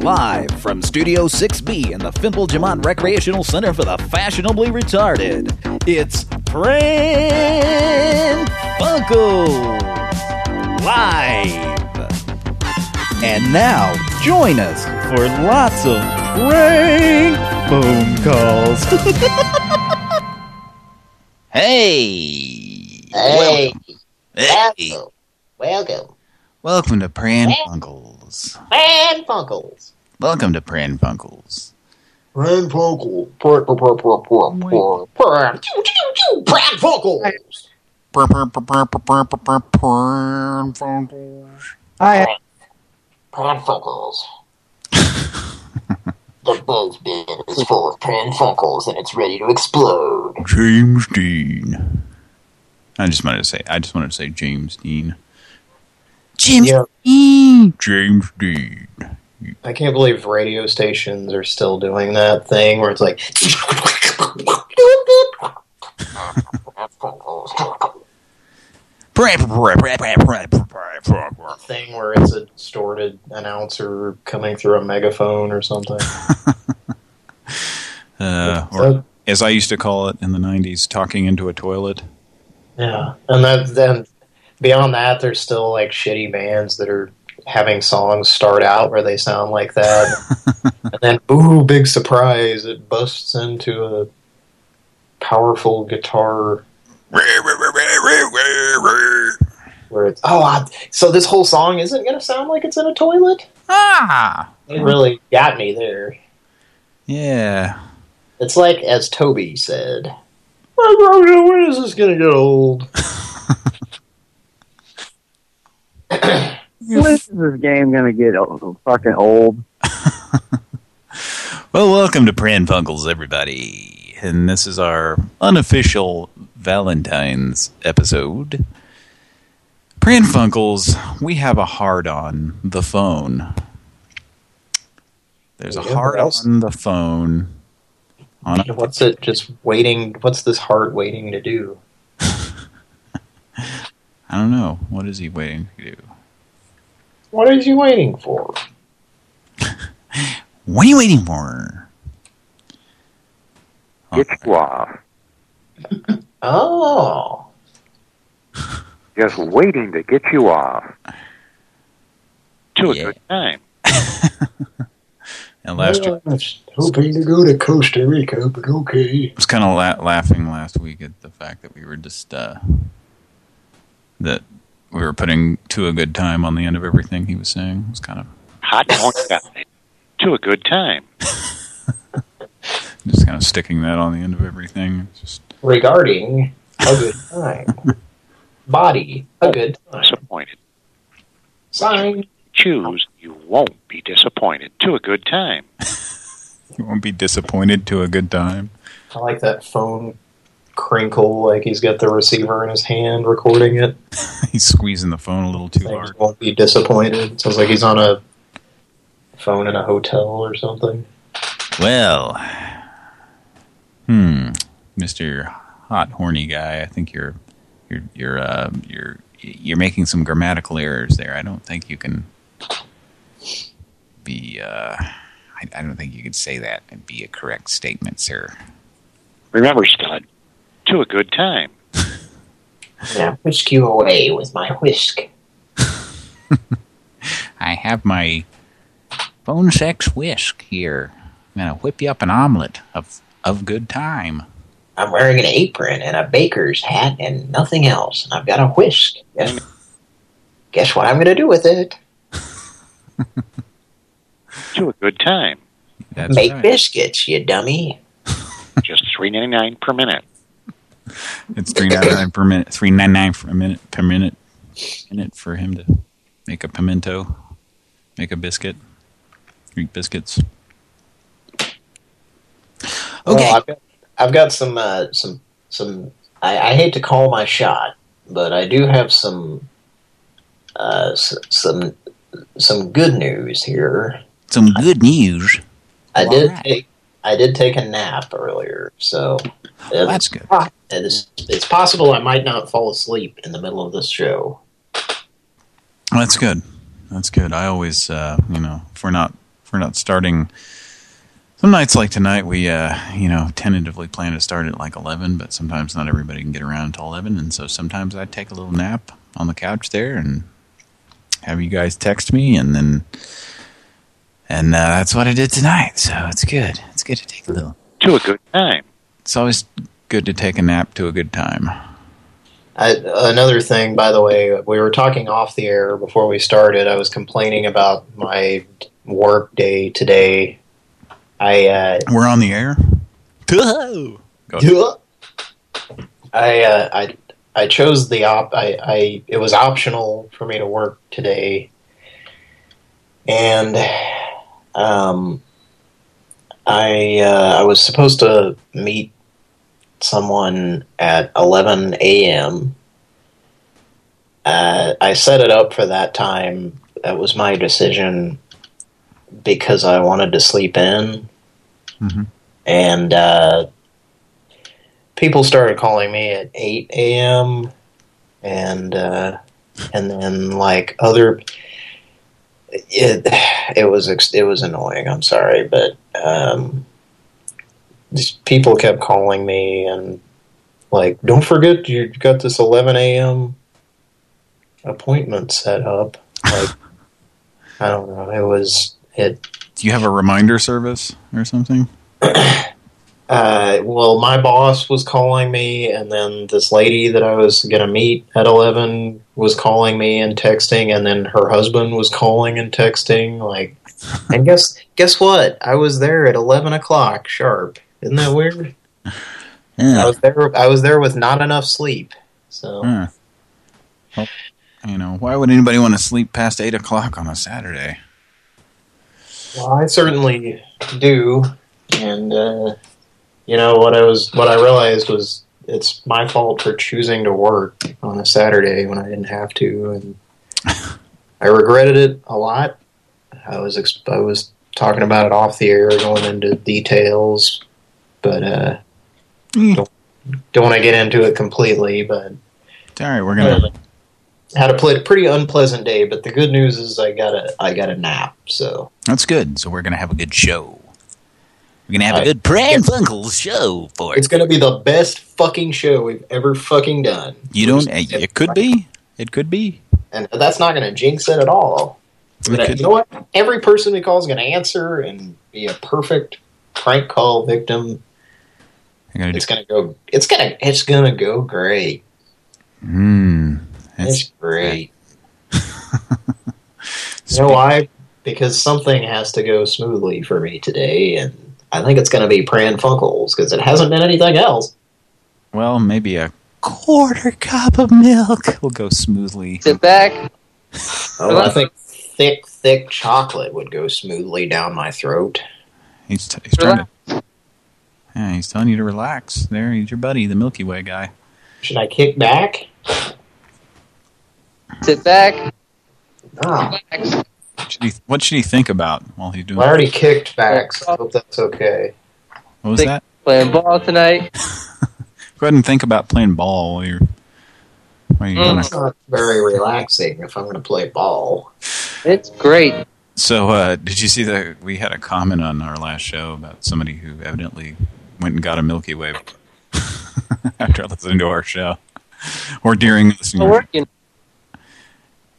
Live from Studio 6B in the Fimple Jamont Recreational Center for the Fashionably Retarded, it's Pran Funkels Live. And now, join us for lots of prank phone calls. hey! Hey, Hey! welcome. Welcome. Welcome to Pran Funkels. Pran Funkels. Welcome to Pran Funkels. Pran Funkels. Pran, pran, pran, pran, pran, Funkels. Hi. Pran Funkels. the buzz bin is full of Pran Funkels and it's ready to explode. James Dean. I just wanted to say. I just wanted to say James Dean. James Yeah. Dean. James Dean. I can't believe radio stations are still doing that thing where it's like, thing where it's a distorted announcer coming through a megaphone or something. Uh, or as I used to call it in the '90s, talking into a toilet. yeah, and that, then beyond that, there's still like shitty bands that are having songs start out where they sound like that, and then ooh, big surprise, it busts into a powerful guitar where it's oh, I, so this whole song isn't going to sound like it's in a toilet. Ah, It really got me there. yeah. It's like, as Toby said, when is this going to get old? When is this game gonna get o- fucking old? Well, welcome to Pran Funkels, everybody. And this is our unofficial Valentine's episode. Pran Funkels, we have a hard on the phone. There's a Yeah, hard-on the phone. On What's it just waiting? What's this heart waiting to do? I don't know. What is he waiting to do? What is he waiting for? What are you waiting for? Get you off. Oh, Just waiting to get you off. to a good time. And last I was hoping to go to Costa Rica, but okay. I was kind of la laughing last week at the fact that we were just uh, that we were putting to a good time on the end of everything he was saying. It was kind of Hot. To a good time. just kind of sticking that on the end of everything. Just Regarding a good time, body a good oh, time. Disappointed. Sign. Choose, you won't be disappointed. To a good time. you won't be disappointed to a good time. I like that phone crinkle, like he's got the receiver in his hand recording it. He's squeezing the phone a little too Things hard. won't be disappointed. Sounds like he's on a phone in a hotel or something. Well, hmm, Mister Hot Horny Guy, I think you're you're you're uh, you're you're making some grammatical errors there. I don't think you can be. Uh, I, I don't think you could say that and be a correct statement, sir. Remember, stud. To a good time. Now whisk you away with my whisk. I have my phone sex whisk here. I'm gonna whip you up an omelet of of good time. I'm wearing an apron and a baker's hat and nothing else. And I've got a whisk. Guess, guess what I'm going to do with it? To a good time. That's Make right. biscuits, you dummy. Just three ninety nine per minute. It's three ninety nine per minute. Three ninety nine per minute per minute. Minute for him to make a pimento, make a biscuit, eat biscuits. Okay. Well, I've got, I've got some uh, some some. I, I hate to call my shot, but I do have some uh, s- some some good news here. Some good news. I did right. take I did take a nap earlier, so Well, that's good. it's, it's possible I might not fall asleep in the middle of this show. That's good. That's good. I always, uh, you know, if we're not If we're not starting... Some nights like tonight, we, uh, you know, tentatively plan to start at like 11, but sometimes not everybody can get around until 11, and so sometimes I take a little nap on the couch there and have you guys text me, and then... And uh, that's what I did tonight, so it's good. It's good to take a little... To a good time. It's always good to take a nap to a good time. I, another thing, by the way, we were talking off the air before we started. I was complaining about my work day today. I uh, We're on the air? Go ahead. I uh, I I chose the op. I, I it was optional for me to work today, and um, I uh, I was supposed to meet someone at 11 a.m. Uh, I set it up for that time. That was my decision because I wanted to sleep in. Mhm. And uh, people started calling me at 8 a.m. and uh, and then like other it it was it was annoying. I'm sorry, but um, people kept calling me and like, don't forget you got this 11 a.m. appointment set up. Like, I don't know. It was it. Do you have a reminder service or something? Uh, well, my boss was calling me, and then this lady that I was going to meet at 11 was calling me and texting, and then her husband was calling and texting. Like, and guess guess what? I was there at 11 o'clock sharp. Isn't that weird? I Yeah. was there. I was there with not enough sleep. So Huh. Well, you know, why would anybody want to sleep past 8 o'clock on a Saturday? well, I certainly do, and uh, you know what I was. What I realized was it's my fault for choosing to work on a Saturday when I didn't have to, and I regretted it a lot. I was I was talking about it off the air, going into details, but uh, Mm. don't don't want to get into it completely. But All right, we're going to... had a pretty unpleasant day. But the good news is I got a I got a nap. So That's good. So we're going to have a good show. We're going to have a good Pran Funkels show for it. it's going to be the best fucking show we've ever fucking done. You don't... It could be. It could be. and that's not going to jinx it at all. Gonna- you know what? Every person we call is going to answer and be a perfect prank call victim. Gonna It's going to go. It's going to. It's going to go great. Mm. It's It's, great. You know why? Because something has to go smoothly for me today, and I think it's going to be Pran Funkels because it hasn't been anything else. well, maybe a quarter cup of milk will go smoothly. Sit back. Oh, I think thick, thick chocolate would go smoothly down my throat. He's, t he's trying to... Yeah, he's telling you to relax. There, he's your buddy, the Milky Way guy. Should I kick back? Sit back. No. Relax. Should he, what should he think about while he's doing I already kicked back, so I hope that's okay. What was Think- that? Playing ball tonight. Go ahead and think about playing ball while you're... While you're Mm. gonna... It's not very relaxing if I'm going to play ball. It's great. So, uh, did you see that we had a comment on our last show about somebody who evidently went and got a Milky Way after listening to our show? Or during listening Still to our working.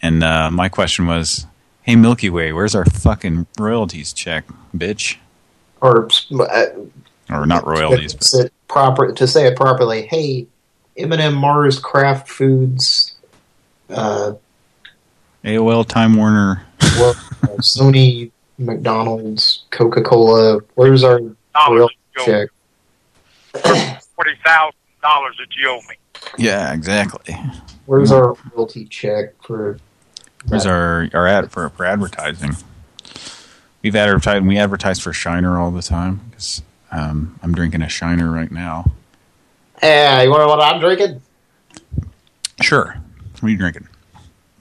And uh, my question was, hey, Milky Way, where's our fucking royalties check, bitch? Or uh, Or not royalties, to, but say it proper, to say it properly, hey, M&M Mars Kraft Foods, uh, AOL, Time Warner. well, uh, Sony, McDonald's, Coca-Cola, where's our royalty check? Forty thousand dollars that you owe me. Yeah, exactly. Where's our royalty check for... Here's our, our ad for, for advertising. We've advertised, we advertise for Shiner all the time because um, I'm drinking a Shiner right now. Hey, you want to know what I'm drinking? Sure. What are you drinking?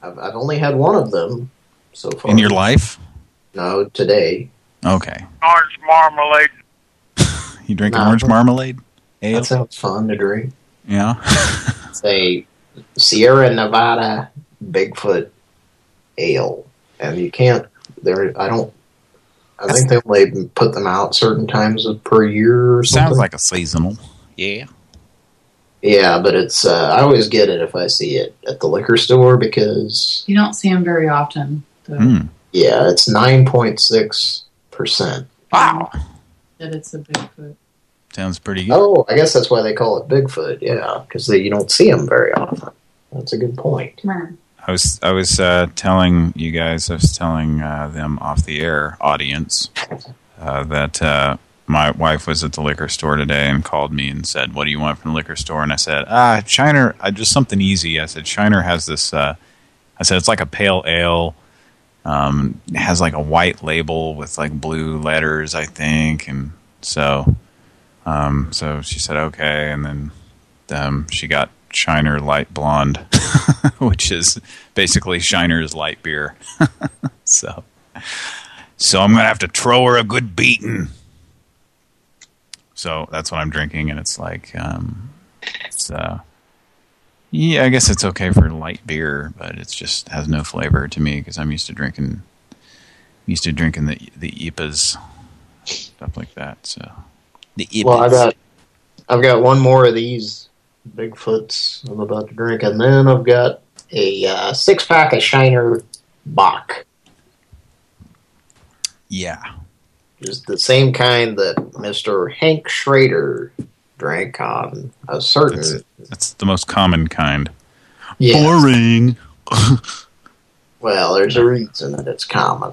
I've, I've only had one of them so far. In your life? No, today. Okay. Orange marmalade. You drinking No. orange marmalade? Ale? That sounds fun to drink. Yeah. It's a Sierra Nevada Bigfoot ale, and you can't. There, I don't. I think they only put them out certain times of per year or something. Sounds like a seasonal. Yeah. Yeah, but it's uh, I always get it if I see it at the liquor store because You don't see them very often. though, Hmm. yeah, it's nine point six percent. Wow. That it's a Bigfoot. Sounds pretty good. Oh, I guess that's why they call it Bigfoot. Yeah, because you don't see them very often. That's a good point. Meh. I was I was uh, telling you guys, I was telling uh, them off the air audience uh, that uh, my wife was at the liquor store today and called me and said, "What do you want from the liquor store?" And I said, "Ah, Shiner, just something easy." I said, "Shiner has this." Uh, I said, "It's like a pale ale." Um, has like a white label with like blue letters, I think, and so, um, so she said okay, and then um, she got Shiner Light Blonde, which is basically Shiner's light beer. so, so I'm gonna have to throw her a good beating. So that's what I'm drinking, and it's like, um, it's uh, yeah, I guess it's okay for light beer, but it's just has no flavor to me because I'm used to drinking, used to drinking the the IPAs, stuff like that. So the IPAs. Well, I got I've got one more of these Bigfoots I'm about to drink, and then I've got a uh, six pack of Shiner Bock, yeah. just the same kind that Mister Hank Schrader drank on a certain. That's, that's the most common kind. Yeah. Boring. Well, there's a reason that it's common.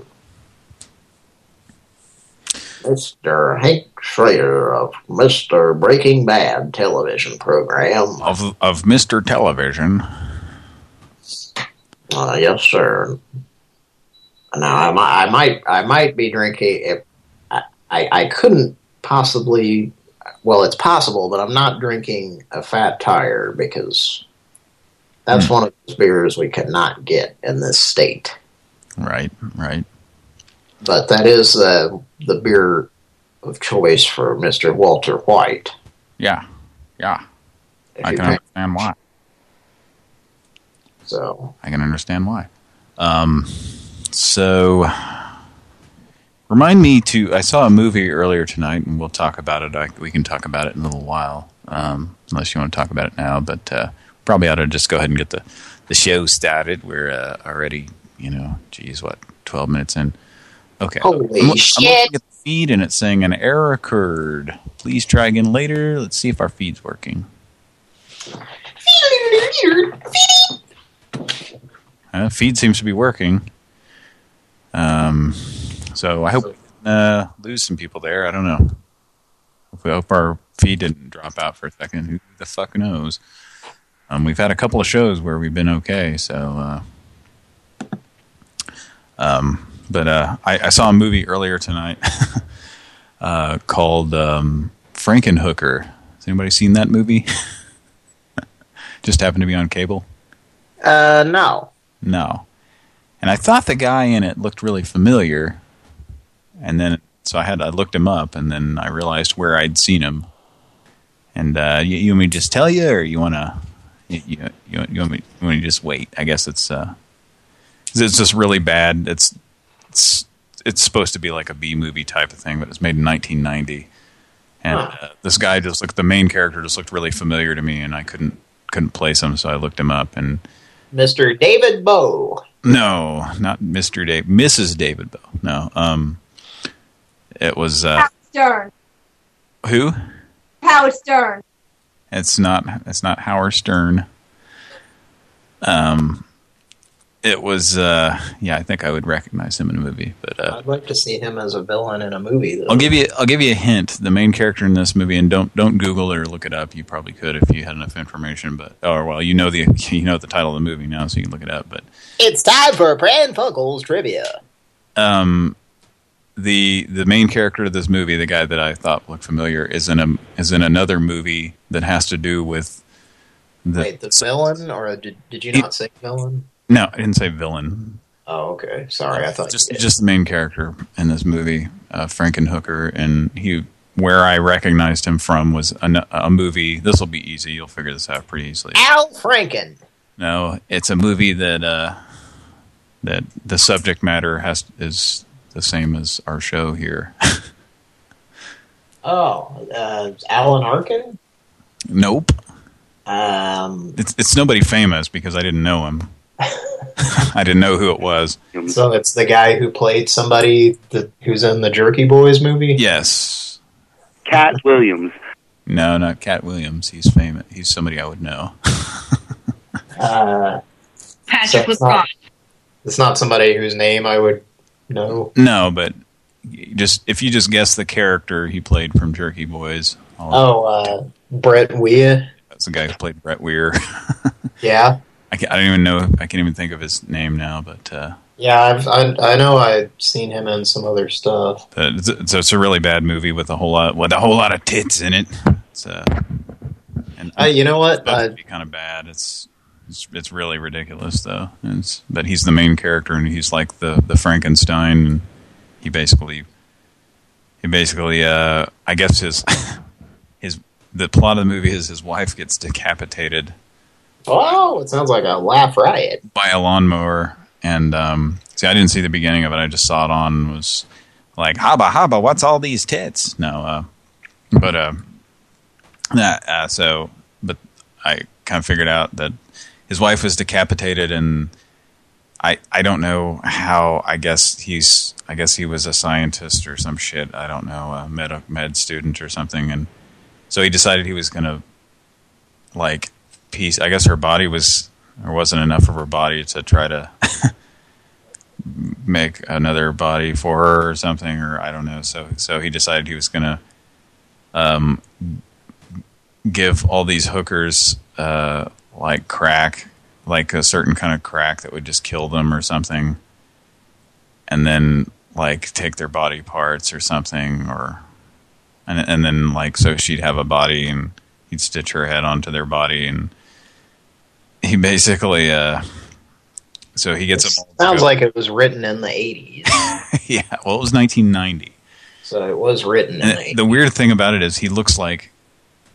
Mr. Hank Schrader of Mr. Breaking Bad television program. of of Mr. Television. Uh, yes, sir. Now, I might, I might, I might be drinking. If I, I, I couldn't possibly. Well, it's possible, but I'm not drinking a Fat Tire because that's Hmm. one of those beers we cannot get in this state. Right, right. But that is uh, the beer of choice for Mr. Walter White. Yeah, yeah. If I can understand why. So, I can understand why. Um, so, remind me to. I saw a movie earlier tonight, and we'll talk about it. I, we can talk about it in a little while, um, unless you want to talk about it now. But uh, probably ought to just go ahead and get the the show started. We're uh, already, you know, geez, what, twelve minutes in. Okay. Holy I'm, loo- I'm looking at the feed, and it's saying an error occurred. Please try again later. Let's see if our feed's working. Uh, feed seems to be working. Um, so I hope uh, lose some people there. I don't know. We hope our feed didn't drop out for a second. Who the fuck knows? Um, we've had a couple of shows where we've been okay. So, uh, um, but uh, I, I saw a movie earlier tonight uh, called um, Frankenhooker. Has anybody seen that movie? Just happened to be on cable. uh, no. No. And I thought the guy in it looked really familiar. And then, so I had, I looked him up and then I realized where I'd seen him. And, uh, you, you want me to just tell you or you want to, you, you, you, want- me, you want me to just wait? I guess it's, uh, it's just really bad. It's, it's, it's supposed to be like a B movie type of thing, but it's made in 1990. And uh, this guy just looked, the main character just looked really familiar to me and I couldn't, couldn't place him. So I looked him up and, Mr. David Bowe. no, not Mr. Dave, Mrs. David Bowe. No, um, it was uh, Stern. who? Howard Stern. It's not. It's not Howard Stern. Um, it was. Uh, yeah, I think I would recognize him in a movie, but uh, I'd like to see him as a villain in a movie. Though. I'll give you. I'll give you a hint. The main character in this movie, and don't don't Google it or look it up. You probably could if you had enough information, but or well, you know the you know the title of the movie now, so you can look it up. But It's time for Pran Funkels trivia. um, the the main character of this movie, the guy that I thought looked familiar, is in a is in another movie that has to do with the. Wait, the villain, or did did you He- not say villain? No, I didn't say villain. Oh, okay. Sorry, I thought just just the main character in this movie, uh, Frankenhooker, and he where I recognized him from was a, a movie. This will be easy. You'll figure this out pretty easily. Al Franken. No, it's a movie that uh, that the subject matter has is the same as our show here. Oh, uh, Alan Arkin? nope. Um, It's it's nobody famous because I didn't know him. I didn't know who it was. so it's the guy who played somebody that, who's in the Jerky Boys movie? Yes. Katt Williams. No, not Katt Williams. He's famous. He's somebody I would know. Uh, so Patrick it's LaCroix. not, it's not somebody whose name I would know. no, but just if you just guess the character he played from Jerky Boys. I'll- Oh, uh, Brett Weir. That's the guy who played Brett Weir. Yeah. I, can't, I don't even know. I can't even think of his name now, but uh, Yeah, I've, I, I know I've seen him in some other stuff. but it's, it's, it's a really bad movie with a whole lot with a whole lot of tits in it. It's uh, and Uh, you know what? Uh, be kind of bad. It's it's it's really ridiculous though. It's, but he's the main character and he's like the the Frankenstein. And he basically he basically uh, I guess his his the plot of the movie is his wife gets decapitated oh, it sounds like a laugh riot. by a lawnmower. And um, see, I didn't see the beginning of it. I just saw it on was like, "Haba haba, what's all these tits?" No, uh, but uh, nah, uh, so but I kind of figured out that his wife was decapitated, and I I don't know how. I guess he's I guess he was a scientist or some shit. I don't know, a med med student or something, and so he decided he was gonna like piece. I guess her body was there wasn't enough of her body to try to make another body for her or something, or I don't know. So so he decided he was gonna um, give all these hookers uh, like crack, like a certain kind of crack that would just kill them or something, and then like take their body parts or something, or and and then like so she'd have a body and he'd stitch her head onto their body and he basically uh so he gets them all Sounds like it was written in the 80s. yeah well it was 1990 so it was written in the 80s. the weird thing about it is he looks like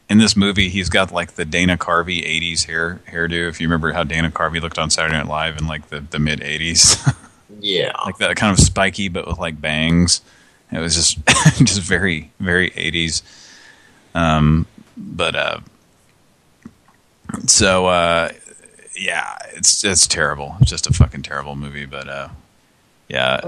in this movie he's got like the Dana Carvey 80s hair hairdo if you remember how Dana Carvey looked on Saturday Night Live in like the the mid 80s Yeah. like that kind of spiky but with like bangs it was just just very very 80s um but uh so uh yeah it's it's terrible. It's just a fucking terrible movie but uh yeah.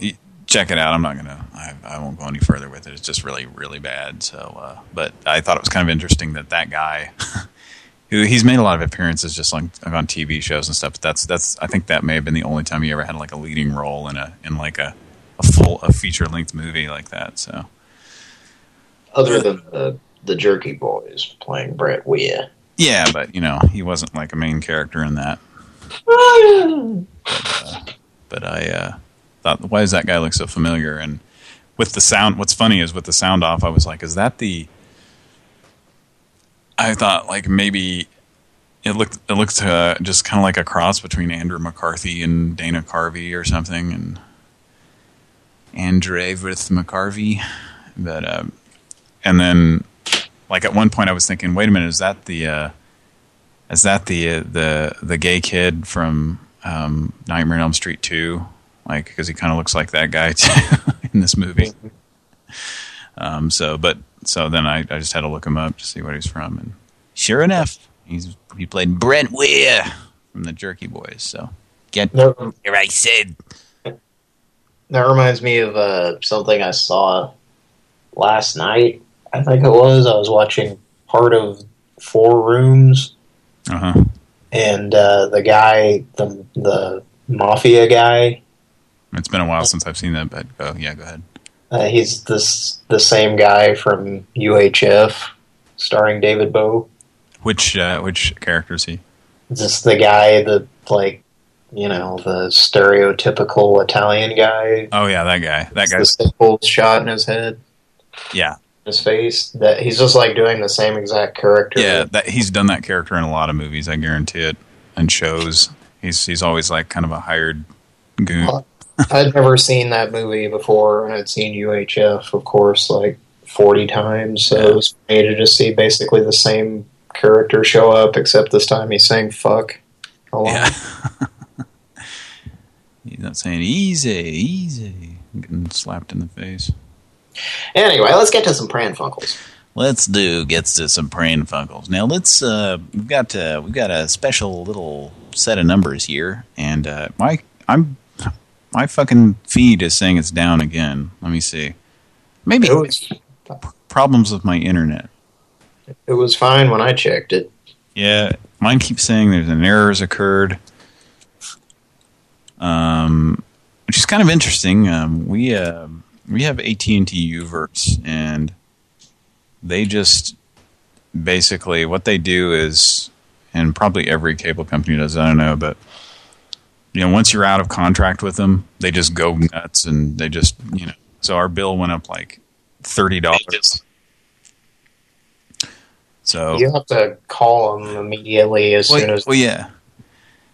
Y- check it out. I'm not gonna I, I won't go any further with it. It's just really really bad so uh but i thought it was kind of interesting that that guy who he's made a lot of appearances just on on tv shows and stuff but that's that's i think that may have been the only time he ever had like a leading role in a in like a a full a feature length movie like that so. Other than the, the Jerky Boys playing Brett Weir. Yeah, but you know, he wasn't like a main character in that. But I uh, thought, why does that guy look so familiar? And with the sound, what's funny is with the sound off, I was like, is that the? I thought like maybe it looked it looked uh, just kind of like a cross between Andrew McCarthy and Dana Carvey or something, and Andre with McCarvey, but um, and then like at one point I was thinking, wait a minute, is that the uh, is that the uh, the the gay kid from um, Nightmare on Elm Street 2? Like, because he kind of looks like that guy too in this movie. Um, so, but so then I, I just had to look him up to see what he's from, and sure enough, he's he played Brent Weir from the Jerky Boys. So get That, here, I said. that reminds me of uh, something I saw last night. I think it was. I was watching part of Four Rooms, Uh huh. and uh, the guy, the the mafia guy, It's been a while since I've seen that, but oh yeah, go ahead. uh, he's this the same guy from UHF, starring David Bowie. Which uh, which character is he? Just the guy that like, you know, the stereotypical Italian guy. Oh yeah, that guy. That guy. the guy. staples shot in his head, Yeah, his face. That he's just like doing the same exact character. yeah. That he's done that character in a lot of movies. I guarantee it. And shows. He's he's always like kind of a hired goon. Well, I'd never seen that movie before, and I'd seen UHF, of course, like 40 times. So Yeah. it was funny to just see basically the same character show up, except this time he's saying fuck a lot. Yeah. He's not saying easy, easy. getting slapped in the face. Anyway, let's get to some Pran Funkels. Let's do gets to some Pran Funkels. Now let's uh we've got uh we've got a special little set of numbers here and uh my I'm my fucking feed is saying it's down again. Let me see. Maybe It was, problems with my internet. it was fine when I checked it. Yeah, mine keeps saying there's an error has occurred. Um, which is kind of interesting. Um, we uh, we have AT and T Uverse, and they just basically what they do is, and probably every cable company does. I don't know, but you know, once you're out of contract with them, they just go nuts, and they just you know. So our bill went up like thirty dollars. So You have to call them immediately as well, soon as well, yeah,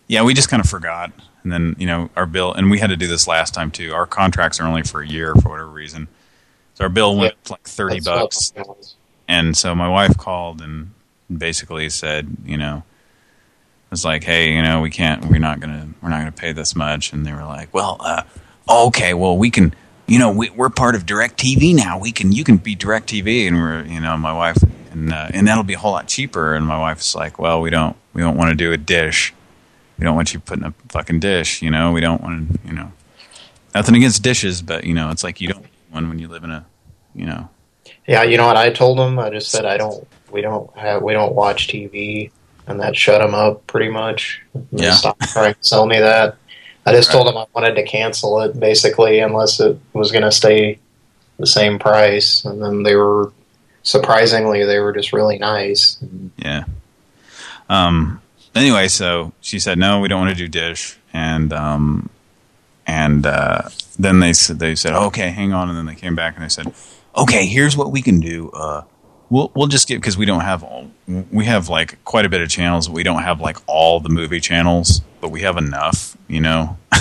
yeah. We just kind of forgot, and then you know our bill, and we had to do this last time too. Our contracts are only for a year for whatever reason, so our bill went up like thirty bucks. And so my wife called and basically said, you know, was like, hey, you know, we can't, we're not gonna, we're not gonna pay this much. And they were like, well, uh, okay, well, we can, you know, we, we're part of DirecTV now. We can, you can be DirecTV, and we're, you know, my wife, and uh, and that'll be a whole lot cheaper. And my wife's like, well, we don't, we don't want to do a dish. We don't want you putting a fucking dish. You know, we don't want to, you know, nothing against dishes, but you know, it's like you don't need one when you live in a, you know. Yeah, you know what I told them? I just said I don't. We don't have. We don't watch TV, and that shut them up pretty much. They Yeah. stopped trying to sell me that. I just told them I wanted to cancel it basically, unless it was going to stay the same price. And then they were surprisingly they were just really nice. Yeah. Um. Anyway, so she said, "No, we don't want to do dish," and um, and uh, then they said, "They said, okay, hang on," and then they came back and they said, "Okay, here's what we can do. Uh, we'll we'll just get because we don't have all, we have like quite a bit of channels. We don't have like all the movie channels, but we have enough, you know."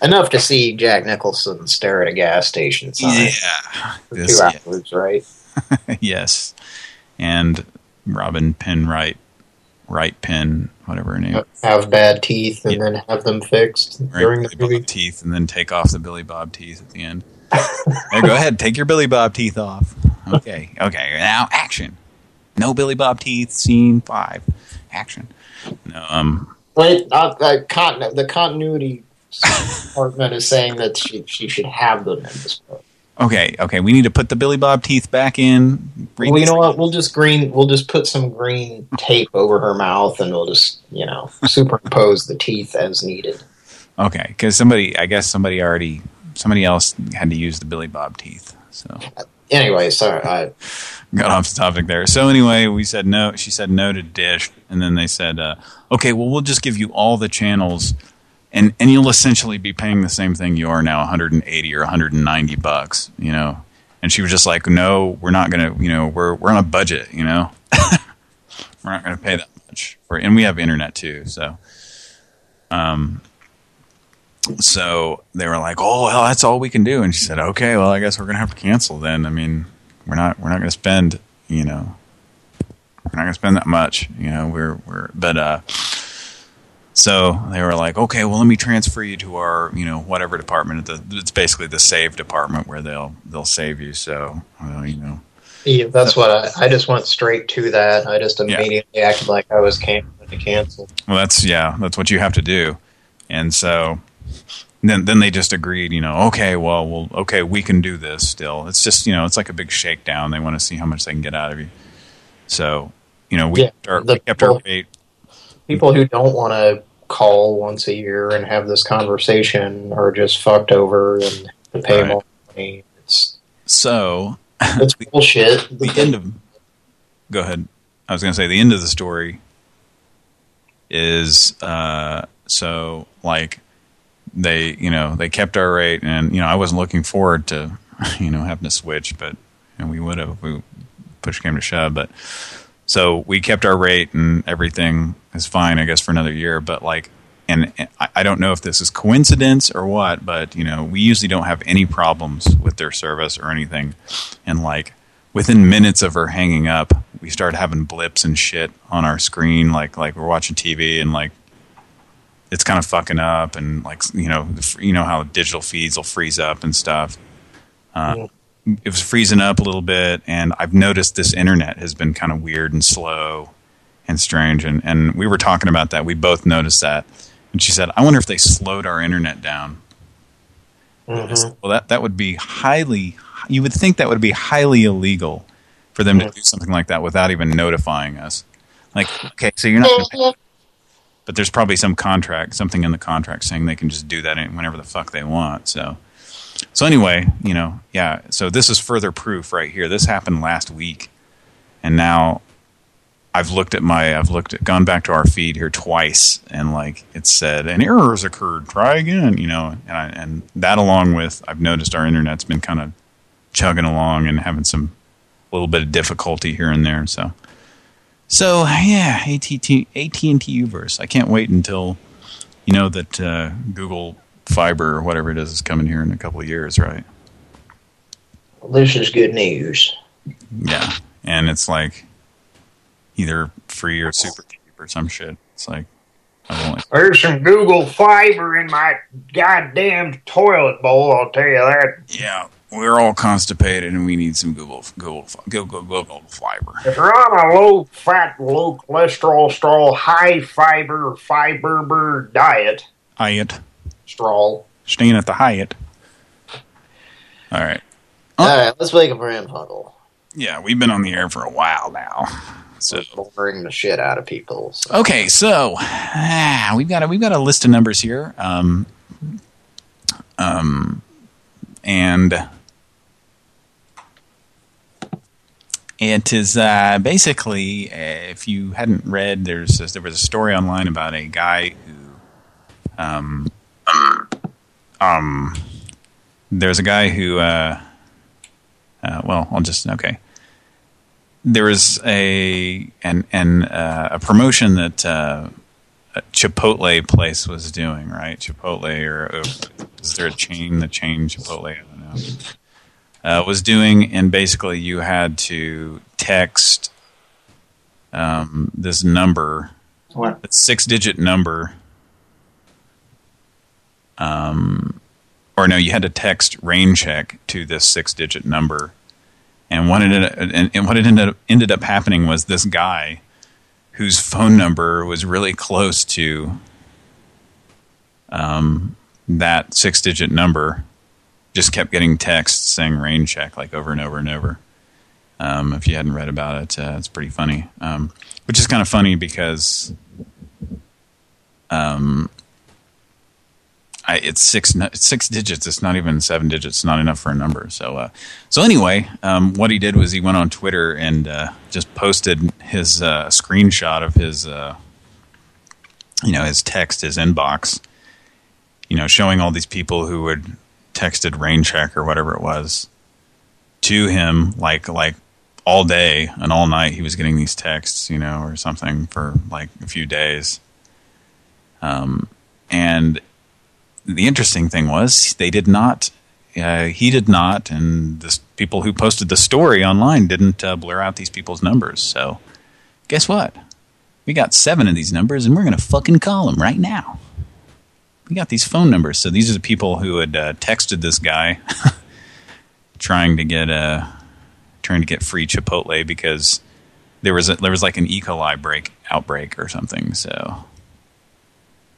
Enough to see Jack Nicholson stare at a gas station sign Yeah. This- two yeah. hours, right? yes. And Robin Penwright, Wright pin, whatever her name. Have bad teeth and Yeah. then have them fixed Right, during the Billy movie. Bob teeth and then take off the Billy Bob teeth at the end. Now go ahead, take your Billy Bob teeth off. Okay, okay. Now action. No Billy Bob teeth. Scene five. Action. No, um, Wait, uh, uh, continu the continuity department is saying that she she should have them in this book. Okay, okay. We need to put the Billy Bob teeth back in. Well, you know what? We'll just green. We'll just put some green tape over her mouth, and we'll just you know superimpose the teeth as needed. Okay, because somebody, I guess somebody already, somebody else had to use the Billy Bob teeth. So Anyway, sorry. I, got off the topic there. So anyway, we said no. She said no to Dish, and then they said, uh, "Okay, well, we'll just give you all the channels, and and you'll essentially be paying the same thing you are now, 180 or 190 bucks, you know." And she was just like, "No, we're not gonna, you know, we're we're on a budget, you know, we're not gonna pay that much for, and we have internet too, so." Um. So they were like, "Oh, well, that's all we can do," and she said, "Okay, well, I guess we're gonna have to cancel then. I mean, we're not we're not going to spend you know we're not going to spend that much you know we're we're but uh so they were like okay well let me transfer you to our you know whatever department. It's basically the save department where they'll they'll save you. So uh, you know. Yeah, that's what I. I just went straight to that. I just immediately acted like I was can to cancel. well that's yeah that's what you have to do. And so then then they just agreed you know okay well well okay we can do this still. It's just you know it's like a big shakedown. They want to see how much they can get out of you. So you know we Yeah, kept our, we kept our People who don't want to call once a year and have this conversation are just fucked over and to pay Right. more money. It's so it's bullshit. the end of go ahead i was going to say the end of the story is uh so like they you know they kept our rate and you know i wasn't looking forward to you know having to switch but and we would have we push came to shove but so we kept our rate and everything is fine i guess for another year but like and I don't know if this is coincidence or what, but you know, we usually don't have any problems with their service or anything. And like within minutes of her hanging up, we started having blips and shit on our screen, like like we're watching TV and like it's kind of fucking up, and like you know, you know how digital feeds will freeze up and stuff. Uh, It was freezing up a little bit, and I've noticed this internet has been kind of weird and slow and strange, and and we were talking about that. We both noticed that, and she said, "I wonder if they slowed our internet down." Mhm. Well, that that would be highly. You would think that would be highly illegal for them to do something like that without even notifying us. Like, okay, so you're not. But there's probably some contract, something in the contract saying they can just do that whenever the fuck they want. So, so anyway, you know, yeah. So this is further proof right here. This happened last week, and now I've looked at my, I've looked at, gone back to our feed here twice, and like it said, an error has occurred. Try again, you know, and I, and that along with, I've noticed our internet's been kind of chugging along and having some a little bit of difficulty here and there. So, so yeah, AT&T AT&T Uverse. I can't wait until you know that uh, Google Fiber or whatever it is is coming here in a couple of years, right? Well, this is good news. Yeah, and it's like either free or super cheap or some shit. It's like I've only There's some Google fiber in my goddamn toilet bowl, I'll tell you that. yeah. We're all constipated and we need some Google Google Google Google Fiber. If you're on a low fat, low cholesterol, straw, high fiber, fiber diet, Hyatt, Straw. staying at the Hyatt. All right. All right, let's make a brand funnel. Yeah, we've been on the air for a while now. So boring the shit out of people. So. okay, so ah, we've got a we've got a list of numbers here. Um, um, and it is uh, basically, uh, if you hadn't read, there's there was a story online about a guy who, um, um, there's a guy who, uh, uh, well, I'll just okay. There was a an an uh, a promotion that uh, a Chipotle place was doing, right? Chipotle or uh, is there a chain? The chain Chipotle, I don't know. Uh, was doing, and basically you had to text um, this number, What? six-digit number. Um, or no, you had to text rain check to this six-digit number, and what it and, and what it ended up, ended up happening was this guy whose phone number was really close to um, that six-digit number just kept getting texts saying rain check like over and over and over. Um, if you hadn't read about it, uh, it's pretty funny. Um, which is kind of funny because um, I, it's six it's six digits. It's not even seven digits. Not enough for a number. So uh, so anyway, um, what he did was he went on Twitter and uh, just posted his uh, screenshot of his uh, you know his text, his inbox. You know, showing all these people who had texted rain check or whatever it was to him, like like all day and all night. He was getting these texts, you know, or something for like a few days. Um, and the interesting thing was they did not, uh, he did not, and the people who posted the story online didn't uh, blur out these people's numbers. So guess what? We got seven of these numbers, and we're going to fucking call them right now. We got these phone numbers. So these are the people who had uh, texted this guy trying to get uh, trying to get free Chipotle because there was a, there was like an E. coli break outbreak or something. So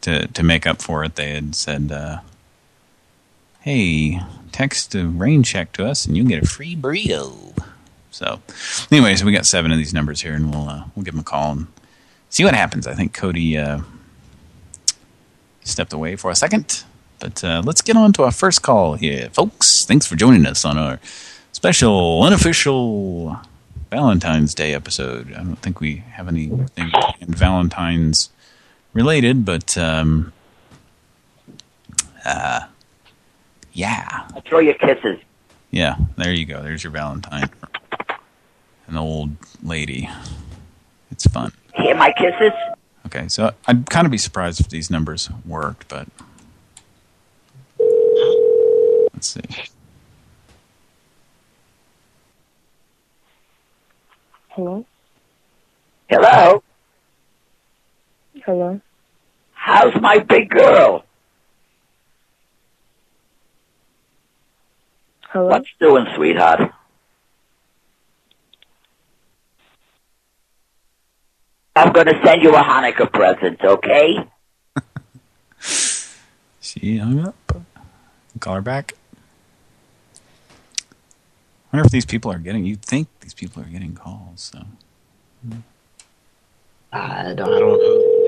to to make up for it, they had said, uh, "Hey, text a rain check to us, and you'll get a free burrito." So, anyways, we got seven of these numbers here, and we'll uh, we'll give them a call and see what happens. I think Cody uh, stepped away for a second, but uh, let's get on to our first call here, folks. Thanks for joining us on our special unofficial Valentine's Day episode. I don't think we have anything in Valentine's related, but um, uh, yeah, I throw you kisses. yeah. There you go. There's your Valentine. An old lady. It's fun. Hear my kisses? Okay, so I'd kind of be surprised if these numbers worked, but let's see. Hello? Hello? Hello? How's my big girl? Hello? What's doing, sweetheart? I'm gonna send you a Hanukkah present, okay? She hung up. Call her back. I wonder if these people are getting. You'd think these people are getting calls. So hmm. I don't, I don't know.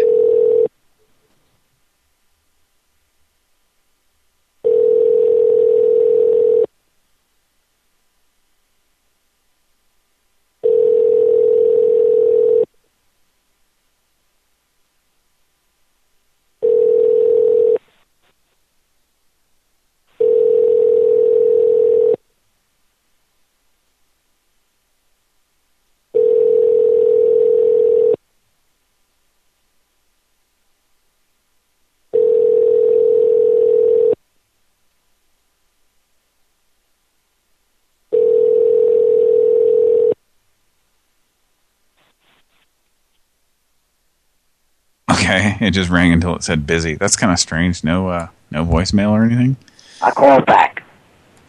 okay, it just rang until it said busy. That's kind of strange. No, uh, no voicemail or anything. I call back.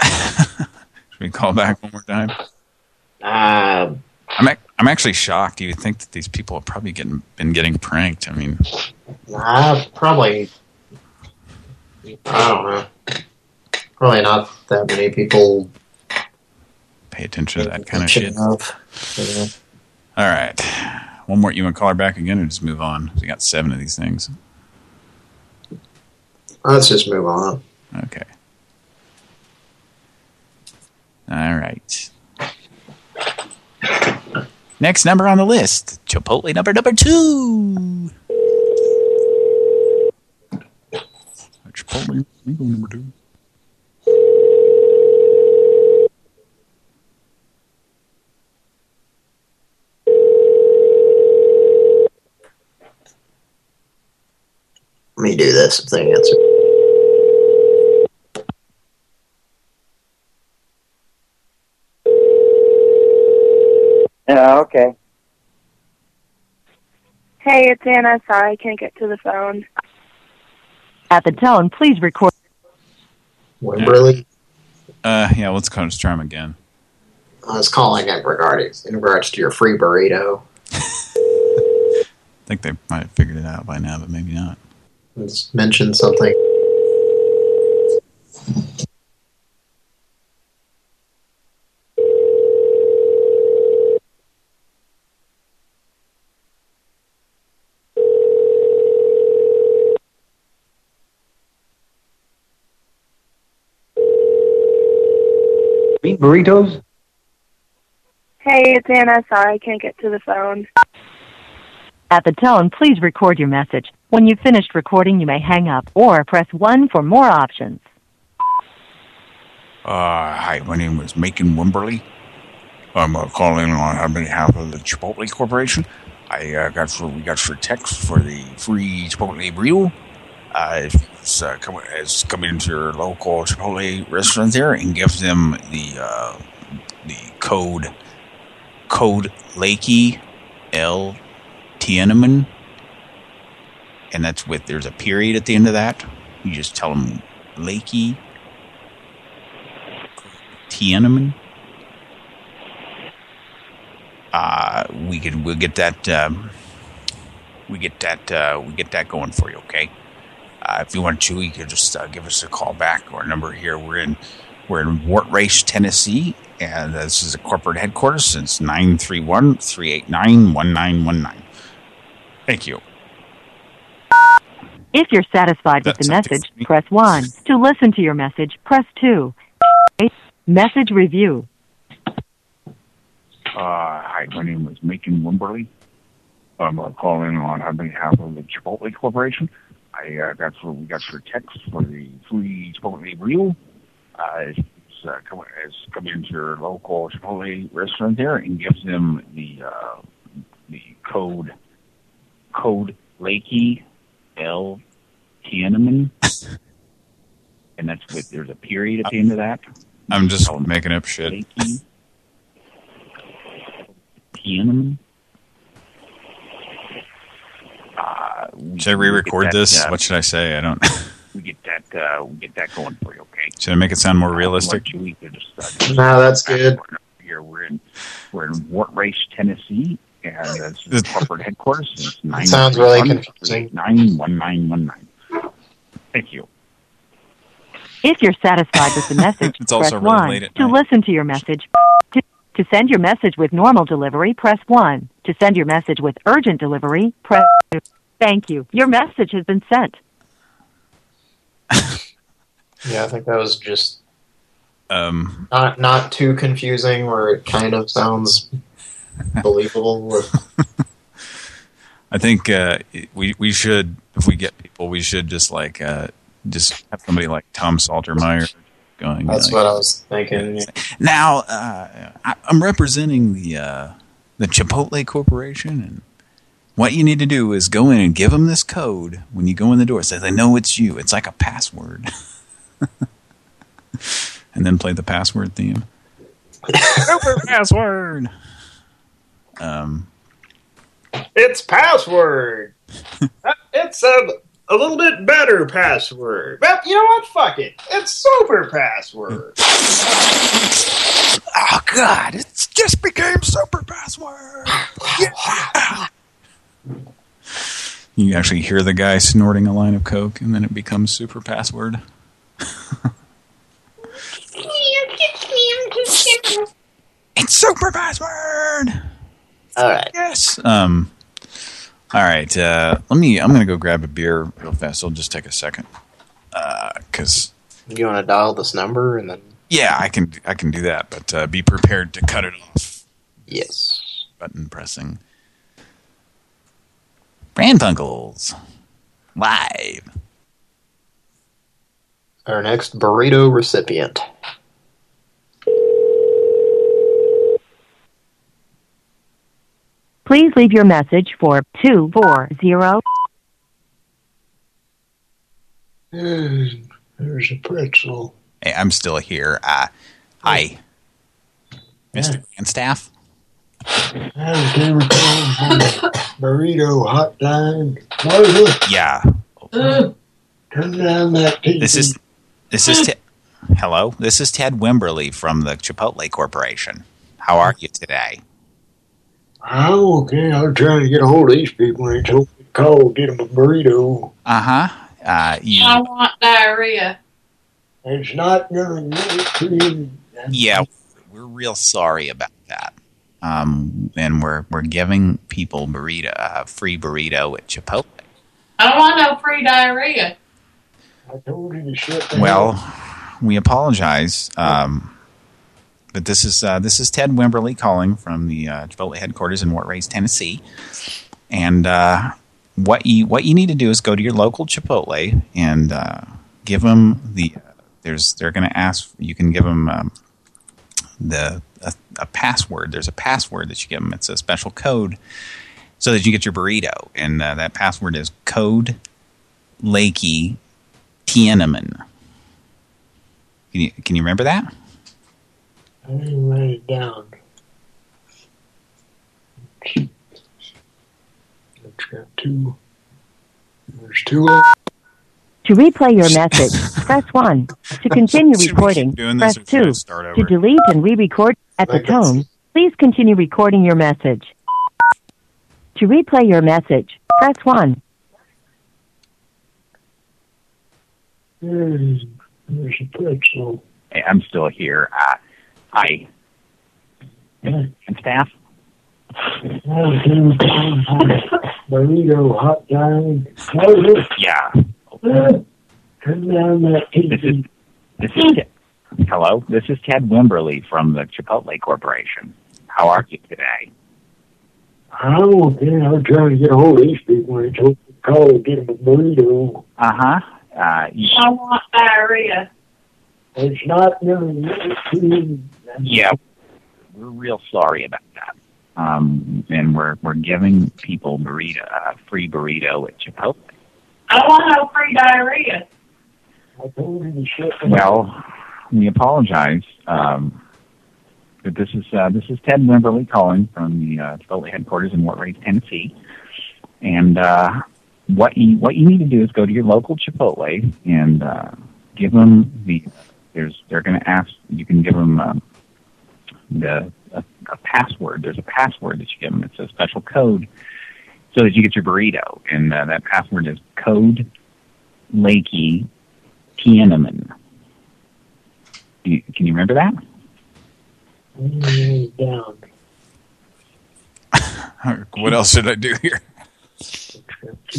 Should we call back one more time? Uh, I'm ac I'm actually shocked. You would think that these people have probably getting been getting pranked. I mean, uh, probably, I don't know. Probably not that many people pay attention to that kind of shit. of. Yeah. All right, one more. You want to call her back again, or just move on? We got seven of these things. Let's just move on. Okay. All right. Next number on the list, Chipotle number number two. Chipotle number two. Let me do this if they answer. Yeah, okay. Hey, it's Anna. Sorry, I can't get to the phone. At the tone, please record. Wimberly, Uh, yeah, let's call just try him again. I was calling in regarding in regards to your free burrito. I think they might have figured it out by now, but maybe not. Let's mention something. Meat burritos? Hey, it's Anna. Sorry, I can't get to the phone. At the tone, please record your message. When you've finished recording, you may hang up or press 1 for more options. Uh, hi, my name is Macon Wimberly. I'm uh, calling on behalf of the Chipotle Corporation. I uh, got for we got for text for the free Chipotle burrito. Uh, it's, uh, come, it's coming into your local Chipotle restaurant there and give them the uh, the code code Lakey L Tiananmen, and that's with there's a period at the end of that. You just tell them Lakey Tiananmen. Uh, we can we'll get that um, we get that uh, we get that going for you. Okay. Uh, if you want to, you can just uh, give us a call back or a number here. We're in we're in Wartrace, Tennessee, and this is a corporate headquarters since 931-389-1919. Thank you. If you're satisfied with the message, press 1. To listen to your message, press 2. Message review. Uh, hi, my name is Macon Wimberly. I'm uh, calling on behalf of the Chipotle Corporation. I uh, got for we got your text for the free Chipotle meal. Uh, it's, uh, come, it's coming into your local Chipotle restaurant there and gives them the uh, the code code Lakey L Tiananmen, and that's with there's a period at the end of that. I'm just making up shit. Lakey Tiananmen. Uh, Uh, Should I re-record we get that, this? uh, what should I say? I don't. we get that. Uh, we get that going for you. Okay. should I make it sound more realistic? Like we could just, uh, No, that's good. Here we're in we're in Wartrace, Tennessee, and that's the corporate headquarters. It's nine sounds really confusing. Nine one nine one nine. Thank you. If you're satisfied with the message, It's press really 1. late at To listen to your message, to, to send your message with normal delivery, press 1. To send your message with urgent delivery, press 2. Thank you. Your message has been sent. Yeah, I think that was just Um, not not too confusing, where it kind of sounds believable. I think uh, we we should, if we get people, we should just like uh, just have somebody like Tom Saltermeyer going. That's like, what I was thinking. yeah. Now, uh, I, I'm representing the uh, the Chipotle Corporation, and what you need to do is go in and give them this code when you go in the door. Say they know it's you. It's like a password, and then play the password theme. Super password. Um, It's password. Uh, it's a, a little bit better password. But you know what? Fuck it. It's super password. oh God! It just became super password. Yeah. You actually hear the guy snorting a line of coke, and then it becomes super password. It's super password. All right. Yes. Um. All right. Uh, let me. I'm gonna go grab a beer real fast. It'll just take a second. Uh, cause You want to dial this number and then yeah, I can. I can do that, but uh, be prepared to cut it off. yes. Button pressing. Pran Funkels live. Our next burrito recipient. Please leave your message for 240. There's a pretzel. Hey, I'm still here. Uh, hi, Mr. Grandstaff. Burrito hotline. Yeah. Turn down that TV. This is this is Ted. Hello, this is Ted Wimberly from the Chipotle Corporation. How are you today? I'm okay. I was trying to get a hold of these people and they told me to call, get them a burrito. Uh huh. Uh, you. I want diarrhea. It's not gonna get it to you. Yeah, we're real sorry about that. Um, and we're we're giving people burrito, uh, free burrito at Chipotle. I don't want no free diarrhea. I told you to shut down. Well, we apologize. Um, but this is uh, this is Ted Wimberly calling from the uh, Chipotle headquarters in Wartrace, Tennessee. And uh, what you what you need to do is go to your local Chipotle and uh, give them the. There's they're going to ask. You can give them um, the a, a password. There's a password that you give them. It's a special code so that you get your burrito, and uh, that password is code Lakey Tiananmen. Can you can you remember that? I didn't write it down. It's got two. There's two. To replay your message, press 1. To continue Should we keep recording, doing press this or 2. To delete and re-record at the tone, please continue recording your message. To replay your message, press 1. There's, there's a pretzel. Hey, I'm still here. Uh, hi. And staff? Burrito hotline. Close it. Yeah. Turn down that This is this is Ted. Hello. This is Ted Wimberly from the Chipotle Corporation. How are you today? I'm okay. I was trying to get a hold of these people and they told me to call, and get them a burrito. Uh huh. Uh, you, I want diarrhea. It's not gonna get it to you. yeah. We're real sorry about that. Um, and we're we're giving people burrito, uh, free burrito at Chipotle. I don't want no free diarrhea. I told you to shut down. Well, we apologize. Um, but this is uh, this is Ted Wimberly calling from the uh, Chipotle headquarters in Wartrace, Tennessee, and uh, what you what you need to do is go to your local Chipotle and uh, give them the. There's they're going to ask. You can give them um, the a, a password. There's a password that you give them. It's a special code so that you get your burrito, and uh, that password is code Lakey Tiananmen. You, can you remember that? Mm, Down. What else should I do here?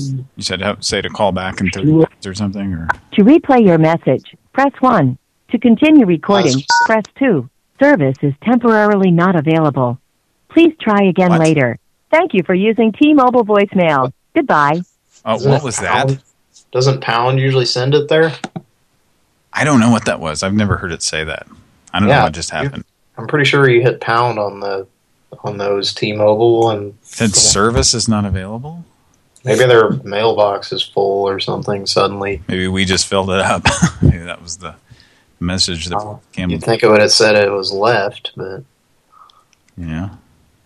You said have, say to call back in 30 minutes or something, or To replay your message, press 1. To continue recording, press 2. Service is temporarily not available. Please try again What? later. Thank you for using T-Mobile voicemail. Goodbye. oh, Isn't what it was that? Doesn't Pound usually send it there? I don't know what that was. I've never heard it say that. I don't know what just happened. I'm pretty sure you hit Pound on the on those T-Mobile, and Said service is not available. maybe their mailbox is full or something suddenly. Maybe we just filled it up. Maybe that was the message that came. You'd think it would have said it was left, but Yeah,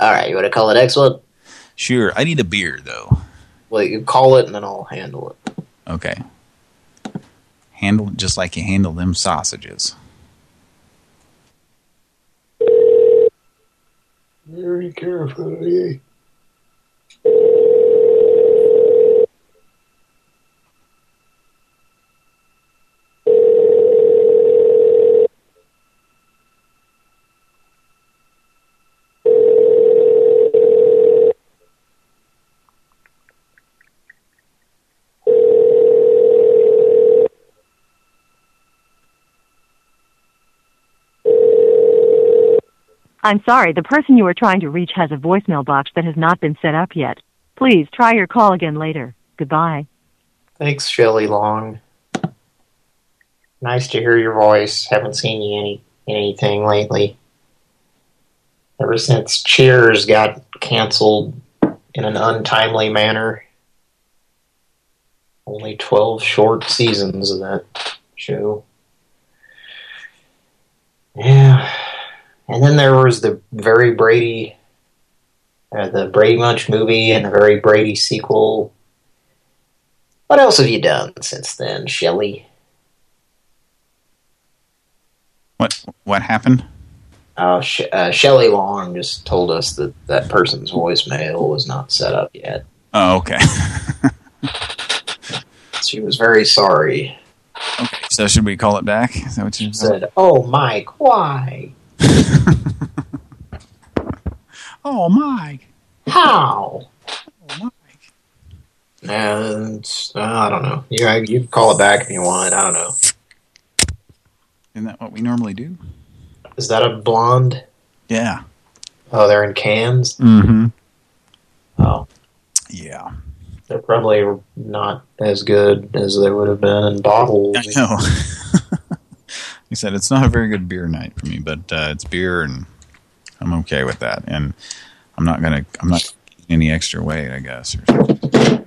All right, you want to call the next one? sure. I need a beer though. well, you call it and then I'll handle it. Okay. Handle it just like you handle them sausages. Very carefully. I'm sorry, the person you are trying to reach has a voicemail box that has not been set up yet. Please try your call again later. Goodbye. Thanks, Shelley Long. Nice to hear your voice. Haven't seen you any anything lately. Ever since Cheers got canceled in an untimely manner. Only 12 short seasons of that show. Yeah. And then there was the very Brady, uh, the Brady Bunch movie and the very Brady sequel. What else have you done since then, Shelley? What what happened? Oh, Sh uh, Shelley Long just told us that that person's voicemail was not set up yet. Oh, okay. She was very sorry. okay. So should we call it back? Is that what you Said, "Oh, Mike, why? Oh, Mike. How?" And uh, I don't know. Yeah, you can call it back if you want. I don't know. Isn't that what we normally do? Is that a blonde? Yeah. Oh, they're in cans. Mm-hmm. Oh, Yeah. they're probably not as good as they would have been in bottles. I know. he said it's not a very good beer night for me, but uh, it's beer, and I'm okay with that. And I'm not gonna, I'm not any extra weight, I guess, or something.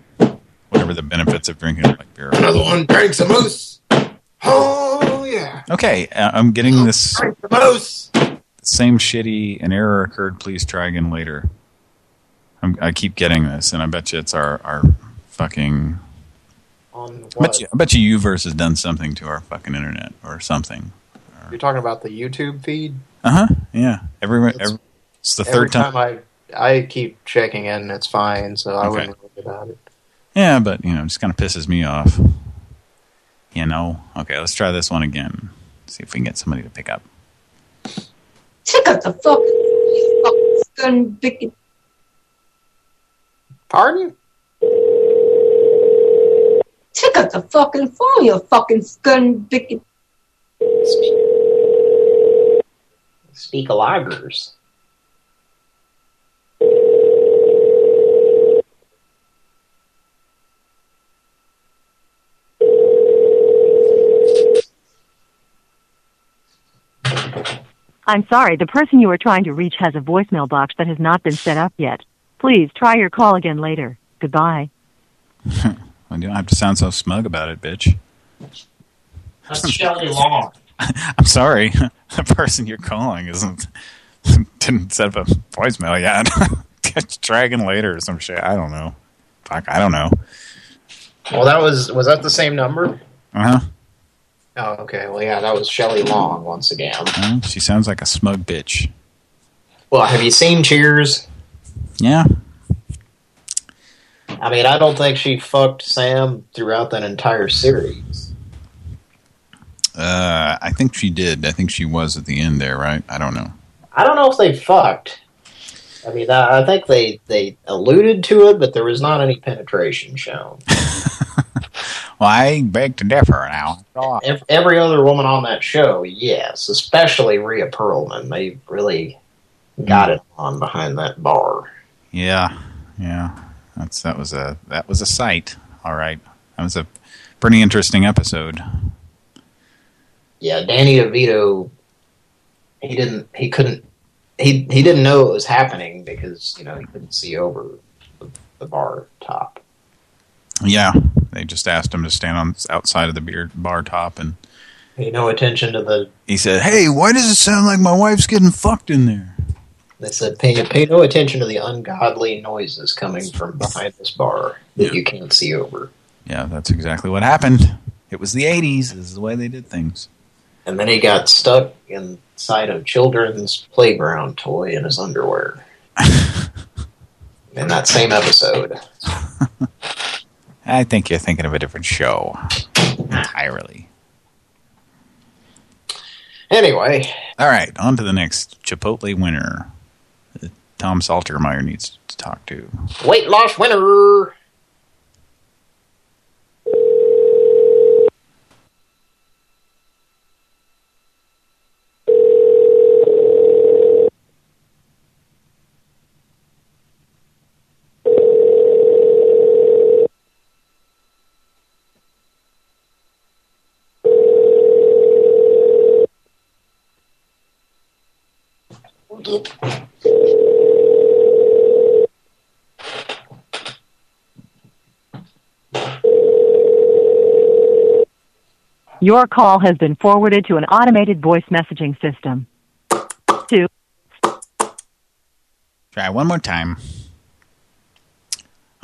whatever the benefits of drinking like beer. Another one drinks a moose. Oh, yeah. Okay, uh, I'm getting this Drink the moose. same shitty. An error occurred. Please try again later. I'm, I keep getting this, and I bet you it's our our fucking. On I bet what? you, I bet you U-verse has done something to our fucking internet or something. You're talking about the YouTube feed? Uh huh. Yeah. Everyone. Every, it's the Every third time. I I keep checking in, it's fine, so I Okay. wouldn't worry about it. Yeah, but you know, it just kind of pisses me off. You know. Okay, let's try this one again. See if we can get somebody to pick up. Pick up the fucking, fucking gun, big Pardon? Pick up the fucking phone, you fucking gun, big Speak a lagers. I'm sorry, the person you are trying to reach has a voicemail box that has not been set up yet. Please try your call again later. Goodbye. well, you don't have to sound so smug about it, bitch. That's Shelley Long. I'm sorry. the person you're calling isn't didn't set up a voicemail yet. Try again later or some shit. I don't know. Fuck, I don't know. Well, that was was that the same number? Uh huh. Oh, okay. Well, yeah, that was Shelley Long once again. Uh, she sounds like a smug bitch. Well, have you seen Cheers? Yeah. I mean, I don't think she fucked Sam throughout that entire series. Uh, I think she did. I think she was at the end there, right? I don't know. I don't know if they fucked. I mean, I, I think they they alluded to it, but there was not any penetration shown. Well, I beg to differ now. Ev- Every other woman on that show, yes, especially Rhea Perlman, they really got it on behind that bar. Yeah, yeah. That's that was a that was a sight. All right, that was a pretty interesting episode. Yeah, Danny DeVito, he didn't, he couldn't, he he didn't know it was happening because you know he couldn't see over the, the bar top. Yeah, they just asked him to stand on outside of the beer bar top, and pay no attention to the. he said, "Hey, why does it sound like my wife's getting fucked in there?" They said pay pay no attention to the ungodly noises coming from behind this bar that you can't see over. Yeah, that's exactly what happened. It was the '80s. This is the way they did things. And then he got stuck inside a children's playground toy in his underwear. in that same episode. I think you're thinking of a different show entirely. Anyway, All right, on to the next Chipotle winner. Tom Saltermeyer needs to talk to. weight loss winner. Your call has been forwarded to an automated voice messaging system. Two. Try one more time.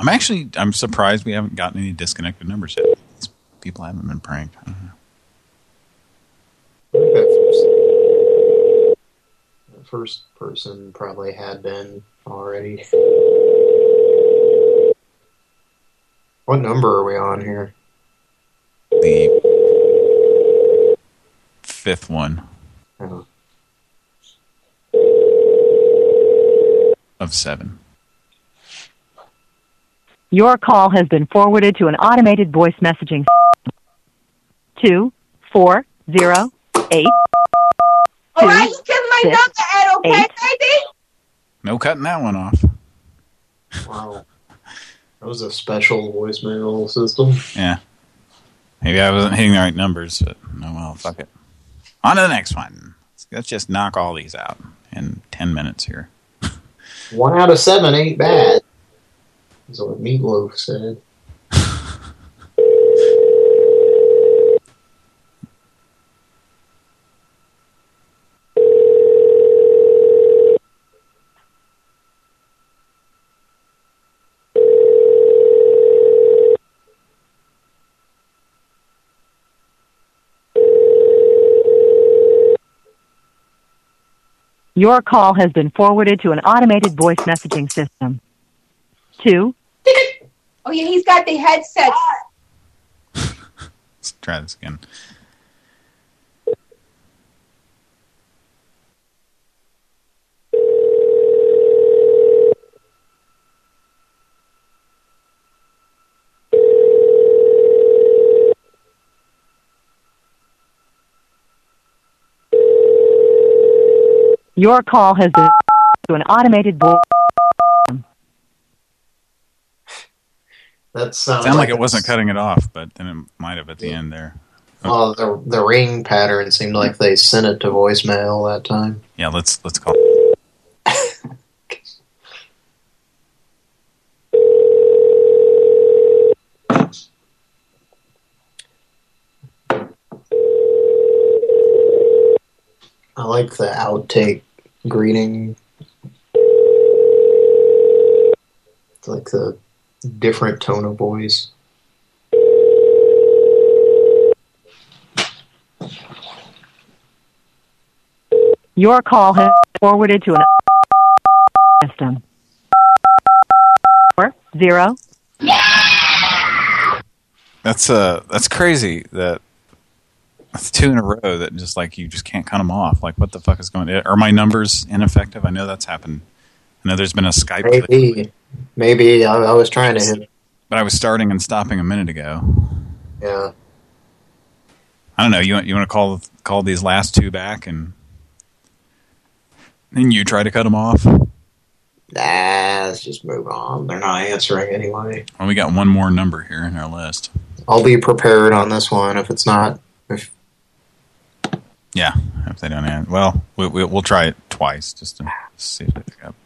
I'm actually I'm surprised we haven't gotten any disconnected numbers yet. These people haven't been pranked. I don't know. The first person probably had been already. What number are we on here? The fifth one Oh. of seven. Your call has been forwarded to an automated voice messaging system. Two four zero eight All right, you give my six, number, Ed, okay, eight. baby? No cutting that one off. Wow. That was a special voicemail system. Yeah. Maybe I wasn't hitting the right numbers, but no, well, fuck it. On to the next one. Let's just knock all these out in 10 minutes here. One out of seven ain't bad. Is what Meat Loaf said. Your call has been forwarded to an automated voice messaging system. Two Oh, yeah, he's got the headset. Let's try this again. Your call has been to an automated voice. That sounds Sounded like it wasn't cutting it off, but then it might have at the end there. Well, oh. the the ring pattern seemed like they sent it to voicemail that time. Yeah, let's let's call. I like the outtake greeting. It's like the different tone of voice. Your call has been forwarded to an system. Four, zero. That's uh, that's crazy that that's two in a row. That just like you just can't cut them off. Like what the fuck is going? Are my numbers ineffective? I know that's happened. I know there's been a Skype, Maybe. Maybe I, I was trying to hit. but I was starting and stopping a minute ago. Yeah. I don't know. You want you want to call call these last two back and then you try to cut them off. Nah, let's just move on. They're not answering anyway. Well, we got one more number here in our list. I'll be prepared on this one if it's not. If Yeah, if they don't answer. Well, we, we, we'll try it twice just to see if they pick up.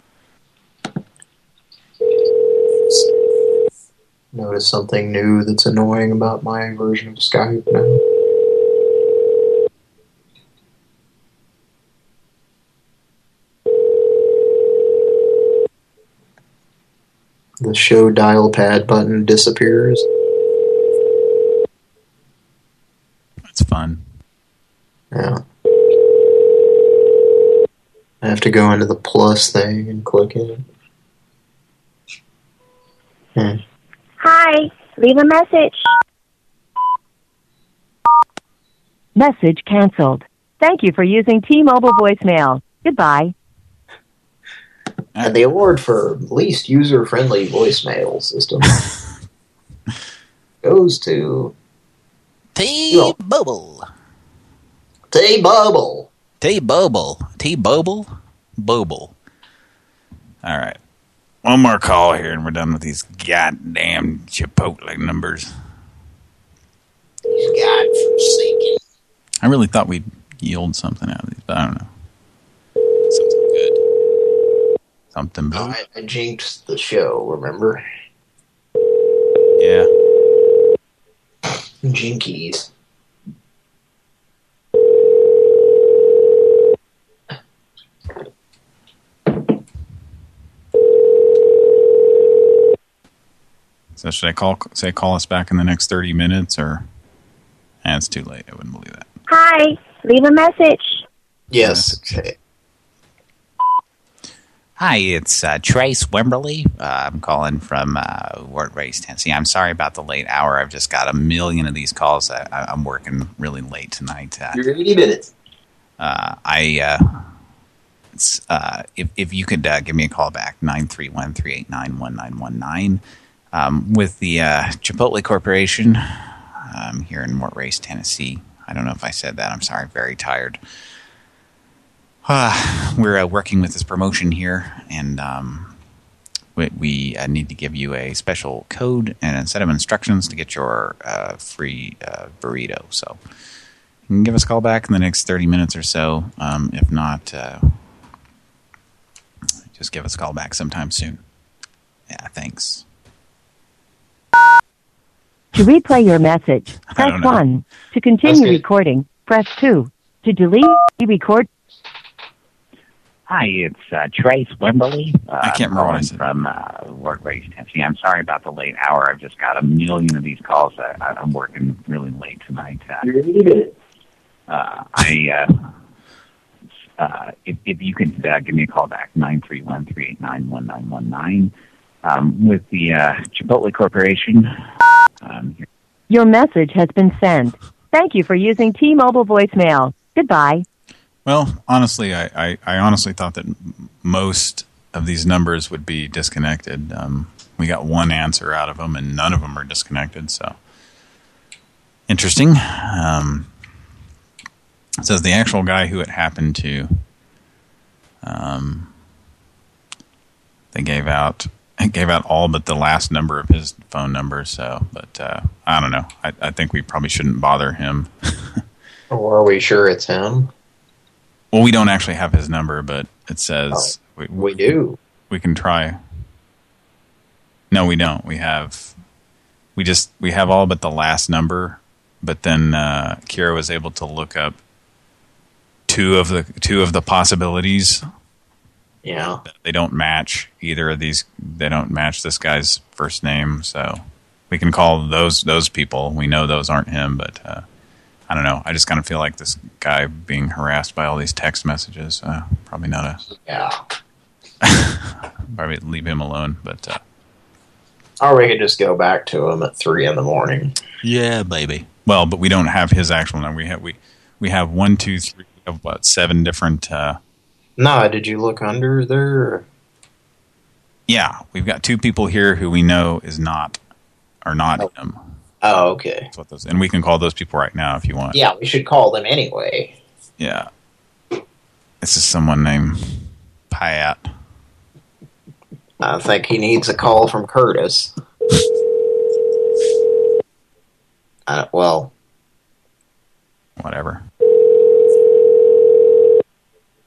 notice something new that's annoying about my version of Skype now. The show dial pad button disappears. That's fun. Yeah. I have to go into the plus thing and click it. Hmm. Hi, leave a message. Message canceled. Thank you for using T-Mobile voicemail. Goodbye. And the award for least user-friendly voicemail system goes to T-Mobile. T-Mobile. T-Bobble. T-Bobble? Bobble. All right. One more call here and we're done with these goddamn Chipotle numbers. These godforsaken. I really thought we'd yield something out of these, but I don't know. Something good. Something blue. I, I jinxed the show, remember? Yeah. Jinkies. So should I call say call us back in the next 30 minutes or eh, it's too late. I wouldn't believe that. Hi, leave a message. Yes. Okay. Hi, it's uh, Trace Wimberly. Uh, I'm calling from uh, Ward Race, Tennessee. I'm sorry about the late hour. I've just got a million of these calls. I, I, I'm working really late tonight. Uh, You're 80 minutes. uh, I uh, uh, if if you could uh, give me a call back nine three one three eight nine one nine one nine um, with the uh, Chipotle Corporation um, here in Mort Race, Tennessee. I don't know if I said that. I'm sorry. Very tired. Uh, we're uh, working with this promotion here, and um, we, we uh, need to give you a special code and a set of instructions to get your uh, free uh, burrito. So you can give us a call back in the next 30 minutes or so. Um, if not, uh, just give us a call back sometime soon. Yeah, thanks. To replay your message, press 1. To continue recording, press 2. To delete, record. Hi, it's uh, Trace Wimberly. Uh, I can't remember what I calling said. from uh, Ward Race, Tennessee. I'm sorry about the late hour. I've just got a million of these calls. I, I- I'm working really late tonight. Uh, You're 80 uh, I, uh, uh, if, if you could uh, give me a call back, nine three one three eight nine one nine one nine, um, with the uh, Chipotle Corporation. Um, Your message has been sent. Thank you for using T-Mobile voicemail. Goodbye. Well, honestly, I, I, I honestly thought that most of these numbers would be disconnected. Um, we got one answer out of them, and none of them are disconnected. So interesting. Um, it says the actual guy who it happened to. Um, they gave out gave out all but the last number of his phone number. So, but uh, I don't know. I, I think we probably shouldn't bother him. Or are we sure it's him? Well, we don't actually have his number, but it says we, We do. we can try. No, we don't. We have we just we have all but the last number, but then uh, Kira was able to look up two of the two of the possibilities. Yeah. They don't match either of these. They don't match this guy's first name, so we can call those those people. We know those aren't him, but uh, I don't know. I just kind of feel like this guy being harassed by all these text messages. Uh, probably not a. Yeah. probably leave him alone. But uh, Or we could just go back to him at three in the morning. yeah, baby. Well, but we don't have his actual number. We have we we have one, two, three, of about seven different. Uh, Nah, did you look under there? yeah, we've got two people here who we know is not are not him. Oh, okay. Those, and we can call those people right now if you want. Yeah, we should call them anyway. Yeah. This is someone named Pat. I think he needs a call from Curtis. Uh, well, Whatever.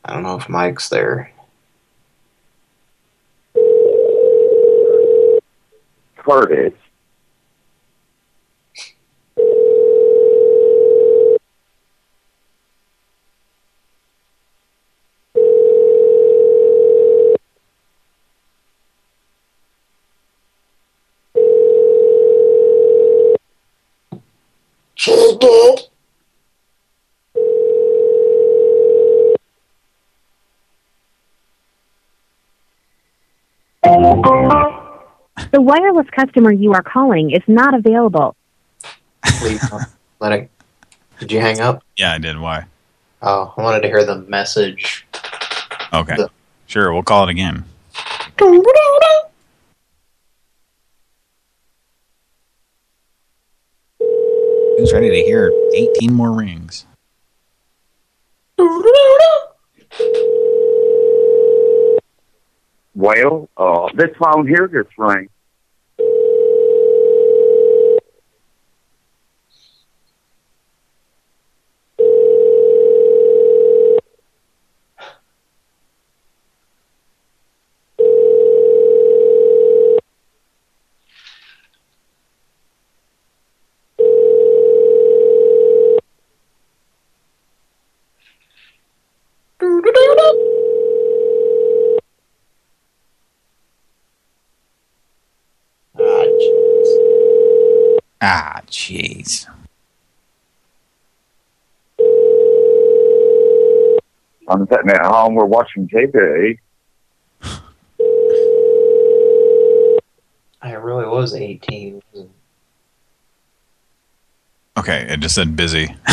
I don't know if Mike's there. Curtis. She's The wireless customer you are calling is not available. Leave, let it. Did you hang up? Yeah, I did. Why? Oh, I wanted to hear the message. Okay. The- Sure, we'll call it again. Who's ready to hear 18 more rings? Well, uh, this phone here just rang. I'm sitting at home. We're watching TV. I really was 18. Okay, it just said busy.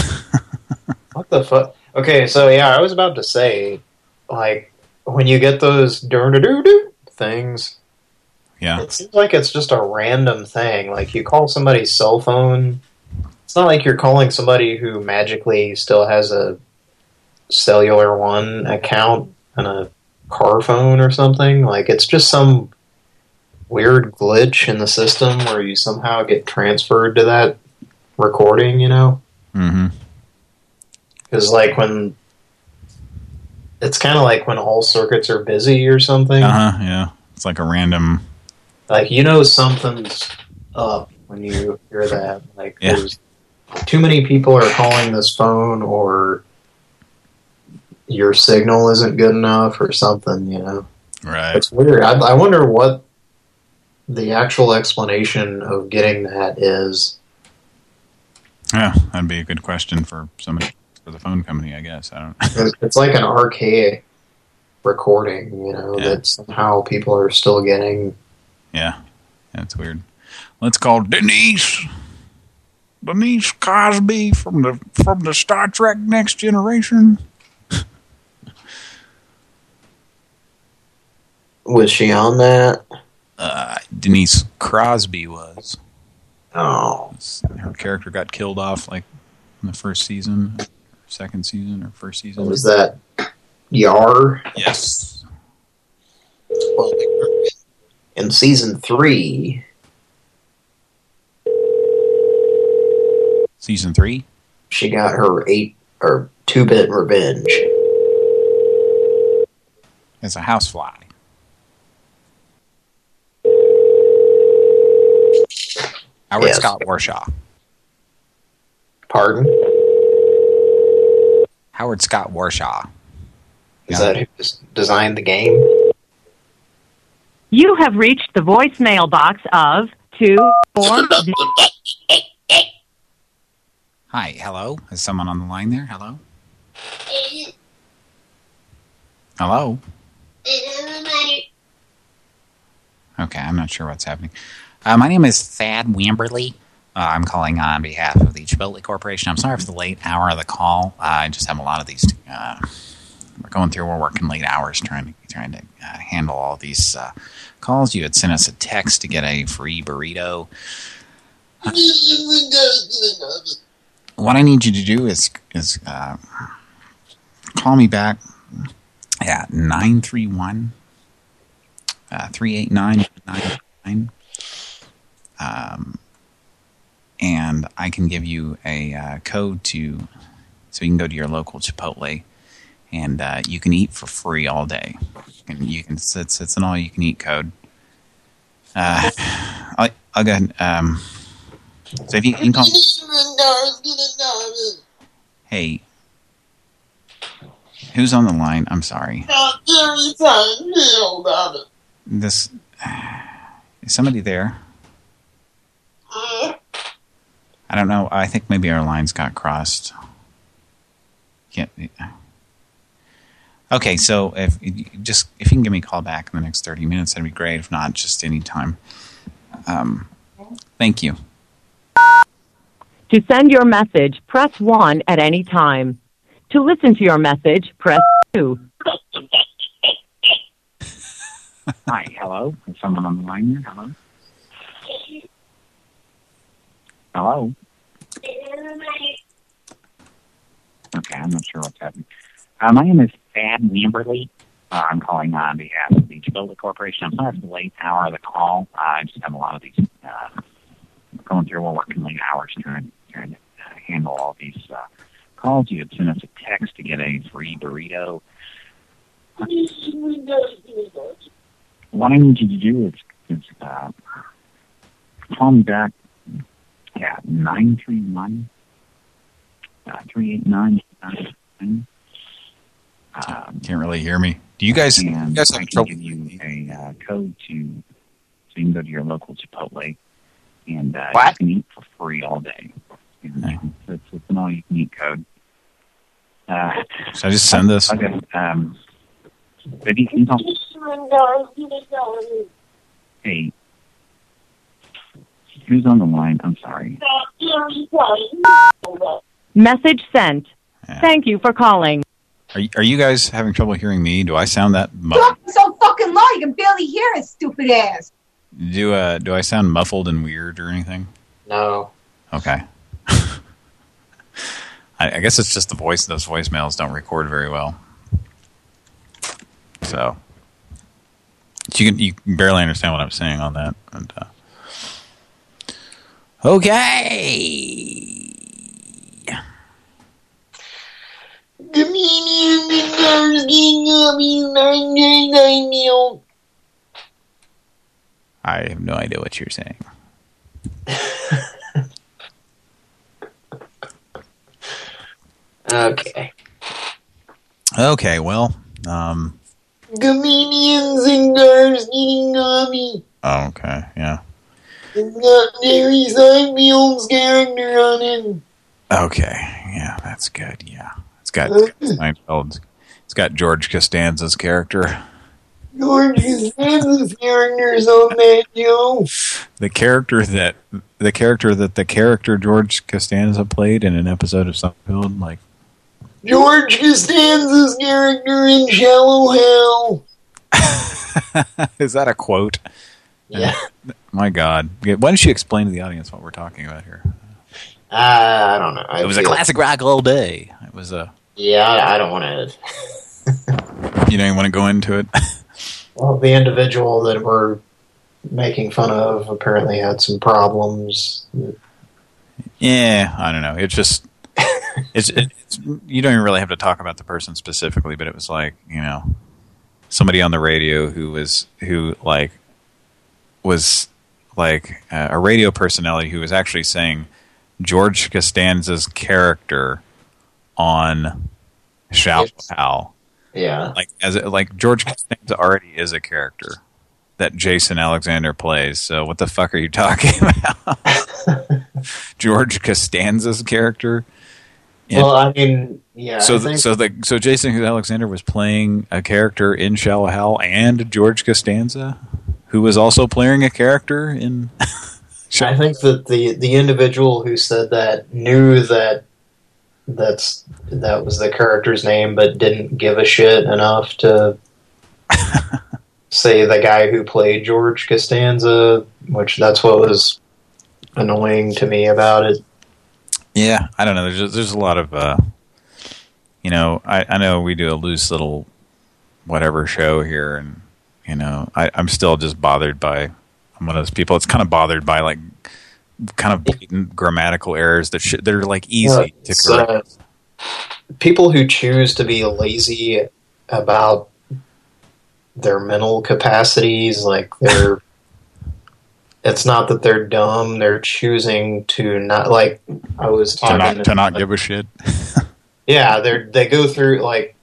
What the fuck? Okay, so yeah, I was about to say, like, when you get those doo doo doo things, Yeah. it seems like it's just a random thing. Like, you call somebody's cell phone, it's not like you're calling somebody who magically still has a cellular one account and a car phone or something. Like, it's just some weird glitch in the system where you somehow get transferred to that recording, you know? Mm-hmm. Because like when it's kind of like when all circuits are busy or something. Uh-huh, yeah. It's like a random... Like you know something's up when you hear that. Like Yeah. there's too many people are calling this phone, or your signal isn't good enough, or something. You know, Right. it's weird. I, I wonder what the actual explanation of getting that is. Yeah, that'd be a good question for somebody, for the phone company, I guess. I don't It's, it's like an archaic recording, you know, that somehow people are still getting. Yeah, that's weird. Let's call Denise. Denise Cosby from the from the Star Trek Next Generation. Was she on that? Uh, Denise Crosby was. Oh. Her character got killed off like in the first season, second season, or first season. Was that Yar? Yes. In season three, Season three? she got her eight or two bit revenge. It's a housefly. Howard Yes. Scott Warshaw. Pardon? Howard Scott Warshaw. Is that who des- designed the game? You have reached the voicemail box of two four. Hi, hello? Is someone on the line there? Hello? Hello? Okay, I'm not sure what's happening. Uh, my name is Thad Wamberly. Uh, I'm calling on behalf of the Chipotle Corporation. I'm sorry for the late hour of the call. Uh, I just have a lot of these. Uh, we're going through. We're working late hours trying to trying to uh, handle all these uh, calls. You had sent us a text to get a free burrito. What I need you to do is is call me back at nine three one uh, three eight nine nine nine. Um, and I can give you a uh, code to, so you can go to your local Chipotle, and uh, you can eat for free all day. And you can it's it's an all you can eat code. Uh, I'll, I'll go ahead. Um, so if you, you can call. Hey, who's on the line? I'm sorry. This is somebody there. I don't know. I think maybe our lines got crossed. Yeah. Okay, so if just if you can give me a call back in the next 30 minutes, that'd be great. If not, just any time. Um, thank you. To send your message, press 1 at any time. To listen to your message, press 2. Hi, hello. Is someone on the line here? Hello? Hello? Okay, I'm not sure what's happening. Uh, my name is Thad Wamberly. Uh, I'm calling on behalf of the Chipotle Corporation. I'm sorry for the late hour of the call. Uh, I just have a lot of these uh, going through. We're working late hours trying, trying to uh, handle all these uh, calls. You had sent us a text to get a free burrito. What I need you to do is, is uh, call me back at 931 uh, 389 um, Can't really hear me. Do you guys? You and guys I have can trouble? give you a uh, code to so you can go to your local Chipotle and uh, you can eat for free all day. And, uh, it's, it's an all-you-can-eat code. Uh, Should I just send this? Okay. Um, but you can call. Hey, who's on the line? I'm sorry. Message sent. Thank you for calling. Are you, are you guys having trouble hearing me? Do I sound that mu Talking so fucking low you can barely hear it, stupid ass. do uh do I sound muffled and weird or anything? No. Okay. I, I guess it's just the voice. Those voicemails don't record very well. So you can you can barely understand what I'm saying on that. And, uh, okay. I have no idea what you're saying. Okay. Okay, well, um, Comedians and girls getting gummy. oh, okay, yeah. It's got Jerry Seinfeld's character on it. Okay, yeah, that's good, yeah. It's got, it's got Seinfeld. It's got George Costanza's character. George Costanza's character's on that show. The character that the character that the character George Costanza played in an episode of Seinfeld, like George Costanza's character in Shallow Hal. is that a quote? Yeah. My God. Why don't you explain to the audience what we're talking about here? Uh, I don't know. I it was a feel- classic rock all day. It was a. Yeah, I, I don't want to. You don't even want to go into it. Well, the individual that we're making fun of apparently had some problems. Yeah, I don't know. It's just it's, it's you don't even really have to talk about the person specifically, but it was like you know somebody on the radio who was who like was like uh, a radio personality who was actually saying George Costanza's character on Shallow Hal. Yeah. Like as it, like George Costanza already is a character that Jason Alexander plays. So what the fuck are you talking about? George Costanza's character. Well, I mean, yeah. so so the so Jason Alexander was playing a character in Shallow Hal and George Costanza, who was also playing a character in. I think that the the individual who said that knew that that's that was the character's name, but didn't give a shit enough to say the guy who played George Costanza, which that's what was annoying to me about it. Yeah, I don't know. There's just, there's a lot of, uh, you know, I, I know we do a loose little whatever show here, and you know, I, I'm still just bothered by. I'm one of those people It's kind of bothered by like kind of blatant grammatical errors that sh they're like easy Yeah, to correct. uh, people who choose to be lazy about their mental capacities, like they're. It's not that they're dumb; they're choosing to not like. I was talking to not to not give a shit. Yeah, they they go through like,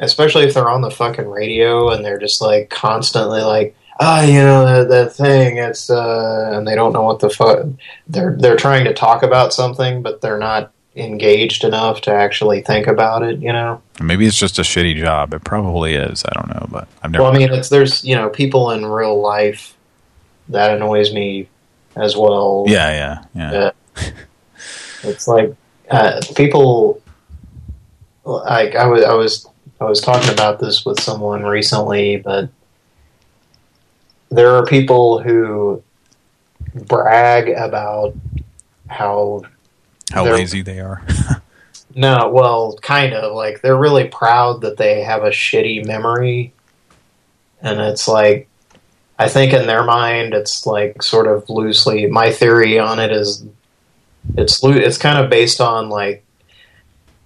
especially if they're on the fucking radio and they're just like constantly like, ah, you know that, that thing. It's uh, and they don't know what the fuck. They're they're trying to talk about something, but they're not engaged enough to actually think about it. You know. Maybe it's just a shitty job. It probably is. I don't know, but I've never. Well, I mean, it's there's you know people in real life that annoys me as well. yeah, yeah, yeah. Yeah. it's like uh, people. Like I was, I was, I was talking about this with someone recently, but there are people who brag about how How lazy they are. no, well, kind of like they're really proud that they have a shitty memory, and it's like I think in their mind it's like sort of loosely. My theory on it is it's it's kind of based on like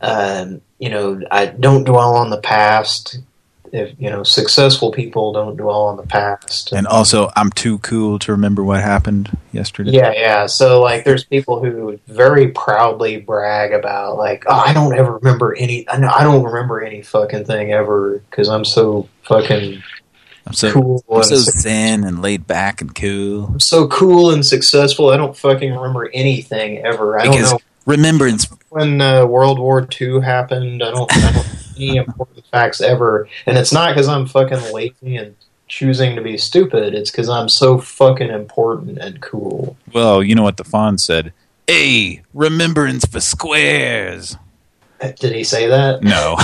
um, you know I don't dwell on the past. If you know successful people don't dwell on the past, and also, I'm too cool to remember what happened yesterday. Yeah, yeah. So like, there's people who very proudly brag about like, oh, I don't ever remember any. I don't remember any fucking thing ever because I'm so fucking I'm so cool. I'm and so zen and laid back and cool. I'm so cool and successful. I don't fucking remember anything ever. I Because don't know remembrance when uh, World War II happened. I don't. I don't any important facts ever. And it's not because I'm fucking lazy and choosing to be stupid. It's because I'm so fucking important and cool. Well, you know what the Fawn said? Hey, remembrance for squares. Did he say that? No,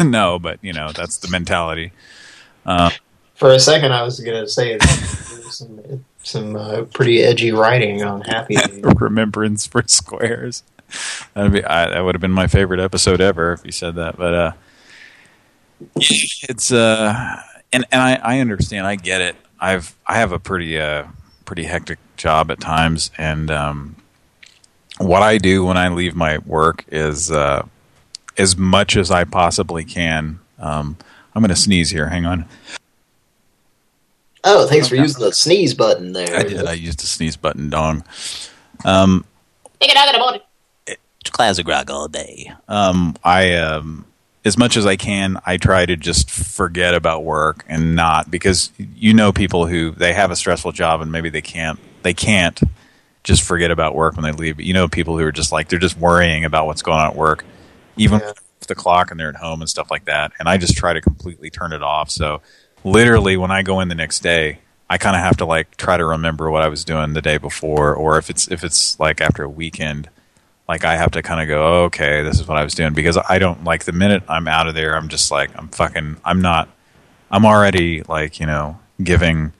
no, but you know that's the mentality. Uh, For a second, I was going to say some some uh, pretty edgy writing on Happy. remembrance for squares. That'd be I, that would have been my favorite episode ever if you said that. But uh, it's uh, and and I, I understand. I get it. I've I have a pretty uh pretty hectic job at times, and um, what I do when I leave my work is uh, as much as I possibly can. Um, I'm going to sneeze here. Hang on. Oh, thanks for using the sneeze button there. I did. I used the sneeze button dong. Um, Take it out of the morning. Classic rock all day. Um, I um, as much as I can, I try to just forget about work and not because you know people who they have a stressful job and maybe they can't they can't just forget about work when they leave. But you know people who are just like they're just worrying about what's going on at work, even off the clock and they're at home and stuff like that. And I just try to completely turn it off. So literally, when I go in the next day. I kind of have to like try to remember what I was doing the day before, or if it's if it's like after a weekend, like I have to kind of go, okay, this is what I was doing because I don't like the minute I'm out of there, I'm just like I'm fucking, I'm not, I'm already like you know giving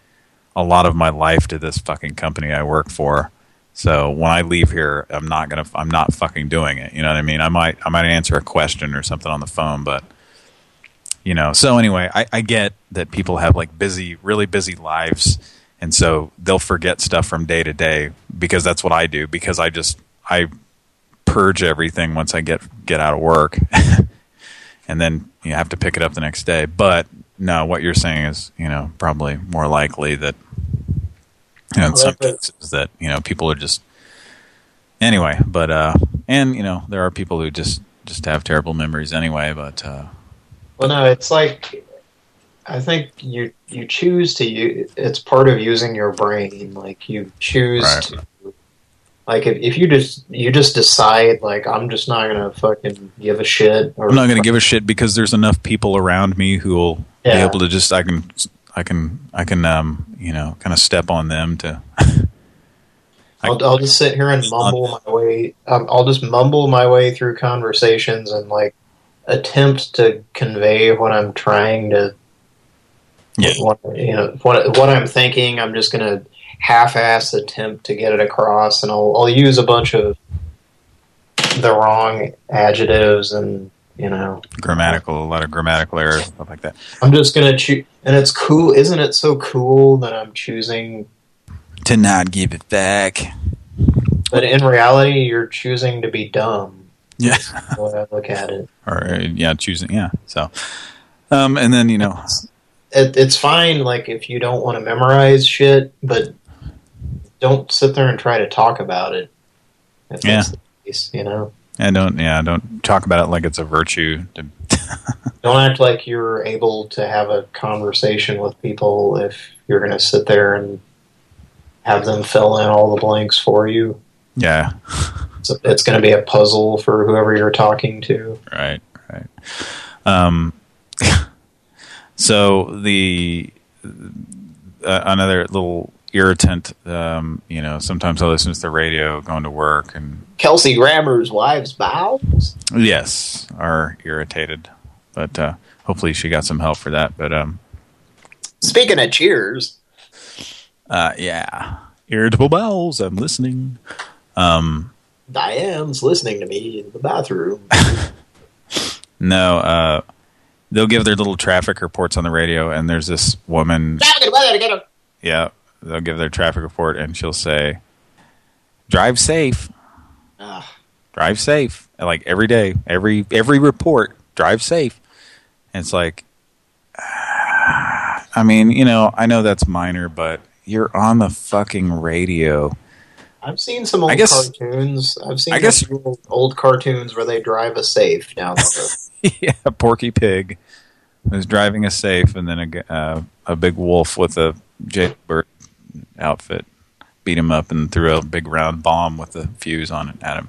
a lot of my life to this fucking company I work for. So when I leave here, I'm not gonna, I'm not fucking doing it. You know what I mean? I might, I might answer a question or something on the phone, but you know. So anyway, I, I get that people have like busy, really busy lives, and so they'll forget stuff from day to day because that's what I do. Because I just I purge everything once I get get out of work, and then you have to pick it up the next day. But no, what you're saying is you know probably more likely that you know in some cases that you know people are just anyway. But uh, and you know there are people who just just have terrible memories anyway. But uh, Well, no, it's like I think you you choose to use. It's part of using your brain. Like you choose Right. to. Like if, if you just you just decide like I'm just not gonna fucking give a shit or I'm not going to give a shit because there's enough people around me who will be able to just I can I can I can um you know kind of step on them to I'll, I'll just sit here and mumble my way. Um, I'll just mumble my way through conversations and like attempt to convey what I'm trying to. Yeah. What, you know what what I'm thinking. I'm just gonna half-ass attempt to get it across, and I'll I'll use a bunch of the wrong adjectives and you know grammatical a lot of grammatical errors stuff like that. I'm just gonna choose. And it's cool, isn't it? So cool that I'm choosing To not give it back. But in reality, you're choosing to be dumb. Yeah. That's the way I look at it. Or yeah, choosing yeah. So um and then you know it. It's fine, like, if you don't want to memorize shit, but don't sit there and try to talk about it. If Yeah. that's the case, you know? and don't yeah, don't talk about it like it's a virtue to Don't act like you're able to have a conversation with people if you're going to sit there and have them fill in all the blanks for you. yeah. It's, it's going to be a puzzle for whoever you're talking to. Right, right. Um, so the uh, another little irritant, um, you know, sometimes I listen to the radio going to work, and Kelsey Grammer's wives' bowels. yes, are irritated. But uh, hopefully she got some help for that. But um, Speaking of cheers, uh, yeah, irritable bowels. I'm listening. Um, Diane's listening to me in the bathroom. no, uh, they'll give their little traffic reports on the radio, and there's this woman Yeah, they'll give their traffic report and she'll say, "Drive safe, Ah. drive safe." Like every day, every every report, drive safe. And it's like, I mean, you know, I know that's minor, but you're on the fucking radio. I've seen some old guess- cartoons. I've seen I guess- old, old cartoons where they drive a safe down the yeah, Porky Pig was driving a safe, and then a g- uh, a big wolf with a jailbird outfit beat him up and threw a big round bomb with a fuse on it at him.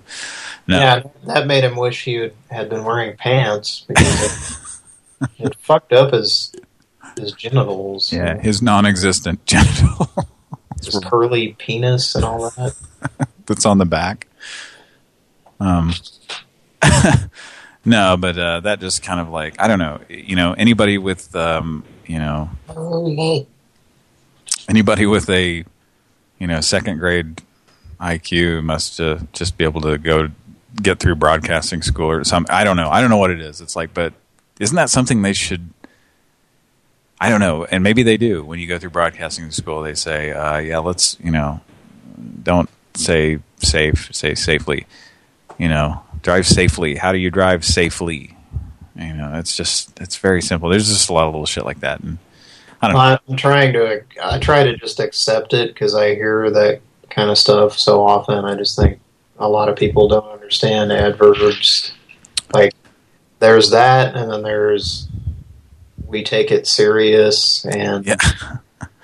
No, Yeah, that made him wish he had been wearing pants because it, it fucked up his his genitals. yeah, his non-existent genitals. his curly penis and all that. that's on the back. Um, no, but uh, that just kind of like I don't know. You know, anybody with um, you know anybody with a you know second grade IQ must uh, just be able to go get through broadcasting school or some. I don't know. I don't know what it is. It's like, but isn't that something they should? I don't know, and maybe they do. When you go through broadcasting school, they say, uh, "Yeah, let's you know, don't say safe, say safely." You know, drive safely. How do you drive safely? You know, it's just it's very simple. There's just a lot of little shit like that, and I don't know. I'm trying to. I try to just accept it because I hear that kind of stuff so often. I just think a lot of people don't understand adverbs. Like there's that, and then there's we take it serious, and yeah.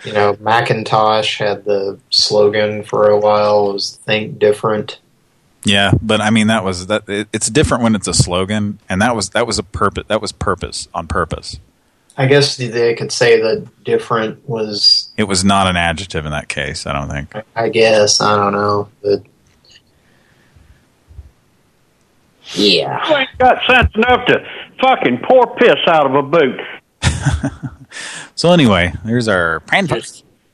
you know Macintosh had the slogan for a while was "Think different." Yeah, but I mean that was that. It, it's different when it's a slogan, and that was that was a purpose. That was purpose on purpose. I guess they could say that different was. It was not an adjective in that case. I don't think. I guess I don't know, but yeah. You ain't got sense enough to fucking pour piss out of a boot. So anyway, there's our prank-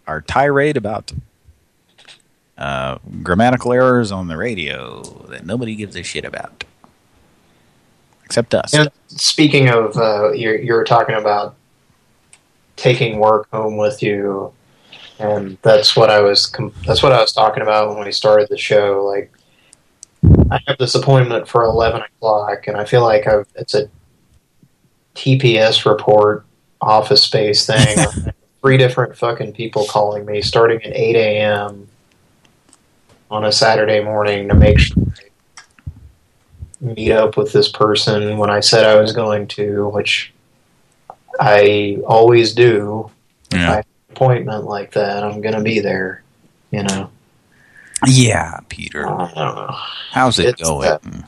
our tirade about uh, grammatical errors on the radio that nobody gives a shit about, except us. And speaking of, uh, you're, you were talking about taking work home with you, and that's what I was. com- That's what I was talking about when we started the show. Like, I have this appointment for eleven o'clock, and I feel like I've, it's a TPS report, office space thing. Three different fucking people calling me, starting at eight a.m. on a Saturday morning to make sure meet up with this person when I said I was going to, which I always do. If Yeah. I have an appointment like that, I'm going to be there. You know. Yeah, Peter. I don't know. How's it It's, going? uh, I'm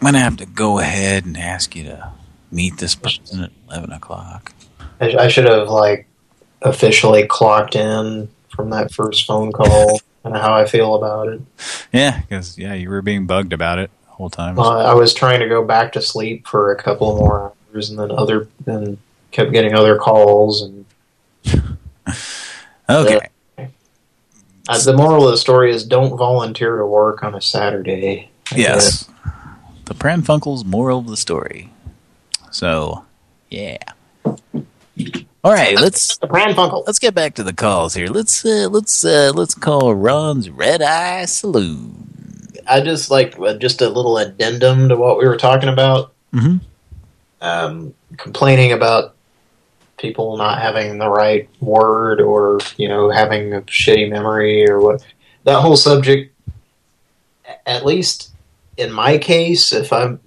gonna have to go ahead and ask you to meet this person at eleven o'clock. I, I should have like officially clocked in from that first phone call and how I feel about it. Yeah, because yeah, you were being bugged about it the whole time. Uh, I was trying to go back to sleep for a couple more hours, and then other and kept getting other calls. And okay, uh, the moral of the story is don't volunteer to work on a Saturday. I yes, the Pran Funkels moral of the story. So, yeah. All right, let's the Pran Funkel. Let's get back to the calls here. Let's uh, let's uh, let's call Ron's Red Eye Saloon. I just like uh, just a little addendum to what we were talking about. Mhm. Um, complaining about people not having the right word or you know having a shitty memory or what. That whole subject, at least in my case, if I'm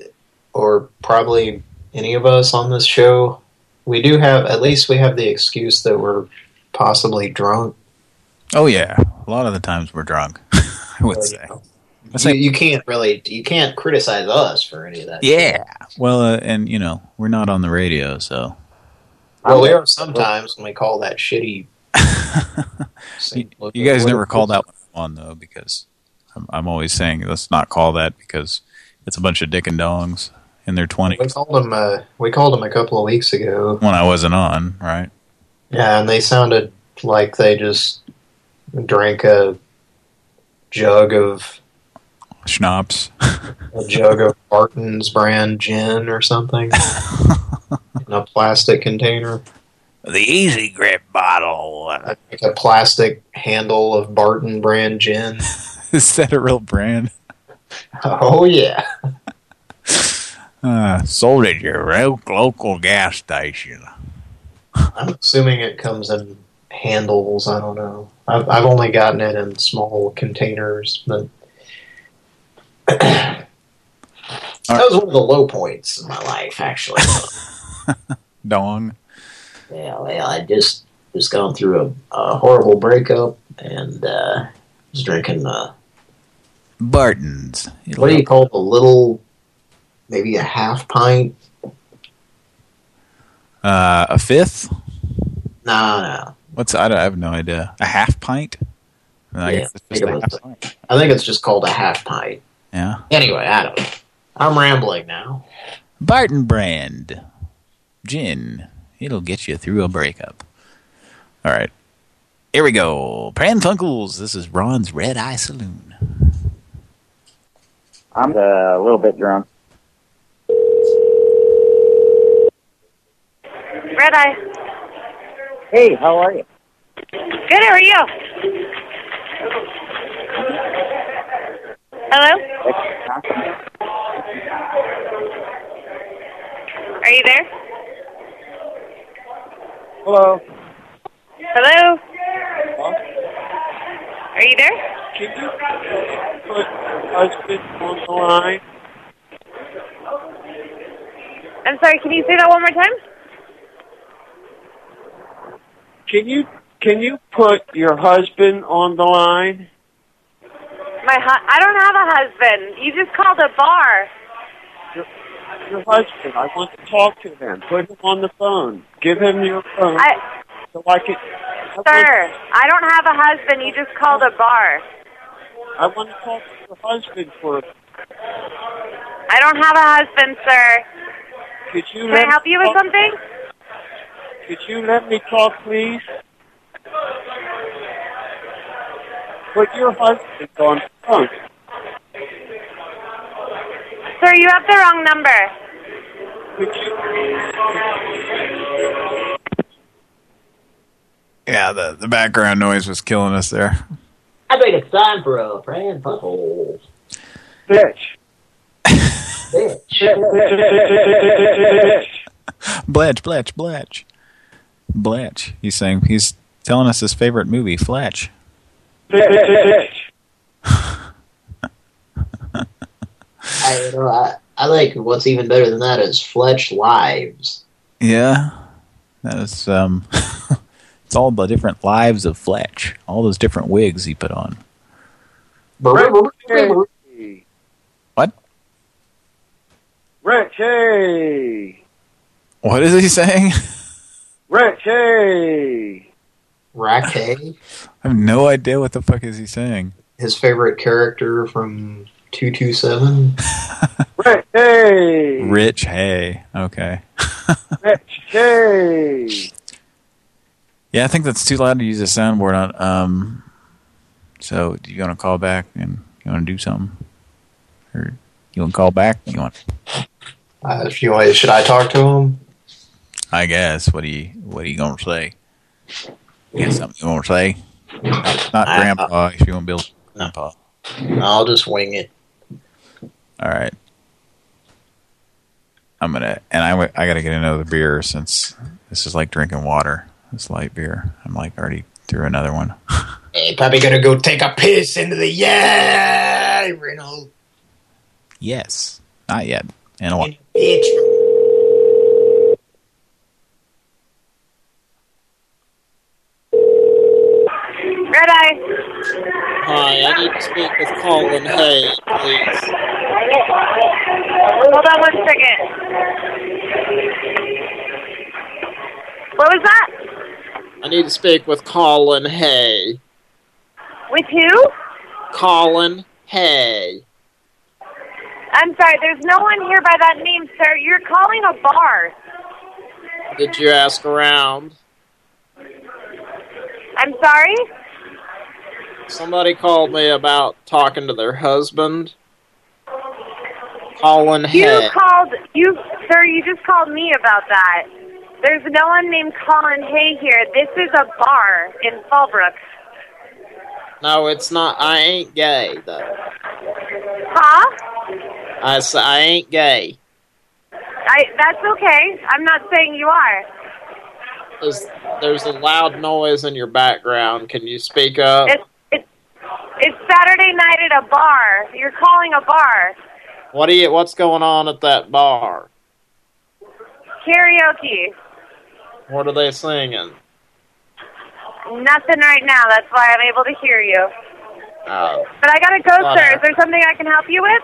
or probably any of us on this show, we do have at least we have the excuse that we're possibly drunk. Oh yeah, a lot of the times we're drunk. I would say. You, you can't really you can't criticize us for any of that. Yeah. Well, uh, and you know we're not on the radio, so Well, we are sometimes when we call that shitty. you guys never call that one on though because I'm, I'm always saying let's not call that because it's a bunch of dick and dongs in their 20s. We twenties called them. Uh, we called them a couple of weeks ago. when I wasn't on, right? Yeah, and they sounded like they just drank a jug of Schnapps. a jug of Barton's brand gin or something in a plastic container. The Easy Grip bottle. Like a plastic handle of Barton brand gin. Is that a real brand? Oh yeah. Uh, sold at your local gas station. I'm assuming it comes in handles. I don't know. I've, I've only gotten it in small containers, but that was one of the low points in my life, actually. Dong. Yeah, well, I just just gone through a, a horrible breakup and uh, was drinking uh, Barton's. what do you call the little, maybe a half pint? Uh, a fifth? No, no. What's I, don't, I have no idea. A half pint? I Yeah, guess it's I think, a half pint. I think it's just called a half pint. Yeah. Anyway, I don't know. I'm rambling now. Barton brand. Gin. It'll get you through a breakup. All right. Here we go. Pran Funkels. This is Ron's Red Eye Saloon. I'm uh, a little bit drunk. Red Eye. Hey, how are you? Good, how are you? Hello? Are you there? Hello. Hello? Are you there? Can you put husband on the line? I'm sorry, can you say that one more time? Can you can you put your husband on the line? My hu- I don't have a husband. You just called a bar. Your, your husband. I want to talk to him. Put him on the phone. Give him your phone I, so I can. I sir, I don't have a husband. You just called a bar. I want to talk to your husband for. I don't have a husband, sir. Could you Can I help you with something? Could you let me talk, please? Put your husband on the phone. Sir, you have the wrong number. Could you? Yeah, the, the background noise was killing us there. I think it's time for a Pran Funkels. Bitch. Bletch, Bletch, Bletch. Bletch. He's saying he's telling us his favorite movie, Fletch. Fletch. I, you know, I, I like what's even better than that is Fletch Lives. Yeah. That's um it's all the different lives of Fletch. All those different wigs he put on. Richie. What? Richie. What is he saying? Richie. Rackay, I have no idea what the fuck is he saying. his favorite character from 227. Richie. Rich Hay. Okay. Richie. Yeah, I think that's too loud to use a soundboard on. Um, so, do you want to call back and you want to do something, or you want to call back? You want? Uh, if you want, should I talk to him? I guess. What do you What are you gonna say? You got something you want to say? Not, not I- Grandpa. If you want to build Grandpa. I'll just wing it. All right. I'm gonna, and I I gotta get another beer since this is like drinking water. This light beer. I'm like already through another one. Hey, probably gonna go take a piss into the urinal. Yes. Not yet. In a while. Bitch. Red Eye. Hi, I need to speak with Colin Hay, please. Hold on one second. What was that? I need to speak with Colin Hay. With who? Colin Hay. I'm sorry, there's no one here by that name, sir. You're calling a bar. Did you ask around? I'm sorry? Somebody called me about talking to their husband. Colin You Hay. You called, you, sir, you just called me about that. There's no one named Colin Hay here. This is a bar in Fallbrook. No, it's not. I ain't gay, though. Huh? I, I ain't gay. I, that's okay. I'm not saying you are. There's, there's a loud noise in your background. Can you speak up? It's, it's, Saturday night at a bar. You're calling a bar. What do you? What's going on at that bar? Karaoke. What are they singing? Nothing right now. That's why I'm able to hear you. Uh, But I gotta go, Got sir. Is there something I can help you with?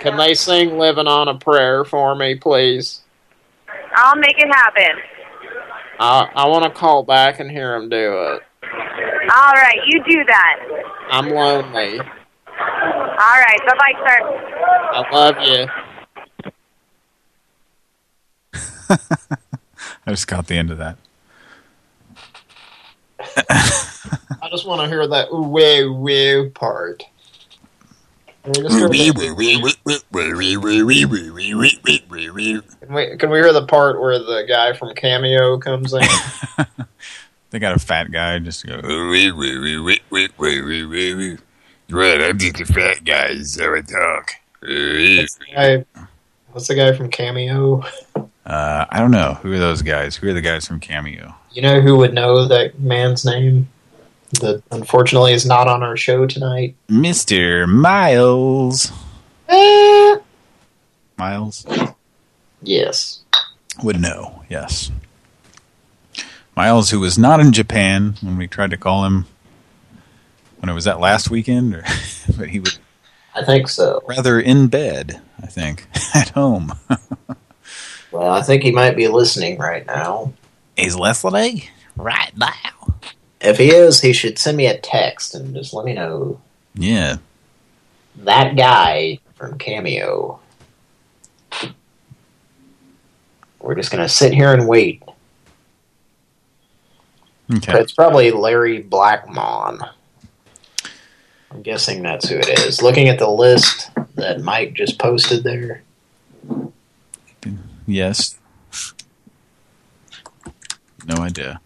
can they sing "Living on a Prayer" for me, please? I'll make it happen. I I want to call back and hear them do it. All right, you do that. I'm lonely. All right, bye bye, sir. I love you. I just got the end of that. I just want to hear that ooh wee wee part. Can we, just hear the, can, we, can we hear the part where the guy from Cameo comes in? They got a fat guy just to go. Right, I'm just a fat guy, so I talk. What's the guy, what's the guy from Cameo? Uh, I don't know. Who are those guys? Who are the guys from Cameo? You know who would know that man's name? That unfortunately is not on our show tonight. Mr. Miles. Miles Yes. would know. Yes. Miles, who was not in Japan when we tried to call him. When it was that last weekend, or but he was I think so. rather in bed. I think at home. Well, I think he might be listening right now. Is Leslie right now? If he is, he should send me a text and just let me know. Yeah. That guy from Cameo. We're just going to sit here and wait. Okay. It's probably Larry Blackmon. I'm guessing that's who it is. Looking at the list that Mike just posted there. Yes. No idea.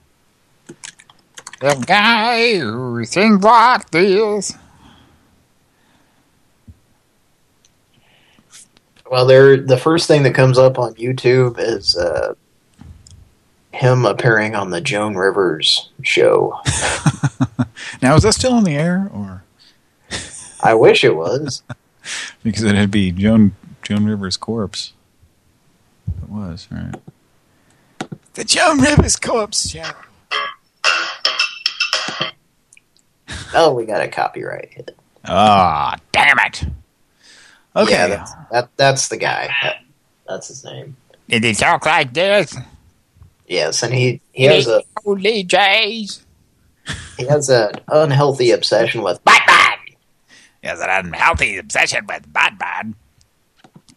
The guy who sings like this. Well, there. The first thing that comes up on YouTube is uh, him appearing on the Joan Rivers show. Now, is that still on the air, or I wish it was. because it'd be Joan Joan Rivers' corpse? It was right. The Joan Rivers corpse show. Oh, we got a copyright hit. Ah, damn it. Okay. Yeah, that's, that, that's the guy. That, that's his name. Did he talk like this? Yes, and he, he has a Holy jays. he has an unhealthy obsession with Batman. He has an unhealthy obsession with Batman.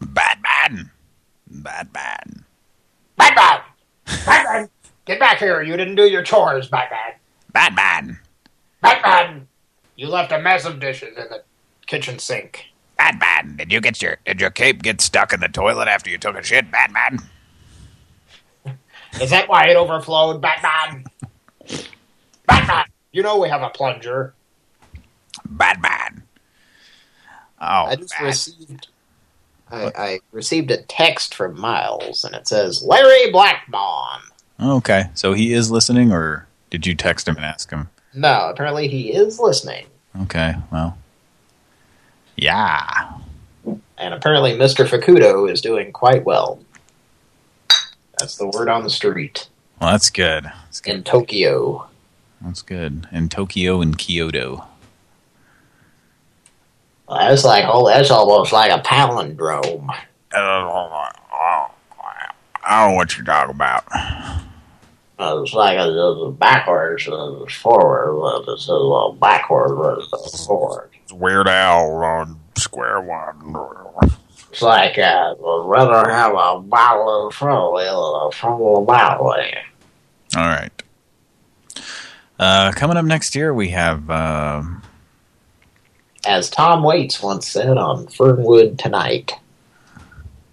Batman. Batman. Batman! Batman! Get back here. You didn't do your chores, Batman. Batman. Batman! You left a mess of dishes in the kitchen sink. Batman. Did you get your did your cape get stuck in the toilet after you took a shit, Batman? Is that why it overflowed, Batman? Batman! You know we have a plunger. Batman. Oh, I just received I, I received a text from Miles, and it says Larry Blackmon. Okay, so he is listening, or did you text him and ask him? No, apparently he is listening, Okay, well. Yeah. and apparently Mr. Facudo is doing quite well. That's the word on the street Well, that's good. That's good. in Tokyo. That's good. In Tokyo and Kyoto. Well, that's like oh, that's almost like a palindrome. I don't know what you're talking about. Uh, It's like a, a backwards uh, forward. uh, It's a uh, backward uh, forward. It's Weird Al on Square One. It's like uh, I'd rather have a bottle of trouble than a trouble bottle. All right. Uh, coming up next year, we have... Uh, As Tom Waits once said on Fernwood Tonight,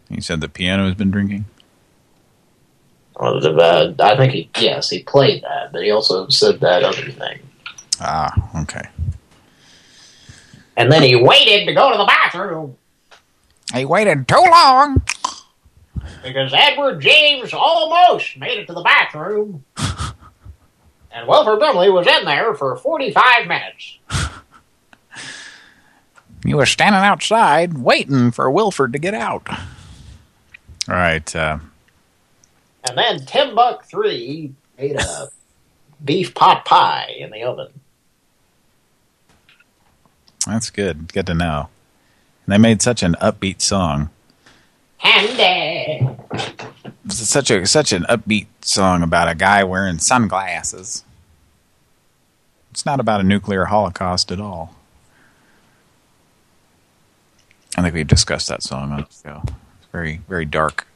he said the piano has been drinking. uh, the- I think he, yes, he played that, but he also said that other thing. Ah, okay. And then he waited to go to the bathroom He waited too long. because Edward James almost made it to the bathroom. And Wilford Brimley was in there for 45 minutes. You were standing outside waiting for Wilford to get out. All right. Uh, And then Timbuk 3 made a beef pot pie in the oven. that's good. Good to know. And they made such an upbeat song. Handy. Such a such an upbeat song about a guy wearing sunglasses. It's not about a nuclear holocaust at all. I think we've discussed that song on the show. It's very, very dark.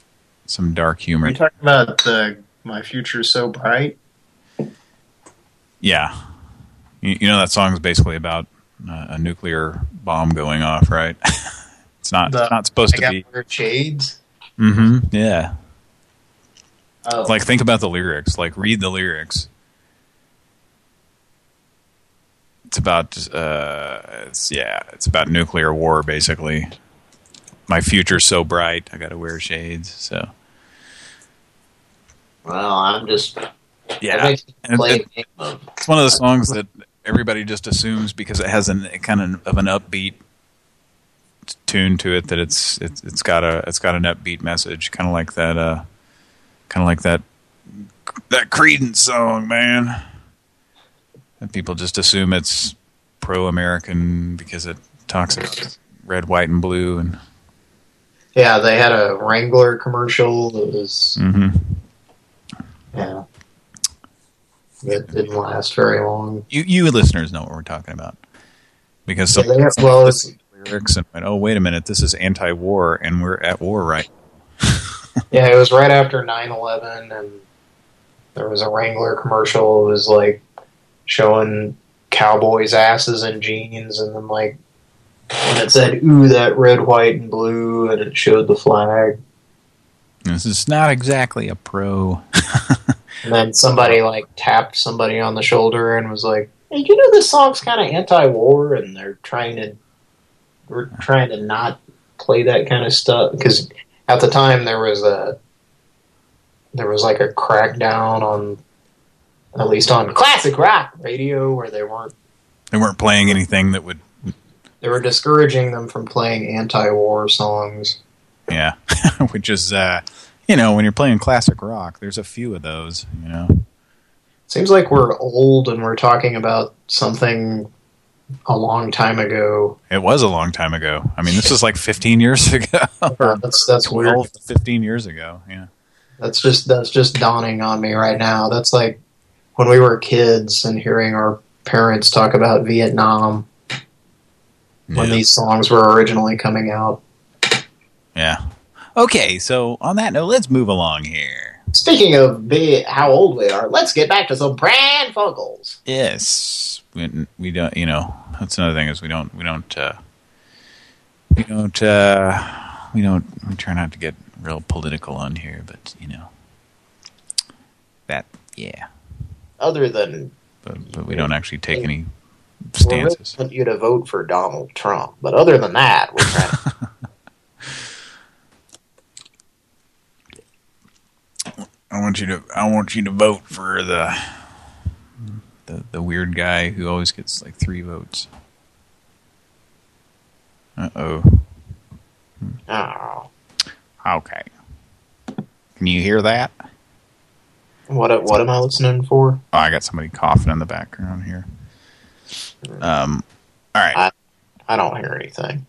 Some dark humor. Are you talking about uh, My Future's So Bright? Yeah. You, you know that song's basically about a nuclear bomb going off, right? it's not The- it's not supposed I to got be. shades. Mm-hmm. Yeah. Oh. Like think about the lyrics. Like read the lyrics. It's about uh it's yeah, it's about nuclear war basically. My future's so bright, I got to wear shades, so Well, I'm just... Yeah. That makes me And play it- a game of... It's one of the songs that everybody just assumes because it has an kind of of an upbeat tune to it that it's it's it's got a it's got an upbeat message, kind of like that uh kind of like that that Creedence song, man. And people just assume it's pro-American because it talks about red, white, and blue, and Yeah, they had a Wrangler commercial that was, hmm yeah. It didn't last very long. you you listeners know what we're talking about because some Yeah, have- well, lyrics and went, oh wait a minute, this is anti-war, and we're at war right. yeah, it was right after 9-11, and there was a Wrangler commercial. It was like showing cowboys' asses and jeans, and then like and it said, "Ooh, that red, white, and blue," and it showed the flag. This is not exactly a pro. And then somebody like tapped somebody on the shoulder and was like, "Hey, you know this song's kind of anti-war?" And they're trying to we're trying to not play that kind of stuff because at the time there was a there was like a crackdown on at least on classic rock radio where they weren't They weren't playing anything that would, they were discouraging them from playing anti-war songs. yeah, which is, uh, You know, when you're playing classic rock, there's a few of those, you know. Seems like we're old and we're talking about something a long time ago. It was a long time ago. I mean, this was like 15 years ago. or that's that's 12 weird. 15 years ago, yeah. That's just that's just dawning on me right now. That's like when we were kids and hearing our parents talk about Vietnam when Yeah. these songs were originally coming out. Yeah. Okay, so on that note, let's move along here. Speaking of be how old we are, let's get back to some Pran Funkels. Yes, we, we don't. You know, that's another thing is we don't. We don't. Uh, we don't. Uh, we don't. We try not to get real political on here, but you know, that. Yeah, Other than but but we don't actually take any stances. really want you to vote for Donald Trump, but other than that, we're trying. I want you to. I want you to vote for the the the weird guy who always gets like three votes. Uh oh. oh, Okay. Can you hear that? what what am I listening for? Oh, I got somebody coughing in the background here. Um. All right. I, I don't hear anything.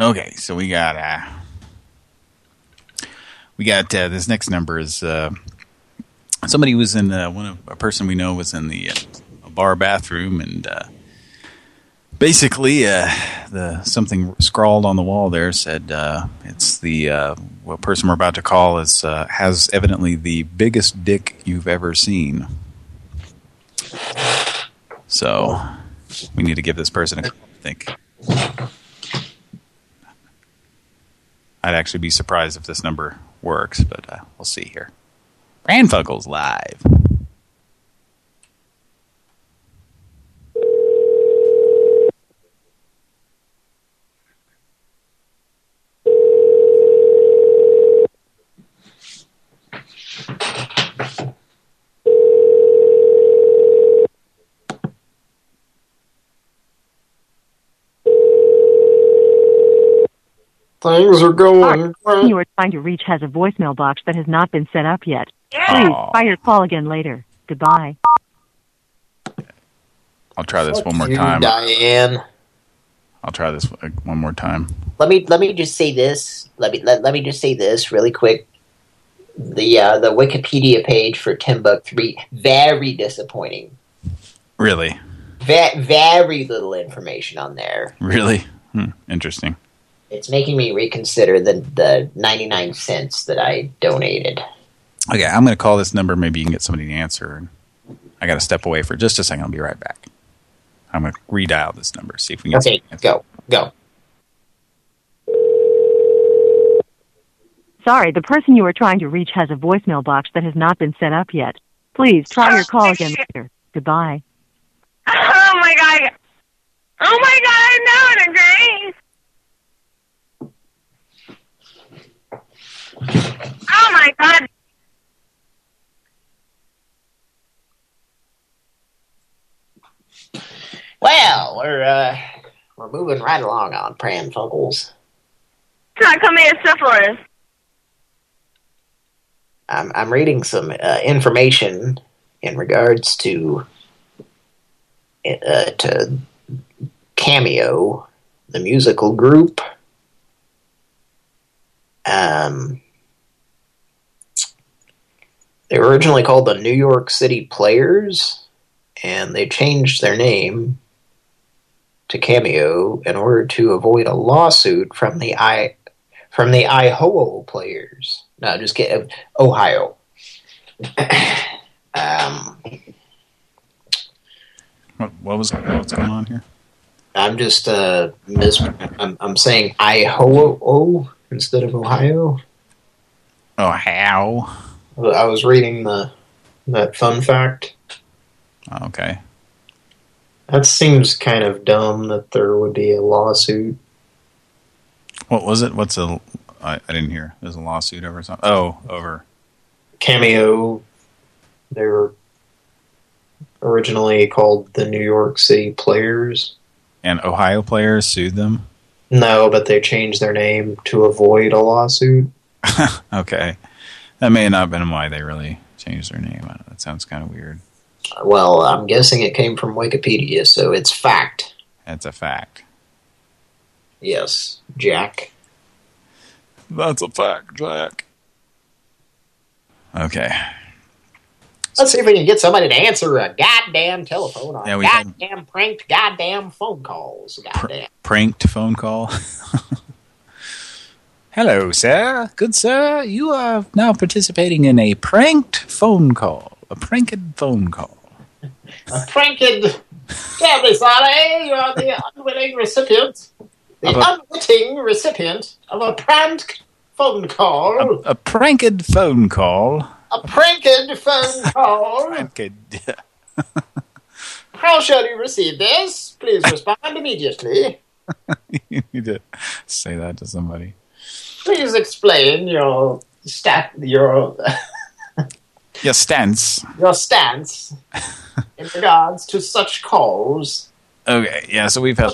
Okay, so we got uh we got uh, this next number is uh somebody was in uh, one of a person we know was in the uh, bar bathroom and uh basically uh the something scrawled on the wall there said it's the what person we're about to call is has evidently the biggest dick you've ever seen. So we need to give this person a think. I'd actually be surprised if this number works, but uh, we'll see here. Brand live. Things are going person you are trying to reach has a voicemail box that has not been set up yet. Please Aw. try your call again later. Goodbye. I'll try this one more you, time. Diane. I'll try this uh, one more time. Let me let me just say this. Let me let, let me just say this really quick. The uh, the Wikipedia page for Timbuk three very disappointing. Really? Ve very little information on there. Really? Hmm, interesting. It's making me reconsider the the ninety nine cents that I donated. Okay, I'm going to call this number. Maybe you can get somebody to answer. I got to step away for just a second. I'll be right back. I'm going to redial this number, see if we can get Okay, go go. Sorry, the person you are trying to reach has a voicemail box that has not been set up yet. Please try your call again later. Goodbye. Oh my god. Oh my god, no, the Grace. Oh my god. Well, we're uh, we're moving right along on Pran Funkels. Not come here, syphilis. I'm I'm reading some uh, information in regards to uh, to Cameo, the musical group. Um, they were originally called the New York City Players, and they changed their name to Cameo in order to avoid a lawsuit from the I from the Ihoho Players. No, just kidding. Ohio. um, What, what was what's going on here? I'm just uh mis I'm I'm saying Ihoho instead of Ohio. Oh, how? I was reading the that fun fact. Oh, okay. That seems kind of dumb that there would be a lawsuit. What was it? What's a? I, I didn't hear. There's a lawsuit over something. Oh, over. Cameo. They were originally called the New York City Players. And Ohio players sued them. No, but they changed their name to avoid a lawsuit. okay. That may not have been why they really changed their name. I don't know, That sounds kind of weird. Well, I'm guessing it came from Wikipedia, so it's fact. That's a fact. Yes, Jack. That's a fact, Jack. Okay. Let's see if we can get somebody to answer a goddamn telephone on Yeah, we had- goddamn pranked goddamn phone calls. Goddamn. Pranked phone call. Hello, sir. Good sir. You are now participating in a pranked phone call. A pranked phone call. A pranked... Terribly sorry, you are the unwilling recipient. The a- unwitting recipient of a pranked phone call. A pranked phone call. A pranked phone call. Pranked. How shall you receive this? Please respond immediately. you need to say that to somebody. Please explain your stat, your Your stance. your stance in regards to such calls. Okay, yeah, so we've had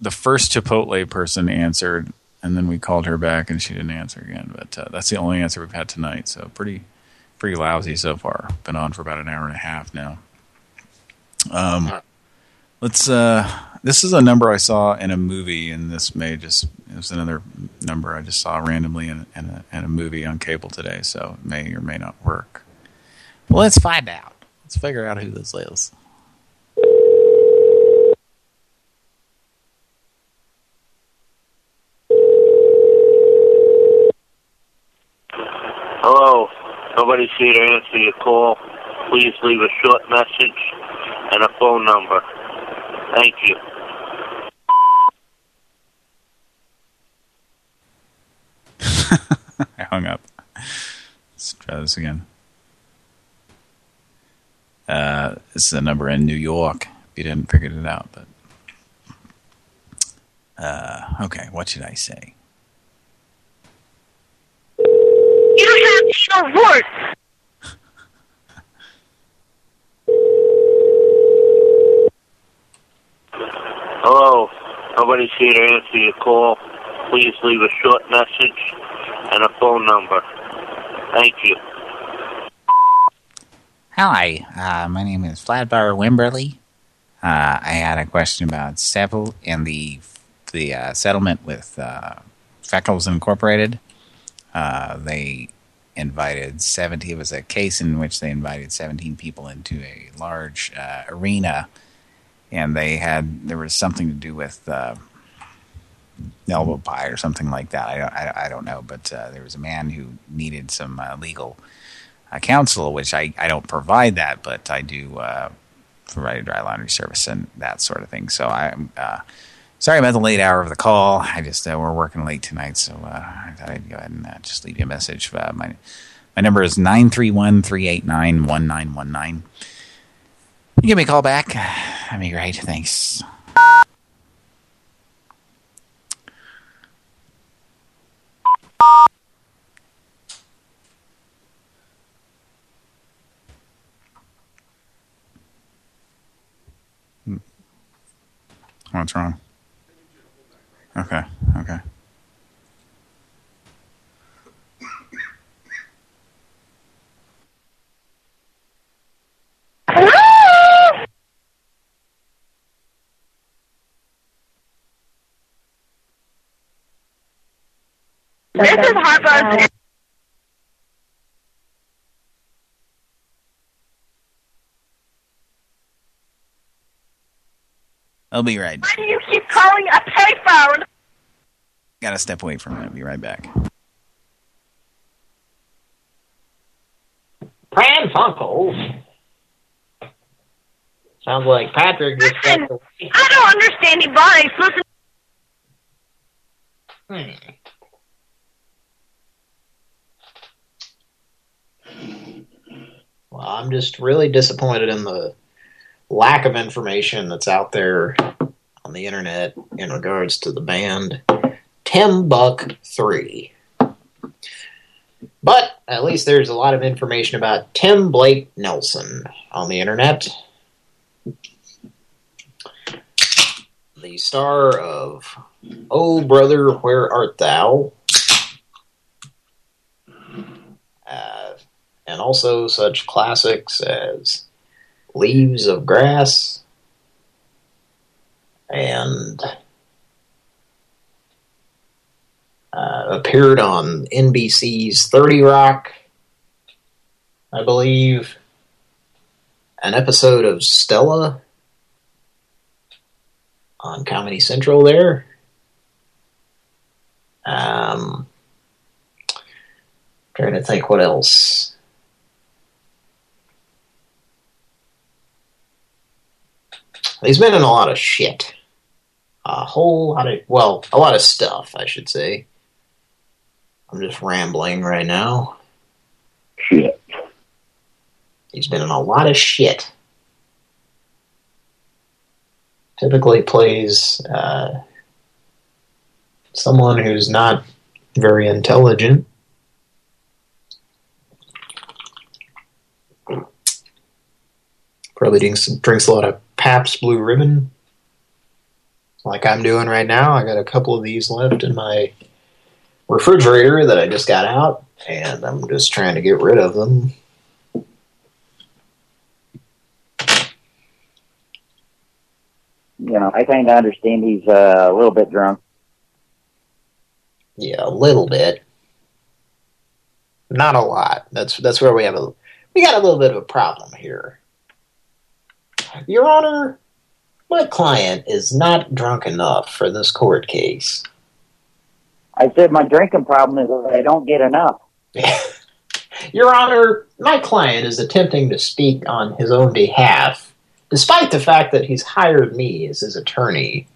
the first Chipotle person answered, and then we called her back, and she didn't answer again. But uh, that's the only answer we've had tonight, so pretty pretty lousy so far. Been on for about an hour and a half now. Um, let's. Uh, this is a number I saw in a movie, and this may just it was another number I just saw randomly in, in, a, in a movie on cable today, so it may or may not work. Well, let's find out. Let's figure out who this is. Hello. Nobody's here to answer your call. Please leave a short message and a phone number. Thank you. I hung up. Let's try this again. Uh, this is a number in New York. If you didn't figure it out, but uh, okay. What should I say? You have your words. Hello. Nobody's here to answer your call. Please leave a short message and a phone number. Thank you. Hi, uh, my name is Flatbar Wimberly. Uh, I had a question about Seville and the the uh, settlement with uh, Freckles Incorporated. Uh, they invited 70, it was a case in which they invited 17 people into a large uh, arena, and they had, there was something to do with uh, elbow pie or something like that. I don't, I, I don't know, but uh, there was a man who needed some uh, legal uh, counsel, which I, I don't provide that, but I do uh, provide a dry laundry service and that sort of thing. So I'm uh, sorry about the late hour of the call. I just uh, we're working late tonight, so I thought I'd go ahead and just leave you a message. My my number is nine three one three eight nine one nine one nine. You give me a call back. That'd be great. Thanks. What's wrong? Okay, okay. This is Harpo's. I'll be right. Why do you keep calling a payphone? Gotta step away from it. I'll be right back. Pran Funkels. Sounds like Patrick just got the... I don't understand you bodies. Listen. Hmm. Well, I'm just really disappointed in the lack of information that's out there on the internet in regards to the band Timbuk 3. But at least there's a lot of information about Tim Blake Nelson on the internet. The star of Oh Brother, Where Art Thou? Uh, and also such classics as Leaves of Grass and uh, appeared on NBC's 30 Rock, I believe, an episode of Stella on Comedy Central there. Um, trying to think what else. He's been in a lot of shit. A whole lot of, well, a lot of stuff, I should say. I'm just rambling right now. Shit. He's been in a lot of shit. Typically plays uh, someone who's not very intelligent. Probably drinks, drinks a lot of Pabst Blue Ribbon. Like I'm doing right now. I got a couple of these left in my refrigerator that I just got out. And I'm just trying to get rid of them. You know, I kind of understand he's uh, a little bit drunk. Yeah, a little bit. Not a lot. That's that's where we have a we got a little bit of a problem here. Your Honor, my client is not drunk enough for this court case. I said my drinking problem is that I don't get enough. Your Honor, my client is attempting to speak on his own behalf, despite the fact that he's hired me as his attorney.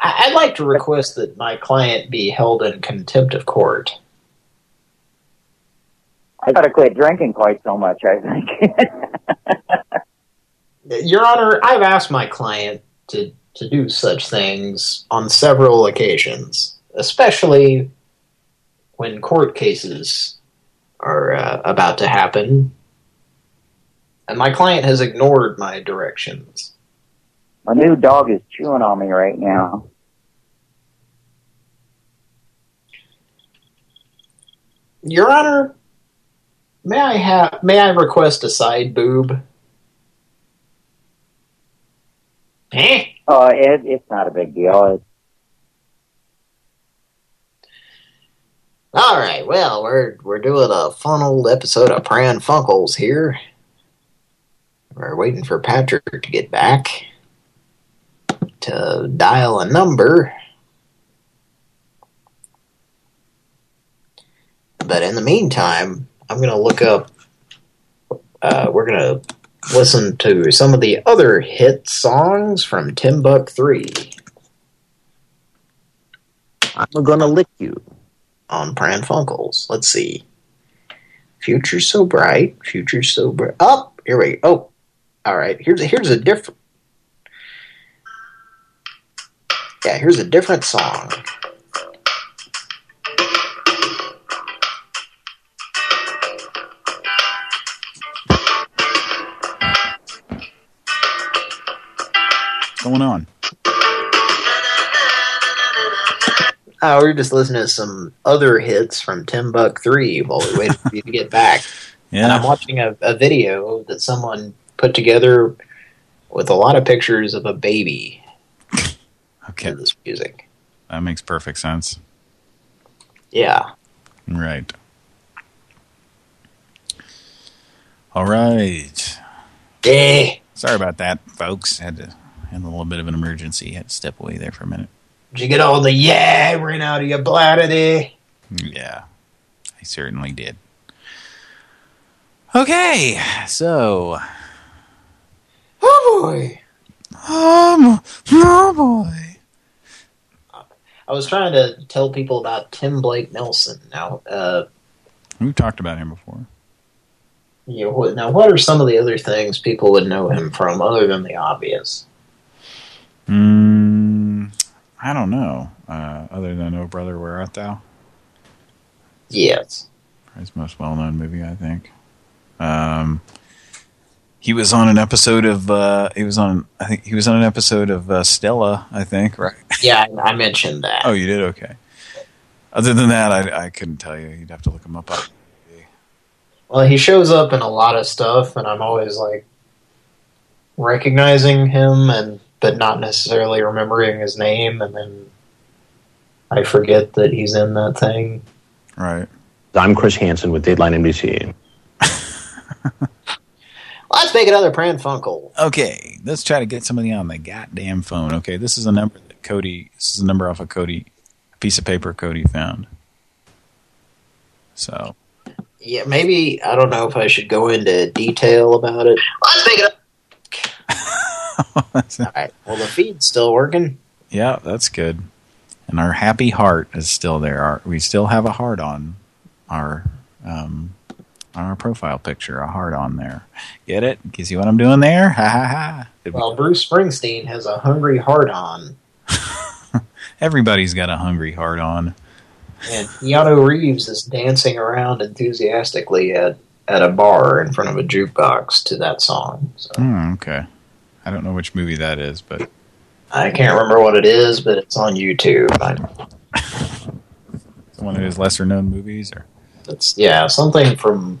I- I'd like to request that my client be held in contempt of court. I gotta quit drinking quite so much, I think. Your Honor, I've asked my client to, to do such things on several occasions, especially when court cases are uh, about to happen. And my client has ignored my directions. my new dog is chewing on me right now. Your Honor, may I have may I request a side boob? Eh? Oh, it, it's not a big deal. It's, All right, well, we're we're doing a fun old episode of Pran Funkels here. We're waiting for Patrick to get back to dial a number. But in the meantime, I'm going to look up, uh, we're going to listen to some of the other hit songs from Timbuk 3. I'm to lick you on Pran Funkels. Let's see. Future so bright, future so bright. Oh, here we go. Oh, all right. Here's a, here's a different. Yeah, here's a different song. Going on? Oh, we are just listening to some other hits from Timbuk 3 while we wait for you to get back. Yeah. And I'm watching a, a video that someone put together with a lot of pictures of a baby. Okay. This music. That makes perfect sense. Yeah. Right. All right. Eh. Sorry about that, folks. Had to a little bit of an emergency. Had to step away there for a minute. Did you get all the yeah ran out of your bladder there? Yeah, I certainly did. Okay, so. Oh boy. Um, oh boy. I was trying to tell people about Tim Blake Nelson. Now, uh, We've talked about him before. you know, now what are some of the other things people would know him from other than the obvious? Mm, I don't know. Uh, other than Oh Brother, Where Art Thou? Yes. His most well-known movie, I think. Um, he was on an episode of. Uh, he was on. I think he was on an episode of uh, Stella. I think. Right. Yeah, I, I mentioned that. Oh, you did. Okay. Other than that, I, I couldn't tell you. You'd have to look him up. Well, Well, he shows up in a lot of stuff, and I'm always like recognizing him, and but not necessarily remembering his name, and then I forget that he's in that thing. Right. I'm Chris Hansen with Dateline NBC. Let's make another Pran Funkel. Okay, let's try to get somebody on the goddamn phone. Okay, this is a number that Cody. This is a number off of Cody, a piece of paper Cody found. So Yeah, maybe, I don't know if I should go into detail about it. Let's make it All right, well, the feed's still working. yeah, that's good. And our happy heart is still there. Our, we still have a heart on our um, on our profile picture. A heart on there. Get it? You see what I'm doing there? Ha ha ha. Well, Bruce Springsteen has a hungry heart on, Everybody's got a hungry heart on. and Keanu Reeves is dancing around enthusiastically at, at a bar in front of a jukebox to that song. So Hmm, okay. I don't know which movie that is, but I can't remember what it is, but it's on YouTube. One of his lesser known movies, or it's yeah, something from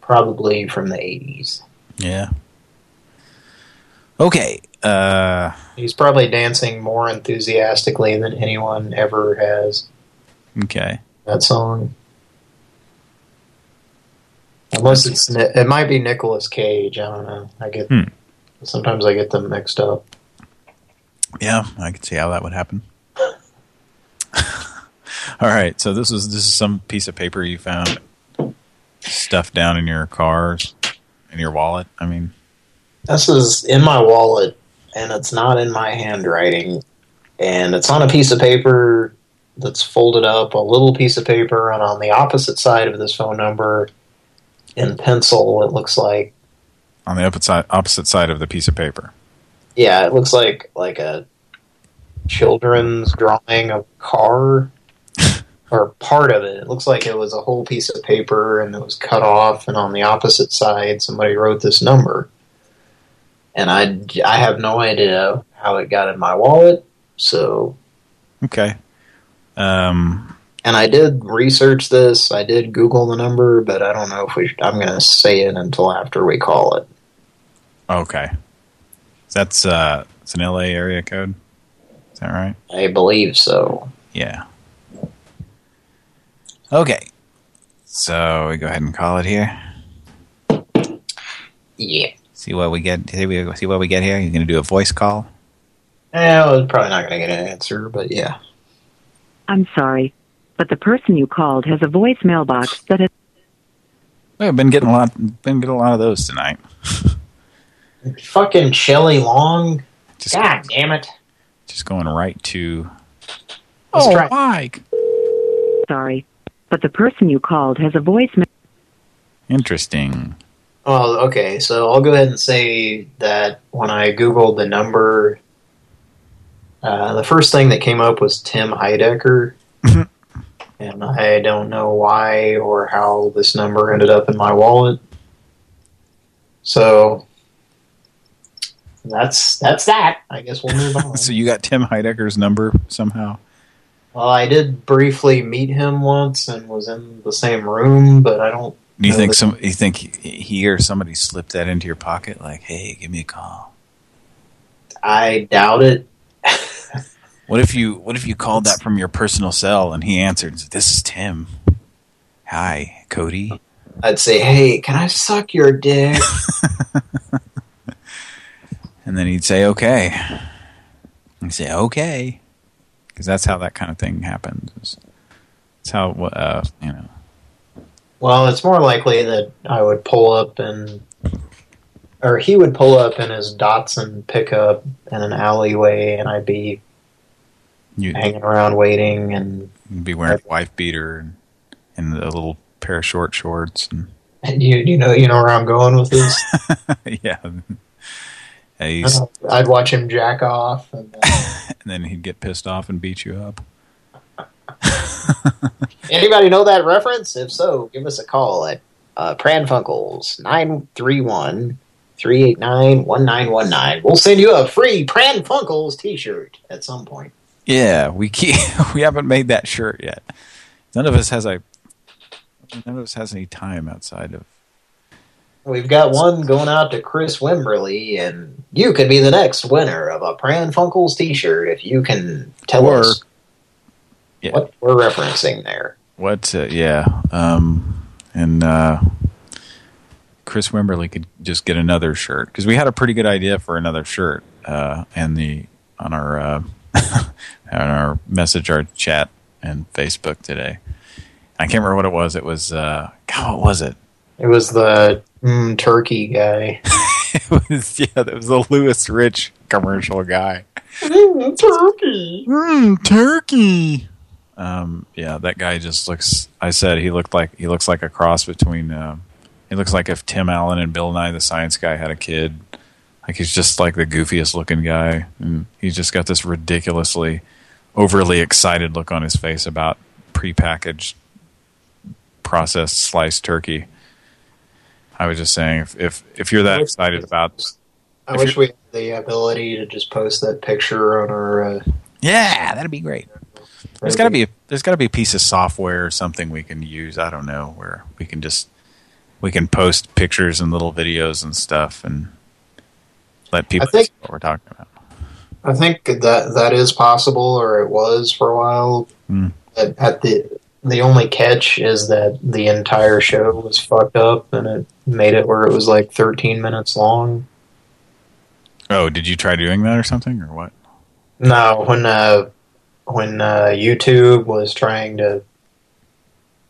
probably from the 80s. yeah. Okay. Uh, He's probably dancing more enthusiastically than anyone ever has. okay. That song. Unless it's, it might be Nicolas Cage. I don't know. I get Hmm. sometimes I get them mixed up. Yeah, I can see how that would happen. All right, so this is this is some piece of paper you found stuffed down in your cars, in your wallet. I mean, This is in my wallet, and it's not in my handwriting. And it's on a piece of paper that's folded up, a little piece of paper, and on the opposite side of this phone number, in pencil, it looks like, on the opposite side, opposite side of the piece of paper. yeah, it looks like like a children's drawing of a car, or part of it. It looks like it was a whole piece of paper, and it was cut off, and on the opposite side, somebody wrote this number. And I, I have no idea how it got in my wallet, so Okay. Um, And I did research this. I did Google the number, but I don't know if we. Should, I'm going to say it until after we call it. okay. That's uh, it's an LA area code. Is that right? I believe so. Yeah. Okay. So we go ahead and call it here. Yeah. See what we get. See, we, see what we get here. You're going to do a voice call. Yeah, I was probably not going to get an answer, but yeah. I'm sorry, but the person you called has a voicemail box that has. I've been getting a lot. Been getting a lot of those tonight. Fucking Shelley Long. God damn it. Just going right to. Let's oh, try. Mike. Sorry, but the person you called has a voicemail. Interesting. Well, okay, so I'll go ahead and say that when I Googled the number, uh, the first thing that came up was Tim Heidecker. and I don't know why or how this number ended up in my wallet. So that's that's that. I guess we'll move on. So you got Tim Heidecker's number somehow. well, I did briefly meet him once and was in the same room, but I don't. Do you think some? You think he or somebody slipped that into your pocket? Like, hey, give me a call. I doubt it. What if you? What if you called that from your personal cell and he answered, "This is Tim. Hi, Cody." I'd say, "Hey, can I suck your dick?" And then he'd say, "Okay." He'd say, "Okay," because that's how that kind of thing happens. It's how uh, you know. Well, it's more likely that I would pull up and, or he would pull up in his Datsun pickup in an alleyway, and I'd be You, hanging around waiting, and, be wearing a wife beater and, and a little pair of short shorts and and you you know you know where I'm going with this. yeah. He's- I'd watch him jack off, and then, and then he'd get pissed off and beat you up. anybody know that reference? If so, give us a call at uh, Pranfunkels 931-389-1919. We'll send you a free Pranfunkels T-shirt at some point. Yeah, we keep, we haven't made that shirt yet. None of us has a None of us has any time outside of. We've got one going out to Chris Wimberly, and you could be the next winner of a Pran Funkels t-shirt if you can tell Or- us Yeah. what we're referencing there. What? Uh, yeah. Um, and uh, Chris Wimberly could just get another shirt because we had a pretty good idea for another shirt. Uh, and the on our uh, on our message, our chat, and Facebook today. I can't remember what it was. It was uh, God, what was it? It was the mm, turkey guy. it was yeah, that was the Louis Rich commercial guy. turkey. Mm, turkey. Um, yeah, that guy just looks. I said he looked like he looks like a cross between. Uh, he looks like if Tim Allen and Bill Nye the Science Guy had a kid. Like he's just like the goofiest looking guy, and he's just got this ridiculously overly excited look on his face about prepackaged, processed sliced turkey. I was just saying, if if, if you're that excited about, I wish we had the ability to just post that picture on our. Uh, yeah, that'd be great. There's got to be a, there's got to be a piece of software or something we can use. I don't know where we can just we can post pictures and little videos and stuff and let people think- see what we're talking about. I think that that is possible, or it was for a while. Hmm. At, at the the only catch is that the entire show was fucked up, and it made it where it was like 13 minutes long. Oh, did you try doing that or something or what? No, when uh, when uh, YouTube was trying to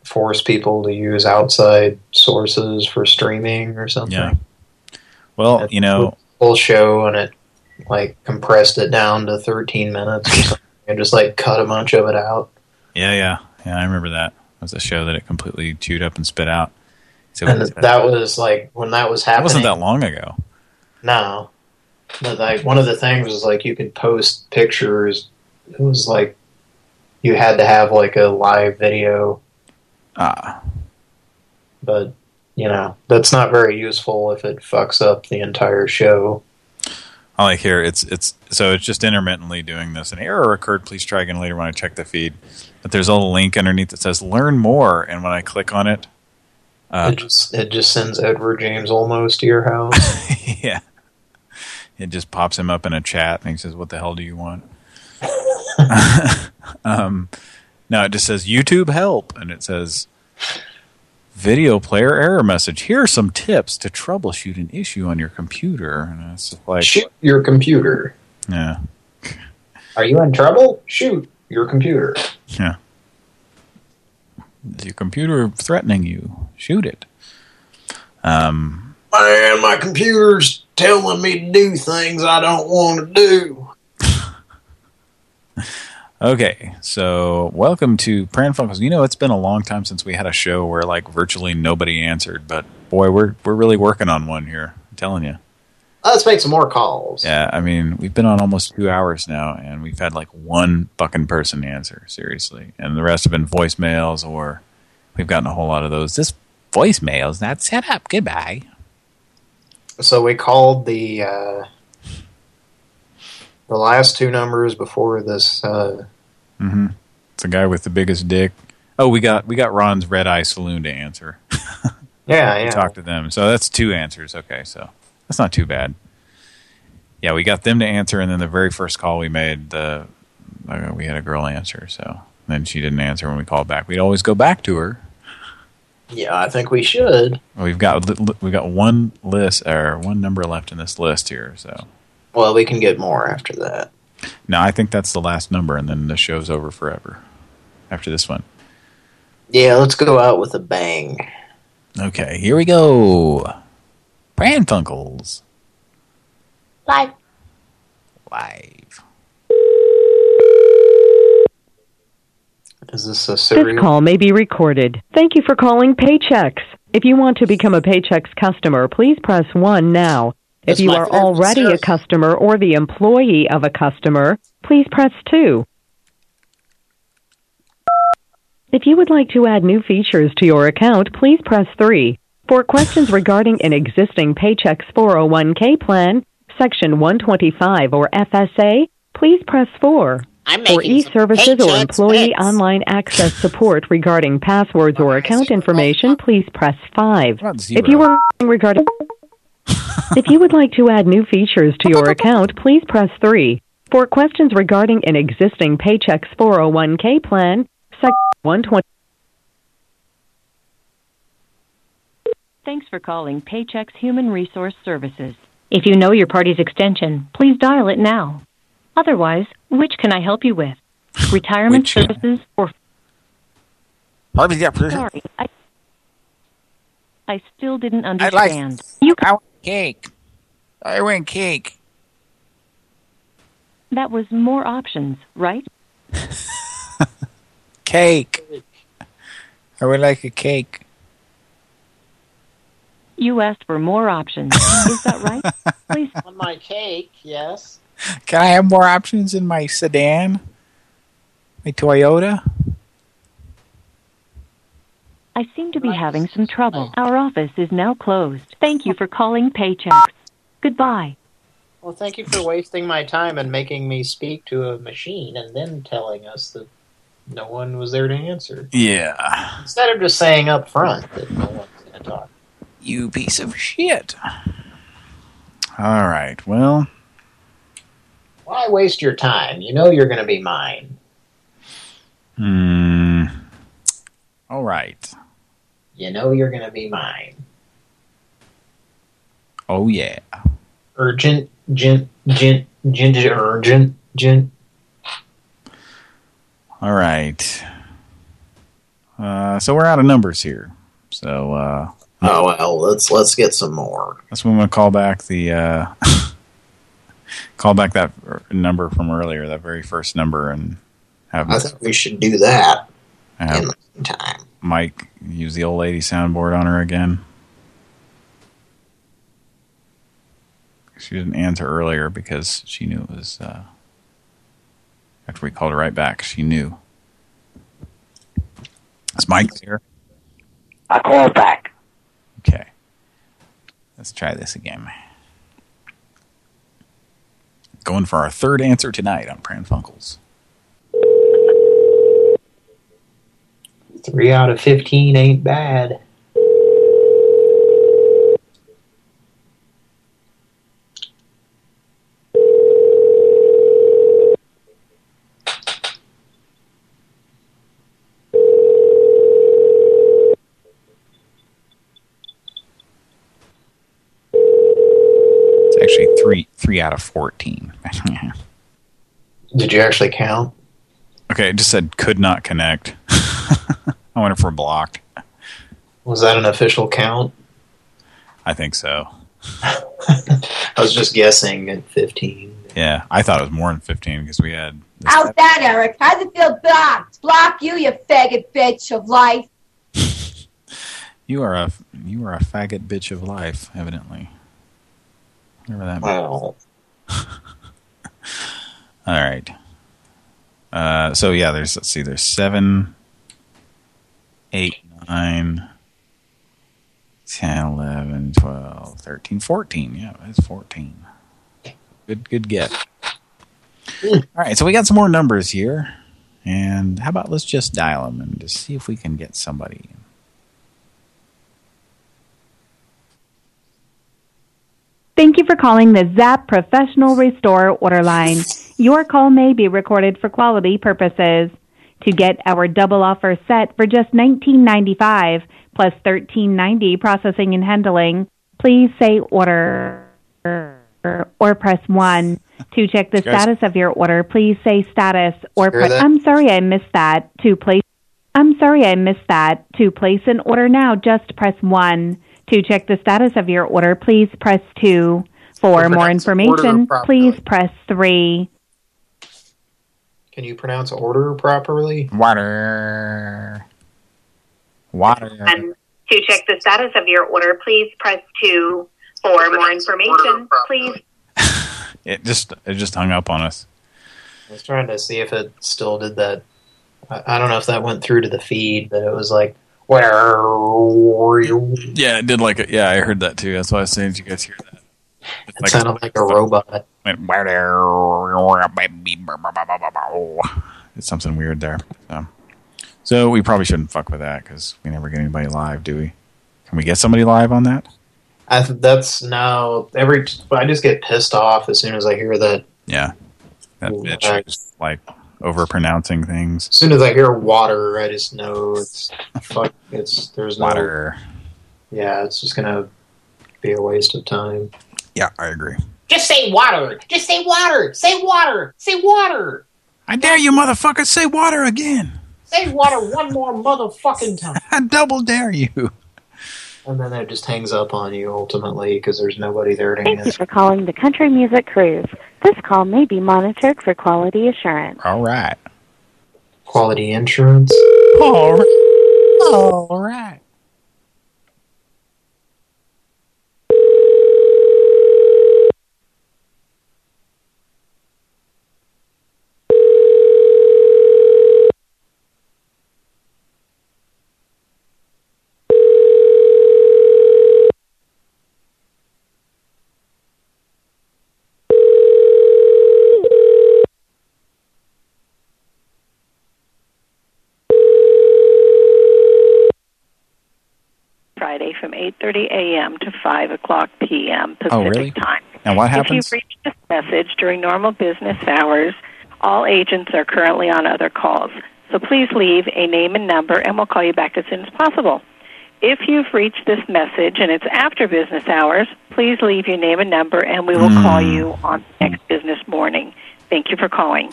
force people to use outside sources for streaming or something, Yeah. Well, you know, full show, and it like compressed it down to 13 minutes or something, and just like cut a bunch of it out. yeah, yeah, yeah. I remember that. It was a show that it completely chewed up and spit out. So and that was like when that was happening. wasn't that long ago. No, but like one of the things was like you could post pictures. It was like you had to have like a live video, Ah, but you know that's not very useful if it fucks up the entire show. I like here. It's it's so it's just intermittently doing this. An error occurred. Please try again later when I check the feed. But there's a little link underneath that says "Learn more," and when I click on it, uh, it just it just sends Edward James Olmos to your house. yeah, it just pops him up in a chat, and he says, "What the hell do you want?" um, no, it just says YouTube help, and it says video player error message. Here are some tips to troubleshoot an issue on your computer. And it's like, Shoot your computer. yeah, Are you in trouble? Shoot your computer. yeah. Is your computer threatening you? Shoot it. Um, Man, my computer's telling me to do things I don't want to do. Okay, so welcome to Pran Funkels. You know, it's been a long time since we had a show where like virtually nobody answered, but boy, we're we're really working on one here. I'm telling you. Let's make some more calls. Yeah, I mean, we've been on almost two hours now, and we've had like one fucking person answer, seriously, and the rest have been voicemails or we've gotten a whole lot of those. This voicemail's not set up. Goodbye. So we called the uh, the last two numbers before this. Uh, Mm-hmm. It's the guy with the biggest dick. Oh, we got we got Ron's Red Eye Saloon to answer. yeah, We yeah. talked to them. So that's two answers. Okay, so that's not too bad. Yeah, we got them to answer, and then the very first call we made, the uh, we had a girl answer. So then she didn't answer when we called back. We'd always go back to her. Yeah, I think we should. We've got li- li- we've got one list or one number left in this list here. So Well, we can get more after that. no, I think that's the last number, and then the show's over forever after this one. Yeah, let's go out with a bang. Okay, here we go. Pran Funkels Live. live. Is this a This call may be recorded. Thank you for calling Paychex. If you want to become a Paychex customer, please press 1 now. That's if you are already a customer or the employee of a customer, please press 2. If you would like to add new features to your account, please press 3. For questions regarding an existing Paychex 401k plan, Section 125 or FSA, please press 4. I'm For e-services or employee bits. online access support regarding passwords or account information, please press 5. If you were regarding If you would like to add new features to your account, please press 3. For questions regarding an existing Paychex 401k plan, section 120 Thanks for calling Paychex Human Resource Services. If you know your party's extension, please dial it now. Otherwise, which can I help you with? Retirement Which, services or sorry, I, I still didn't I'd like. understand. I want cake. I want cake. That was more options, right? Cake. I would like a cake. You asked for more options. Is that right? Please. On my cake, yes. Can I have more options in my sedan? My Toyota? I seem to be having some trouble. Our office is now closed. Thank you for calling Paychex. Goodbye. Well, thank you for wasting my time and making me speak to a machine and then telling us that no one was there to answer. Yeah. Instead of just saying up front that no one's going to talk. You piece of shit. All right. Well, Why waste your time? You know you're going to be mine. hmm. All right. You know you're going to be mine. Oh yeah. Urgent, gent, gent, gent, urgent, gent. All right. Uh, so we're out of numbers here. So uh, Oh well, let's let's get some more. that's when we call back the uh, call back that er- number from earlier, that very first number, and have I think we should do that in the meantime. Mike use the old lady soundboard on her again. She didn't answer earlier because she knew it was. Uh, after we called her right back, she knew. Is Mike here? I called back. Okay. Let's try this again. Going for our third answer tonight on Pran Funkels. Three out of fifteen ain't bad. It's actually three three out of fourteen. Did you actually count? okay, it just said could not connect. I wonder if we're blocked. Was that an official count? I think so. I was just guessing at 15. Yeah, I thought it was more than fifteen because we had How's that, Eric? How's it feel blocked? Block you, you faggot bitch of life. you are a you are a faggot bitch of life, evidently. Whatever that means. Well, All right. Uh, so yeah, there's let's see, there's seven, eight, nine, 10, 11, 12, 13, 14. Yeah, that's 14. Good, good get. All right, so we got some more numbers here. And how about let's just dial them and just see if we can get somebody. Thank you for calling the ZAP Professional Restore Order Line. Your call may be recorded for quality purposes. To get our double offer set for just $19.95 plus $13.90 processing and handling, please say order or press 1. To check the Guys- status of your order, please say status or press? I'm sorry I missed that. To place I'm sorry I missed that. To place an order now, just press 1. To check the status of your order, please press 2. For more information, please press 3. Can you pronounce order properly? Water. Water. And to check the status of your order, please press 2. For more information, please It just it just hung up on us. I was trying to see if it still did that. I, I don't know if that went through to the feed, but it was like, where were you? Yeah, it did like it. Yeah, I heard that too. That's why I was saying, did you guys hear that? It's It sounded like a robot. It's something weird there. So, so we probably shouldn't fuck with that because we never get anybody live, do we? Can we get somebody live on that? I th that's no. every. I just get pissed off as soon as I hear that. Yeah. That bitch is like over pronouncing things. As soon as I hear water, I just know it's fuck. It's there's no Water. Yeah, it's just gonna be a waste of time. Yeah, I agree. Just say water. Just say water. Say water. Say water. I dare you, motherfucker, say water again. Say water one more motherfucking time. I double dare you. And then it just hangs up on you ultimately because there's nobody there to answer. Thank you answer. for calling the Country Music Cruise. This call may be monitored for quality assurance. All right. Quality insurance. All right. All right. Friday from 8:30 a.m. to 5 o'clock p.m. Pacific Oh, really? time. And what happens? If you've reached this message during normal business hours, all agents are currently on other calls. So please leave a name and number, and we'll call you back as soon as possible. If you've reached this message and it's after business hours, please leave your name and number, and we will call Hmm. you on next business morning. Thank you for calling.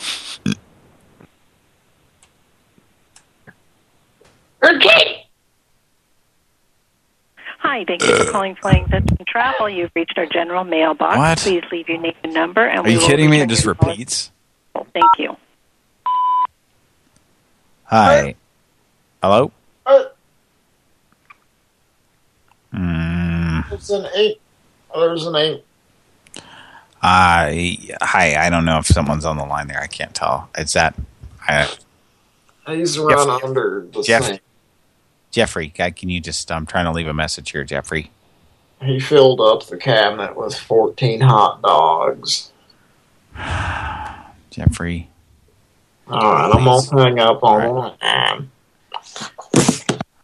Okay. Hi, thank you for calling Flying Dutchman Travel. You've reached our general mailbox. What? Please leave your name and number, and Are we you will kidding me? It just your call. repeats. Thank you. Hi. Hello? Uh, Mm, It's an eight. There's an eight. I, hi, I don't know if someone's on the line there. I can't tell. Is that... I, He's run Jeff- under the Jeff, thing. Jeffrey, guy, can you just... I'm trying to leave a message here, Jeffrey. He filled up the cabinet with 14 hot dogs. Jeffrey. All right, I'm gonna hang up on him.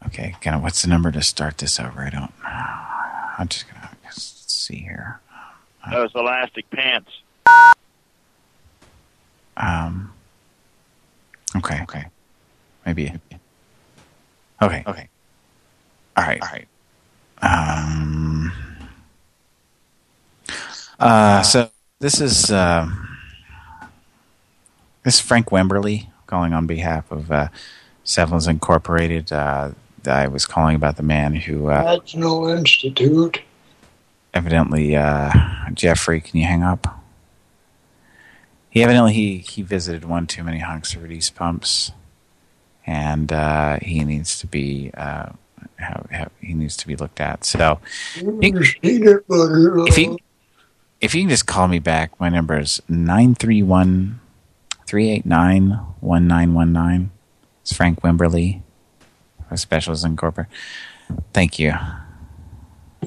Okay, kind of. What's the number to start this over? I don't. I'm just gonna just see here. Those elastic pants. Um. Okay. Okay. Maybe. Okay. Okay. All right. All right. Um. Uh. So this is uh, this is Frank Wimberly calling on behalf of uh, Sevens Incorporated. Uh, I was calling about the man who uh, National Institute. evidently uh Jeffrey, can you hang up? He evidently he he visited one too many hunks of these pumps, and uh, he needs to be uh, have, have, he needs to be looked at. So butter. if you if you can just call me back, my number is nine three one three eight nine one nine one nine. It's Frank Wimberly of Specials Incorporated. Thank you,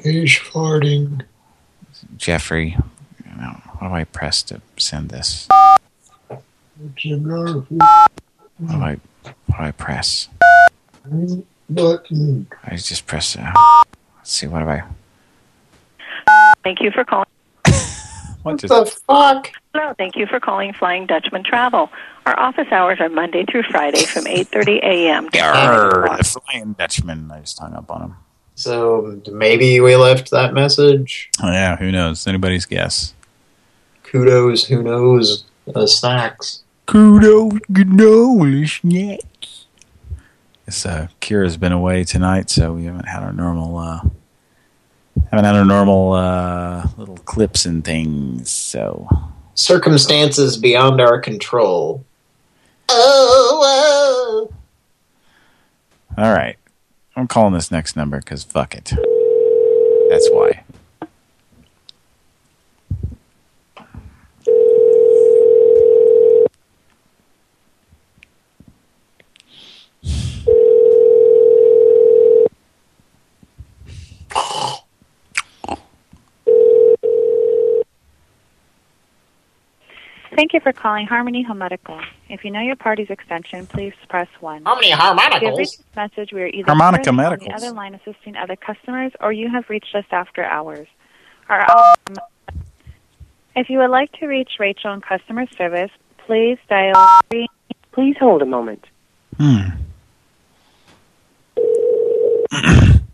He's farting. Jeffrey. You know, what do I press to send this? It's a nerve What do I, what do I press? button. I just press. Uh, let's see. What do I? Thank you for calling. What the fuck? Hello, thank you for calling Flying Dutchman Travel. Our office hours are Monday through Friday from 8.30 a.m. to 5 Arr, the flying Dutchman. I just hung up on him. So maybe we left that message. Oh, yeah, who knows? Anybody's guess. Kudos, who knows, uh, snacks. Kudos, cannoli snacks. This uh, Kira's been away tonight, so we haven't had our normal, uh, haven't had our normal uh, little clips and things. So Circumstances beyond our control. Oh, All right. I'm calling this next number because fuck it. That's why. Thank you for calling Harmony Home Medical. If you know your party's extension, please press 1. Harmony If you have Harmonicals. reached this message, we are either Harmonica currently on the other line assisting other customers, or you have reached us after hours. Our hours- if you would like to reach Rachel in customer service, please dial 3. Please hold a moment. Hmm.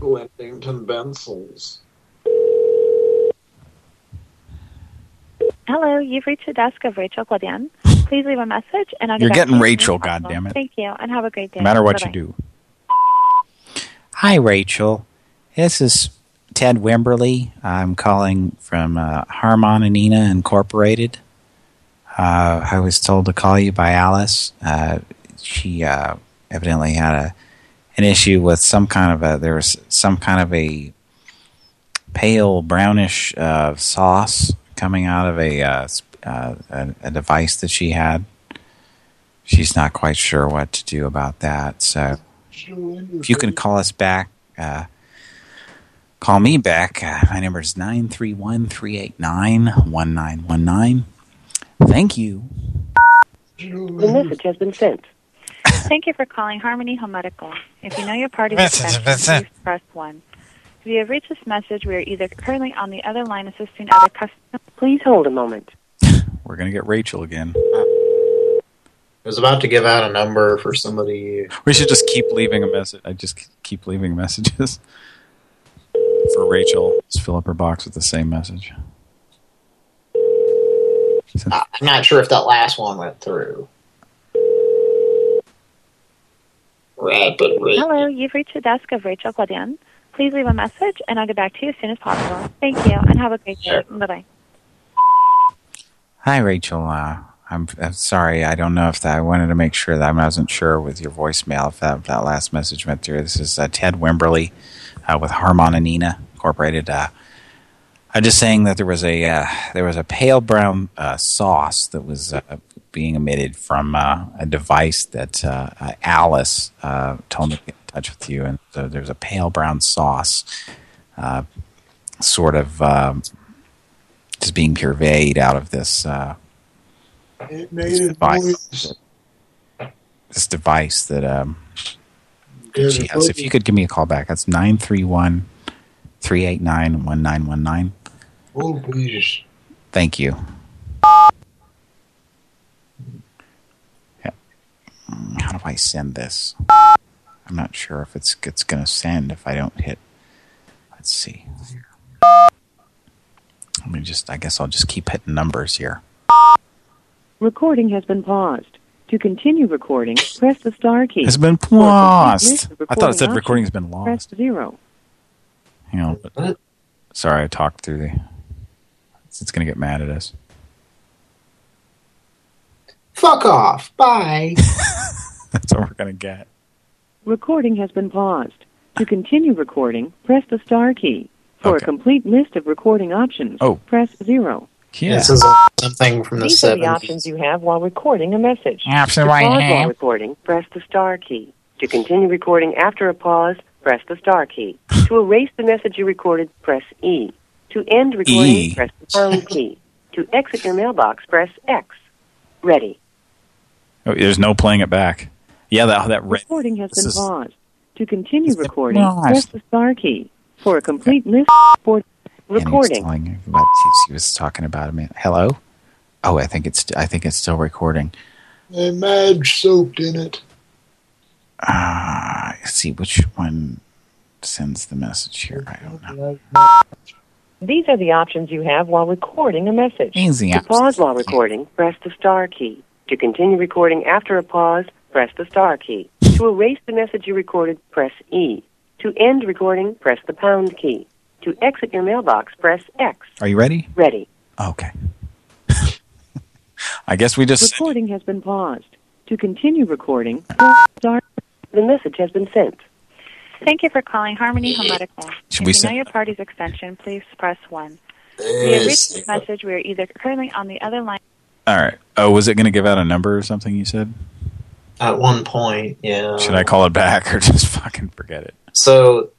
Lendington Bensels. Hello, you've reached the desk of Rachel Claudian. Please leave a message, and I'll get You're back getting to you as Rachel, soon as possible. goddammit. Thank you, and have a great day. No matter what Bye-bye. you do. Hi, Rachel. This is Ted Wimberly. I'm calling from uh, Harmon and Nina Incorporated. Uh, I was told to call you by Alice. Uh, she uh, evidently had a an issue with some kind of a there was some kind of a pale brownish uh, sauce coming out of a, uh, uh, a a device that she had. She's not quite sure what to do about that. So if you can call us back, uh, call me back. Uh, my number is 931-389-1919. Thank you. The message has been sent. Thank you for calling Harmony Home Medical. If you know your party's Message extension, has been sent. please press 1. If you have reached this message, we are either currently on the other line assisting other customers. Please hold a moment. We're going to get Rachel again. I was about to give out a number for somebody. We should just keep leaving a message. I just keep leaving messages for Rachel. Just fill up her box with the same message. Uh, I'm not sure if that last one went through. Rapid rate. Hello, you've reached the desk of Rachel Claudian. Please leave a message, and I'll get back to you as soon as possible. Thank you, and have a great day. Bye-bye. Hi, Rachel. Uh, I'm, I'm sorry. I don't know if that. I wanted to make sure that I wasn't sure with your voicemail if that, if that last message went through. This is uh, Ted Wimberly uh, with Harmon and Nina Incorporated. Uh, I'm just saying that there was a uh, there was a pale brown uh, sauce that was uh, being emitted from uh, a device that uh, uh, Alice uh, told me to get in touch with you, and so there's a pale brown sauce, uh, sort of um, just being purveyed out of this. Uh, It this device, noise. this device that um, she has. If you could give me a call back, that's 931 389 1919. Oh, please. Thank you. Yeah. Mm, How do I send this? I'm not sure if it's it's going to send if I don't hit. Let's see. Let me just. I guess I'll just keep hitting numbers here. Recording has been paused. To continue recording, press the star key. It's been For a complete paused. I thought it said recording's been lost. Press zero. Hang on. But, sorry, I talked through the. It's, it's going to get mad at us. Fuck off. Bye. That's what we're going to get. Recording has been paused. To continue recording, press the star key. For a complete list of recording options, Oh. press zero. Yeah. This is something from the These are the options you have while recording a message. Option to right pause hand. while recording, press the star key. To continue recording after a pause, press the star key. to erase the message you recorded, press E. To end recording, E. press the pound key. To exit your mailbox, press X. Ready. Oh, there's no playing it back. Yeah, that that red. Recording has This been is- paused. To continue recording, press the star key. For a complete list for And he was recording. he, he was talking about a minute. Hello. Oh, I think it's I think it's still recording. A Madge soaked in it. Ah, let's see which one sends the message here. I don't know. These are the options you have while recording a message. Easy To pause while recording, press the star key. To continue recording after a pause, press the star key. To erase the message you recorded, press E. To end recording, press the pound key. To exit your mailbox, press X. Are you ready? Ready. Okay. I guess we just Recording has been paused. To continue recording, press star. The message has been sent. Thank you for calling Harmony Home Medical. Should if we you send- know your party's extension, please press 1. If you have reached this message, we are either currently on the other line. All right. Oh, was it going to give out a number or something you said? At one point, yeah. Should I call it back or just fucking forget it? So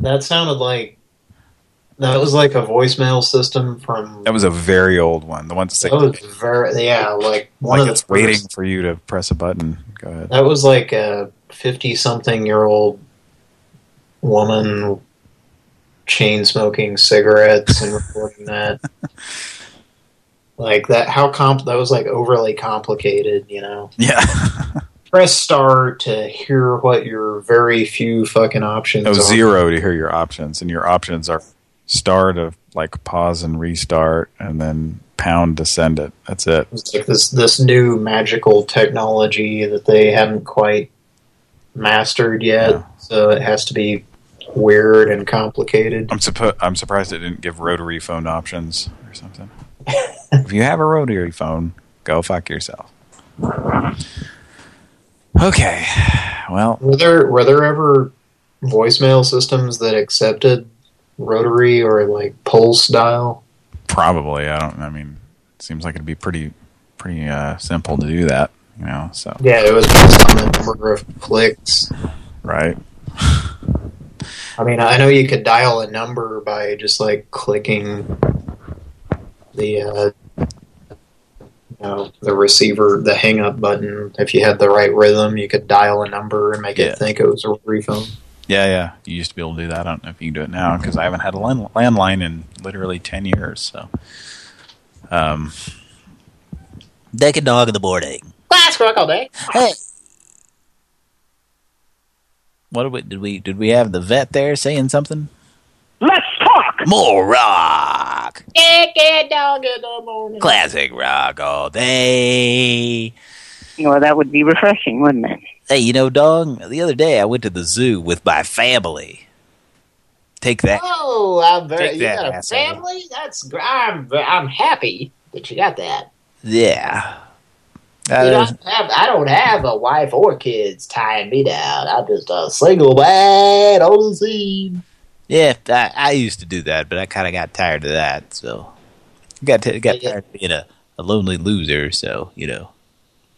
that sounded like that was like a voicemail system from. That was a very old one. The one that's That was very yeah, like one like it's waiting first- for you to press a button. Go ahead. That was like a fifty-something-year-old woman chain smoking cigarettes and recording that. Like that, how comp? That was like overly complicated, you know. Yeah. Press star to hear what your very few fucking options. No are. zero to hear your options, and your options are star to like pause and restart, and then pound to send it. That's it. It's like this this new magical technology that they haven't quite mastered yet, so it has to be weird and complicated. I'm suppo I'm surprised it didn't give rotary phone options or something. if you have a rotary phone, go fuck yourself. Okay, well, Were there were there ever voicemail systems that accepted rotary or like pulse dial? probably. I don't. I mean, it seems like it'd be pretty pretty uh, simple to do that. You know, so Yeah, it was based on the number of clicks. right. I mean, I know you could dial a number by just like clicking the uh, you know, the receiver, the hang up button. If you had the right rhythm, you could dial a number and make Yeah. it think it was a rotary phone. Yeah, yeah. You used to be able to do that. I don't know if you can do it now because I haven't had a land landline in literally ten years. So, um, Deck a dog in the morning. Class rock all day. Hey. What did we did we did we have the vet there saying something? Let's talk. More rock. Get, get dog in the morning. Classic rock all day. Well, that would be refreshing, wouldn't it? Hey, you know, dog, the other day I went to the zoo with my family. Take that. Oh, I'm very. Take You that, got a asshole. family? That's. gr- I'm. I'm happy that you got that. Yeah. You Uh, don't have, I don't have a wife or kids tying me down. I'm just a single man on the scene. Yeah, I, I used to do that, but I kind of got tired of that, so... Got got tired of being a, a lonely loser, so, you know.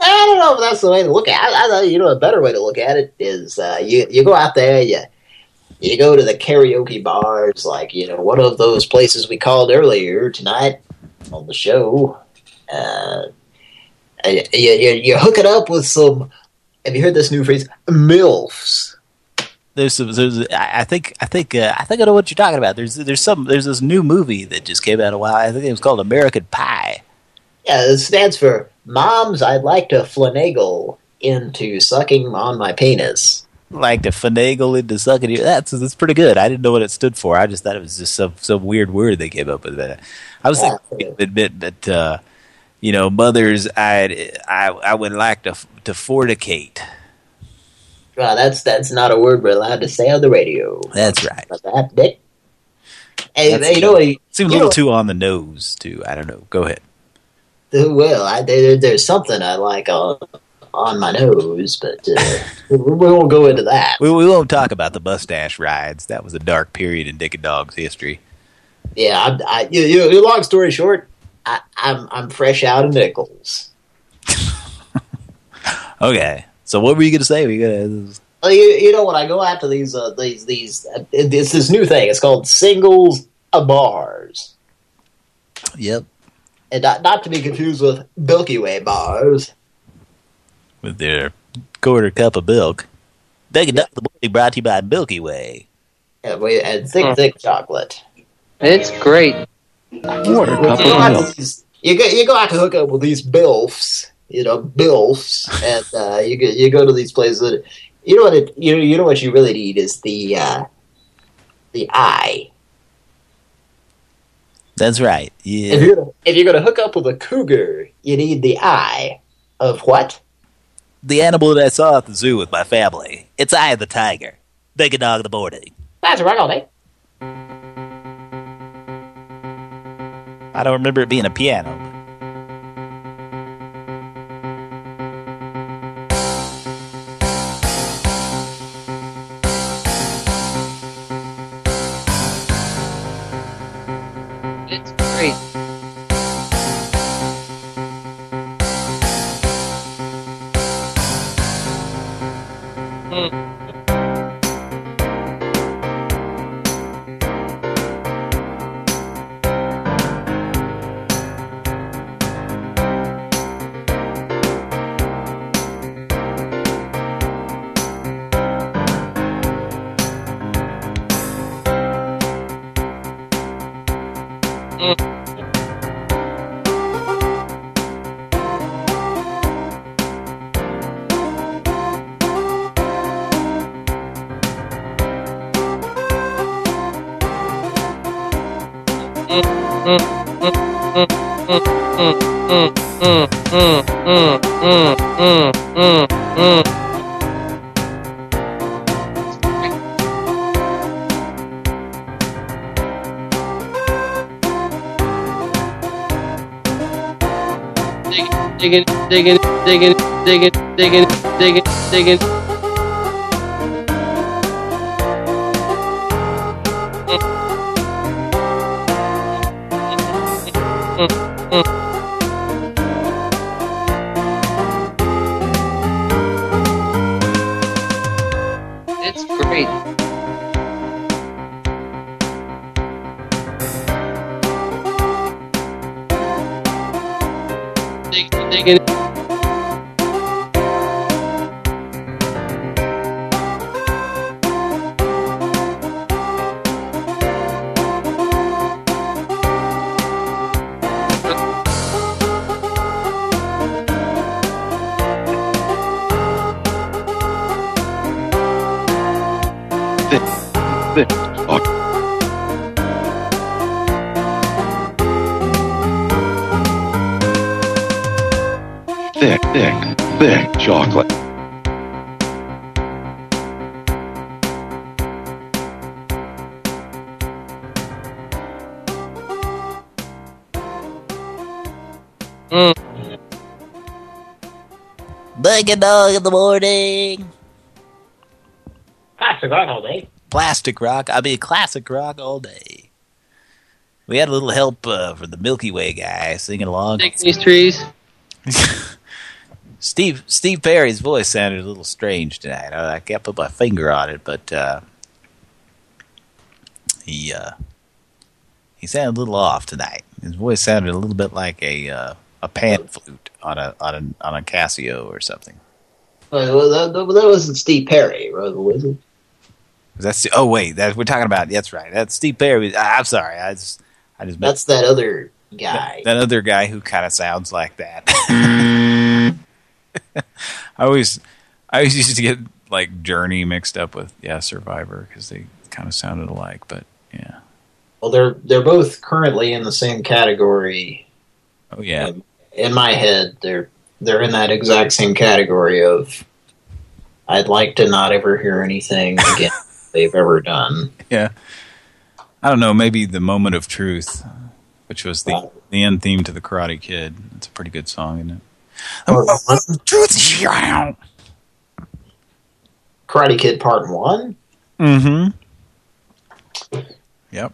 I don't know if that's the way to look at it. I thought, you know, a better way to look at it is uh, you you go out there, you you go to the karaoke bars, like you know one of those places we called earlier tonight on the show. Uh, you, you you hook it up with some. Have you heard this new phrase, milfs? There's some, there's, I think, I think, uh, I think I know what you're talking about. There's, there's some, there's this new movie that just came out a while. I think it was called American Pie. Yeah, it stands for Moms. I'd like to finagle into sucking on my penis. Like to finagle into sucking you. That's that's pretty good. I didn't know what it stood for. I just thought it was just some some weird word they came up with. That I was thinking to admit that uh, you know mothers I'd I I would like to to fornicate. Well, that's that's not a word we're allowed to say on the radio. That's right. But that, Dick. Hey, That's- you know, you Seems a little know- too on the nose too. I don't know. Go ahead. Well, I, there, there's something I like on on my nose, but uh, we we won't go into that. We we won't talk about the mustache rides. That was a dark period in Dick and Dog's history. Yeah, I, I, you, you, long story short, I, I'm I'm fresh out of nickels. Okay. So what were you gonna say? Were you gonna? Well, you, you know when I go out to these uh, these these uh, it's this new thing. It's called singles bars, Yep. and not, not to be confused with Milky Way bars. With their quarter cup of milk. Dick and Dog the morning brought to you by Milky Way. And, we, and thick, thick chocolate. It's great. Quarter Well, you, go out to these, you go you go out to hook up with these bilfs, you know, bills, and uh, you go you go to these places. That, you know what? It, you know you know what you really need is the uh, the eye. That's right. Yeah. If you're gonna, if you're gonna hook up with a cougar, you need the eye of what? The animal that I saw at the zoo with my family. It's I the tiger. Big Dog in the morning. That's right, all day. I don't remember it being a piano. Digging, digging, digging, digging, digging, Buggy dog in the morning. Classic rock all day. Plastic rock. I mean, classic rock all day. We had a little help uh, from the Milky Way guy singing along. Dig these trees. Steve Steve Perry's voice sounded a little strange tonight. I, I can't put my finger on it, but uh, he uh, he sounded a little off tonight. His voice sounded a little bit like a uh, a pan flute on a on a on a Casio or something. Well, that, that that wasn't Steve Perry, was it? That's oh wait, that we're talking about. That's right. That's Steve Perry. I, I'm sorry. I just I just That's that other guy. that other guy who kind of sounds like that. I always, I always used to get like Journey mixed up with yeah Survivor because they kind of sounded alike. But yeah, Well, they're they're both currently in the same category. oh yeah, Um, in my head, they're they're in that exact same category of. I'd like to not ever hear anything again they've ever done. Yeah. I don't know, maybe The Moment of Truth, which was the, the end theme to The Karate Kid. It's a pretty good song, isn't it? Truth Karate Kid Part One. Mm-hmm. Yep.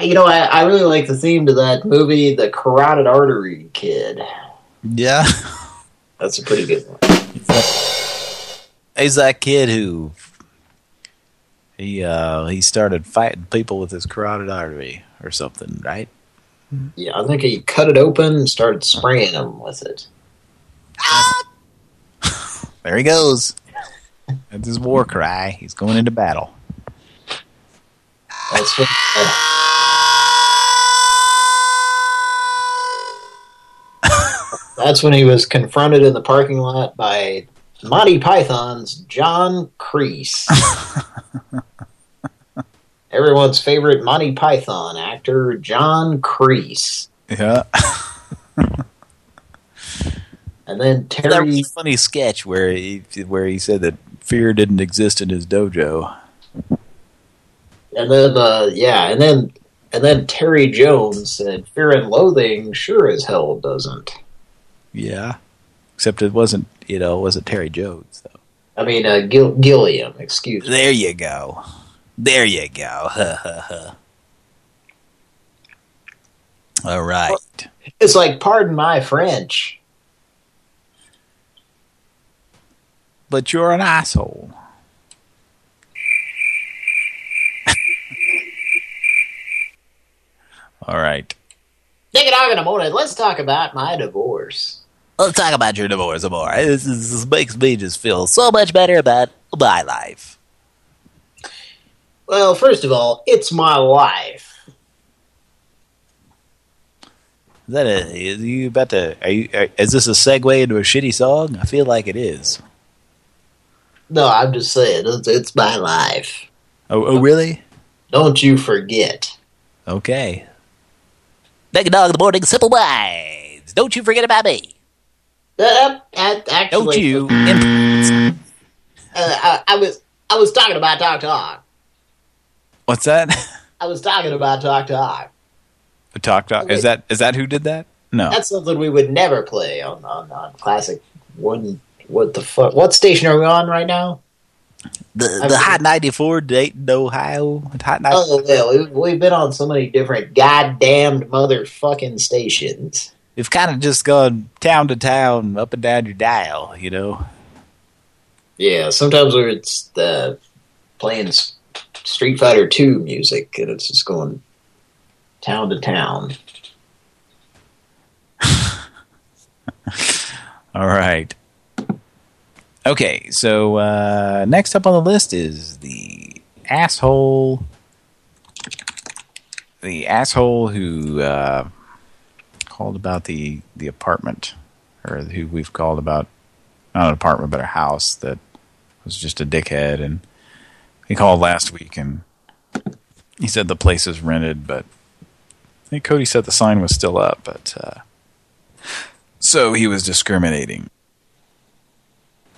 You know, I, I really like the theme to that movie, The Carotid Artery Kid. Yeah. That's a pretty good one. he's that kid who he uh he started fighting people with his carotid artery or something, right? Yeah, I think he cut it open and started spraying them with it. There he goes. That's his war cry. He's going into battle. That's what, uh, that's when he was confronted in the parking lot by Monty Python's John Kreese. Everyone's favorite Monty Python actor, John Kreese. Yeah. And then That Terry... was a funny sketch where he where he said that fear didn't exist in his dojo. And then, uh, yeah, and then, and then Terry Jones said, "Fear and Loathing sure as hell doesn't." Yeah. Except it wasn't, you know, it wasn't Terry Jones though. I mean, uh, Gil Gilliam, excuse me. There you go. There you go. All right. It's like, pardon my French. but you're an asshole. All right. Dick it Dog in the morning. Let's talk about my divorce. Let's talk about your divorce some more. This, is, this makes me just feel so much better about my life. Well, first of all, it's my life. Is that a, is you about to? Are you? Are, is this a segue into a shitty song? I feel like it is. No, I'm just saying, it's, it's my life. Oh, oh, really? Don't you forget. Okay. Naked Dog in the morning, simple minds. Don't you forget about me. Uh, actually, Don't you? Uh, I, I was I was talking about Talk Talk. What's that? I was talking about Talk Talk. Talk Talk. Is that is that who did that? No. That's something we would never play on on, on classic. One, what the fuck? What station are we on right now? The the Hot 94 Dayton, Ohio. Hot 94. Oh well, we've, we've been on so many different goddamned motherfucking stations. We've kind of just gone town to town, up and down your dial, you know. Yeah, sometimes where it's the playing Street Fighter 2 music and it's just going town to town. All right. Okay, so uh, next up on the list is the asshole. The asshole who uh, called about the the apartment, or who we've called about not an apartment but a house that was just a dickhead, and he called last week and he said the place is rented, but I think Cody said the sign was still up, but uh, so he was discriminating.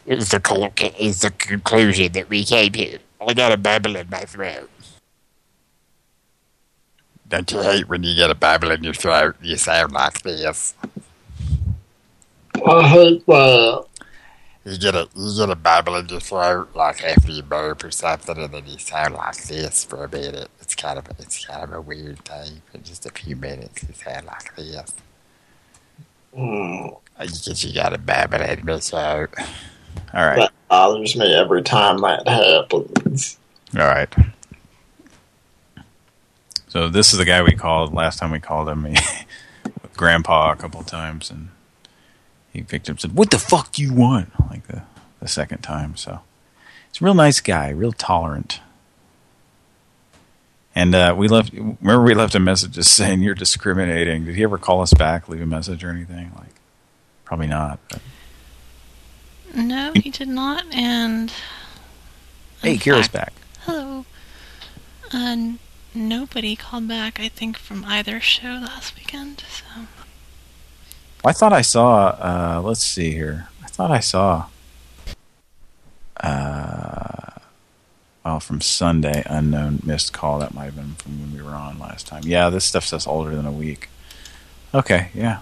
Is the, con- is the conclusion that we came to. I got a bubble in my throat. Don't you hate when you get a Bible in your throat? You sound like this. I hate that. You get a you get a Bible in your throat like after you burp or something, and then you sound like this for a minute. It's kind of it's kind of a weird thing. For just a few minutes, you sound like this. Mm. Because you got a Bible in your throat. All right. That bothers me every time that happens. All right. So this is the guy we called last time we called him. He, with Grandpa a couple times, and he picked up and said, "What the fuck do you want?" Like the the second time. So he's a real nice guy, real tolerant. And uh, we left. Remember, we left a message just saying you're discriminating. Did he ever call us back, leave a message or anything? Like, probably not. But. No, he did not, and... Hey, Kira's back. Hello. Uh, nobody called back, I think, from either show last weekend, so... I thought I saw, uh, let's see here. I thought I saw, uh, oh, from Sunday, unknown missed call. That might have been from when we were on last time. Yeah, this stuff says older than a week. Okay, yeah.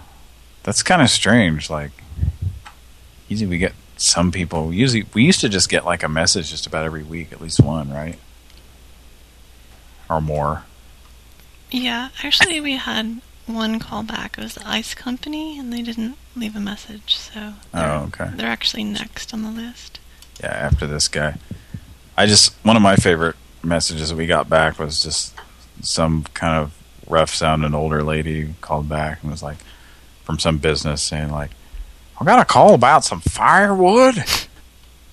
That's kind of strange. Like, usually we get some people, usually, we used to just get like a message just about every week, at least one, right? Or more. Yeah, actually we had one call back. It was the ice company, and they didn't leave a message, so... Oh, okay. They're actually next on the list. Yeah, after this guy. I just, one of my favorite messages that we got back was just some kind of rough sounding older lady called back and was like, from some business saying like, I got a call about some firewood.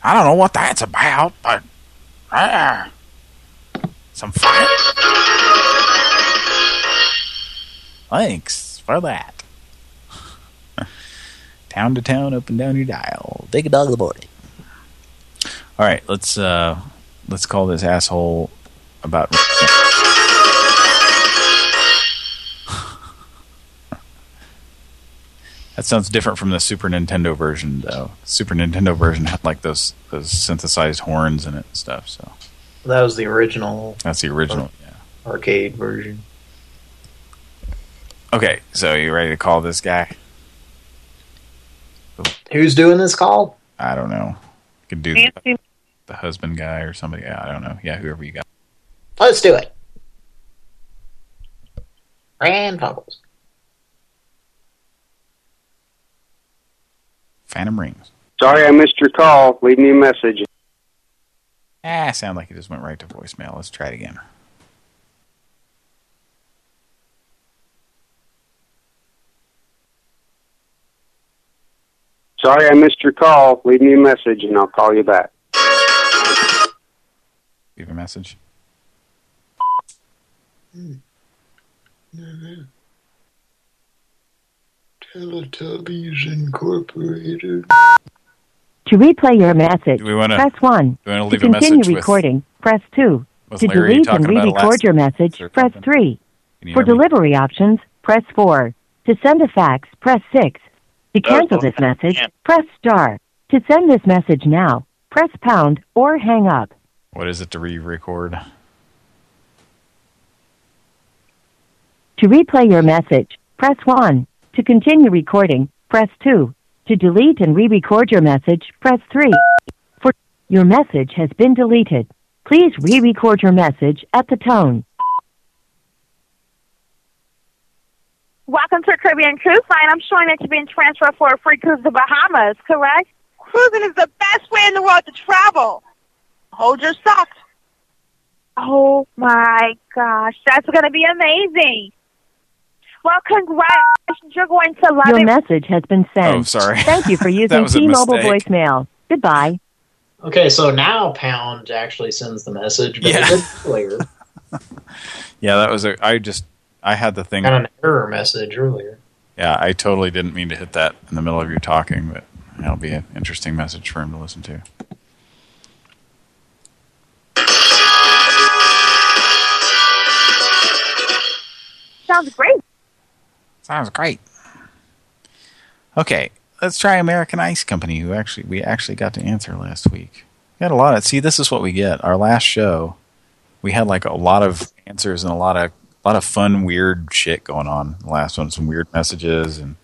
I don't know what that's about, but uh, some fire. Thanks for that. town to town, up and down your dial. Take a dog the morning. All right, let's uh, let's call this asshole about. that sounds different from the Super Nintendo version, though. Super Nintendo version had like those those synthesized horns in it and stuff. So That was the original. that's the original. Yeah. Arcade version. Okay, so you ready to call this guy? Who's doing this call? I don't know. Could do the, the husband guy or somebody. Yeah, I don't know. Yeah, whoever you got. Let's do it. Pran Funkels. Phantom rings. Sorry I missed your call. Leave me a message. Ah, sound like it just went right to voicemail. Let's try it again. Sorry I missed your call. Leave me a message and I'll call you back. Leave a message. Teletubbies Incorporated. To replay your message, we wanna- press 1. do we wanna to a continue message with- recording, press 2. Was To Larry delete and re-record your message, press 3. For hear me? delivery options, press 4. To send a fax, press 6. To cancel this message, press star. To send this message now, press pound or hang up. What is it to re-record? To replay your message, press 1. To continue recording, press 2. To delete and re-record your message, press 3. For your message has been deleted. Please re-record your message at the tone. Welcome to Caribbean Cruise Line. I'm showing that you've been transferred for a free cruise to the Bahamas, correct? Cruising is the best way in the world to travel. Hold your socks. Oh my gosh, that's going to be amazing. Well, congratulations. You're going to love Your it. message has been sent. Oh, sorry. Thank you for using was a T-Mobile mistake. voicemail. Goodbye. Okay, so now Pound actually sends the message, but Yeah. it did earlier. Yeah, that was a. I just I had the thing. Got an error message earlier. Yeah, I totally didn't mean to hit that in the middle of you talking, but that'll be an interesting message for him to listen to. Sounds great. Sounds great. Okay, let's try American Ice Company, who actually we actually got to answer last week. We had a lot of see. This is what we get. Our last show, we had like a lot of answers and a lot of a lot of fun, weird shit going on. The last one, some weird messages, and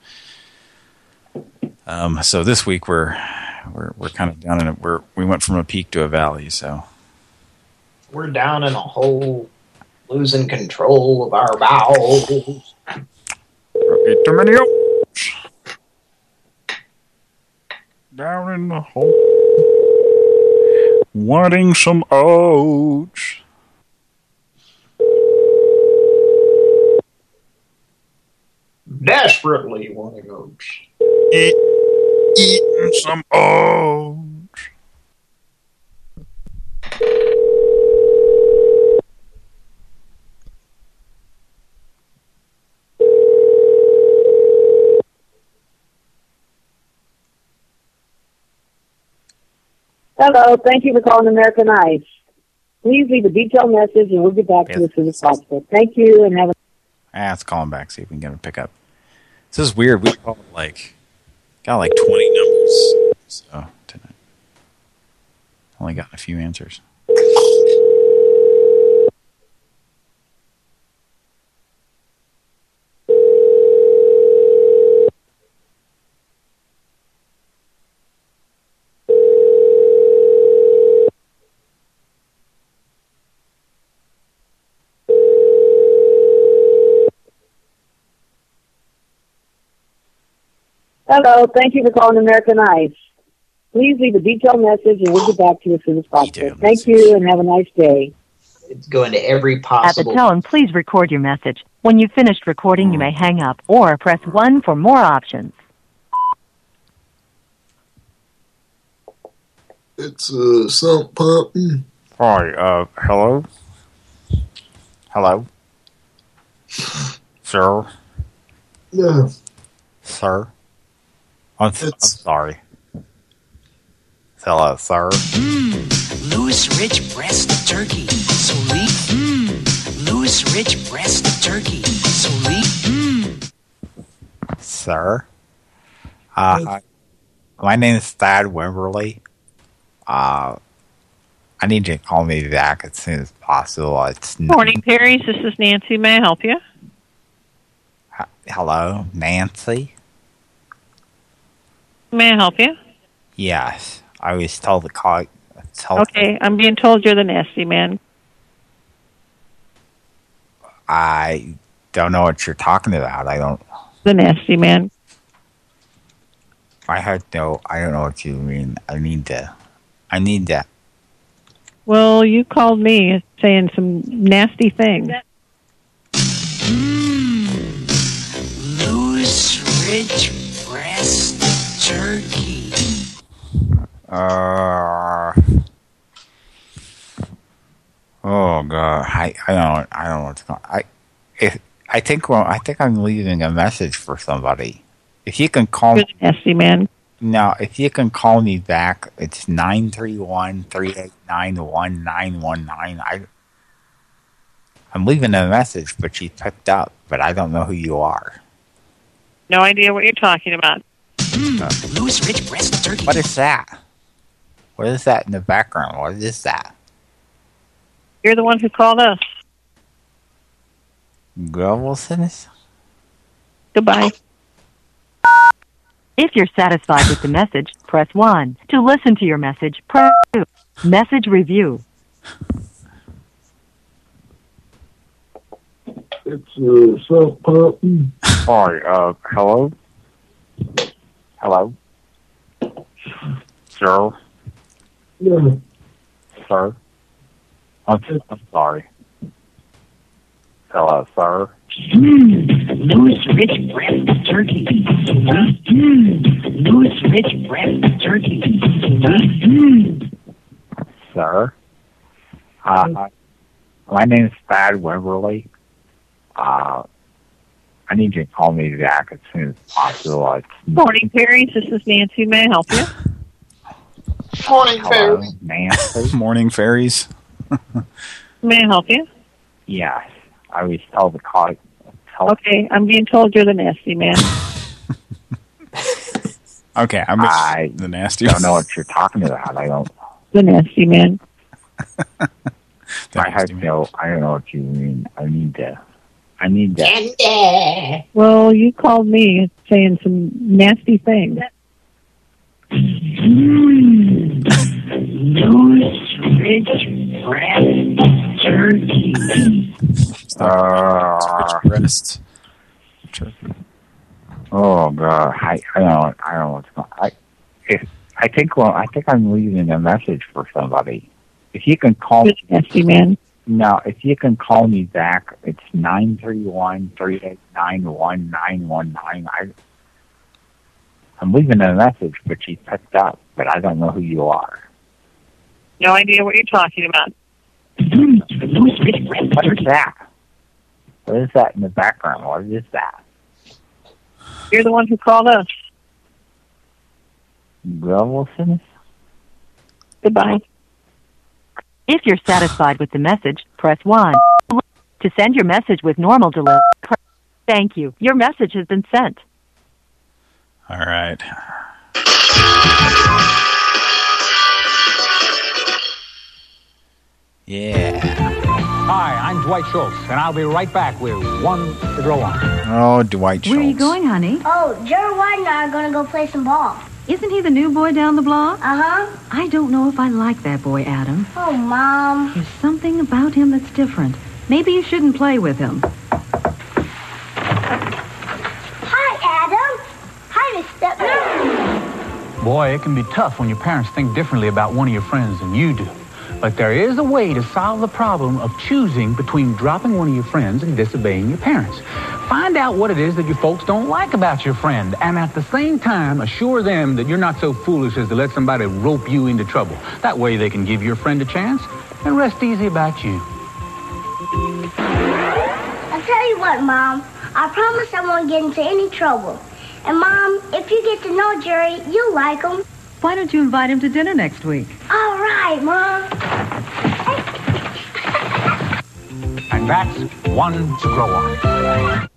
um. So this week we're we're we're kind of down in it. We're we went from a peak to a valley. So We're down in a hole, losing control of our bowels. Eat too many oats. Down in the hole. Wanting some oats. Desperately wanting oats. Eat, eating some oats. Hello, thank you for calling American Ice. Please leave a detailed message and we'll get back to you as soon as possible. Thank you and have a Ah, let's call him back, see if we can get him to pick up. This is weird. We called like, got like 20 numbers. So, tonight. Only got a few answers. Hello, thank you for calling American Ice. Please leave a detailed message and we'll get back to you as soon as possible. Thank you and have a nice day. It's going to every possible... At the possible. tone, please record your message. When you've finished recording, you may hang up or press 1 for more options. It's uh, salt popping. Hi, uh, hello? Hello? Sir? Yeah. Sir? I'm, I'm sorry. Hello, sir. Mmm, Louis Rich breast turkey. So lean. Mmm. Louis Rich breast turkey. So lean. Mmm. Sir? Uh, hi. my name is Thad Wimberly. Uh, I need you to call me back as soon as possible. It's Morning, Perry's. This is Nancy. May I help you? Hello, Nancy? May I help you? Yes, I was told to call. Told Okay, I'm being told you're the nasty man. I don't know what you're talking about. I don't. The nasty man. I had no. I don't know what you mean. I need to. I need that. Well, you called me saying some nasty things. Hmm. Louis Rich breast turkey. Uh, oh god, I I don't I don't know what's going. I if I think well I think I'm leaving a message for somebody. If you can call Good nasty man. no, if you can call me back, it's nine three one three eight nine one nine one nine. I I'm leaving a message, but she picked up, but I don't know who you are. No idea what you're talking about. Louis Rich breast turkey. What is that? What is that in the background? What is that? You're the one who called us. Grovelson? Goodbye. If you're satisfied with the message, press 1. To listen to your message, press 2. Message review. It's uh, South Parton. Hi, uh, hello? Hello? Sir? Yeah. Sir? I'm, I'm sorry. Hello, sir? Mmm, Louis Rich breast turkey. Mm. Louis Rich breast turkey. Mm. Sir? Uh, my name is Thad Wimberly. Uh, I need you to call me back as soon as possible. It's Morning, Perry. This is Nancy. May I help you? Morning, Hello, Nancy. Morning fairies. May I help you? Yes, I was told to call. Tell, Okay, I'm being told you're the nasty man. Okay, I'm I the nasty. I don't know what you're talking about. I don't. The nasty man. I have no. I don't know what you mean. I need to. I need to. Candy. Well, you called me saying some nasty things. Mm. Louis Rich breast turkey. Uh, breasts. oh god, I I don't I don't know what's going. I if I think well I think I'm leaving a message for somebody. If you can call Good nasty man. No, if you can call me back, it's nine three one three eight nine one nine one nine. I I'm leaving a message, but she picked up, but I don't know who you are. No idea what you're talking about. What is that? What is that in the background? What is that? You're the one who called us. Grovelson? Goodbye. If you're satisfied with the message, press 1. To send your message with normal delay, press Thank you. Your message has been sent. All right. Yeah. Hi, I'm Dwight Schultz, and I'll be right back with one to go on. Oh, Dwight Schultz. Where are you going, honey? Oh, Jerry White and I are going to go play some ball. Isn't he the new boy down the block? Uh-huh. I don't know if I like that boy, Adam. Oh, Mom. There's something about him that's different. Maybe you shouldn't play with him. Hi, Adam. Hi, Miss Stepner. Boy, it can be tough when your parents think differently about one of your friends than you do. But there is a way to solve the problem of choosing between dropping one of your friends and disobeying your parents. Find out what it is that your folks don't like about your friend, and at the same time, assure them that you're not so foolish as to let somebody rope you into trouble. That way they can give your friend a chance and rest easy about you. I'll tell you what, Mom. I promise I won't get into any trouble. And, Mom, if you get to know Jerry, you'll like him. Why don't you invite him to dinner next week? All right, Mom. And that's one to grow on.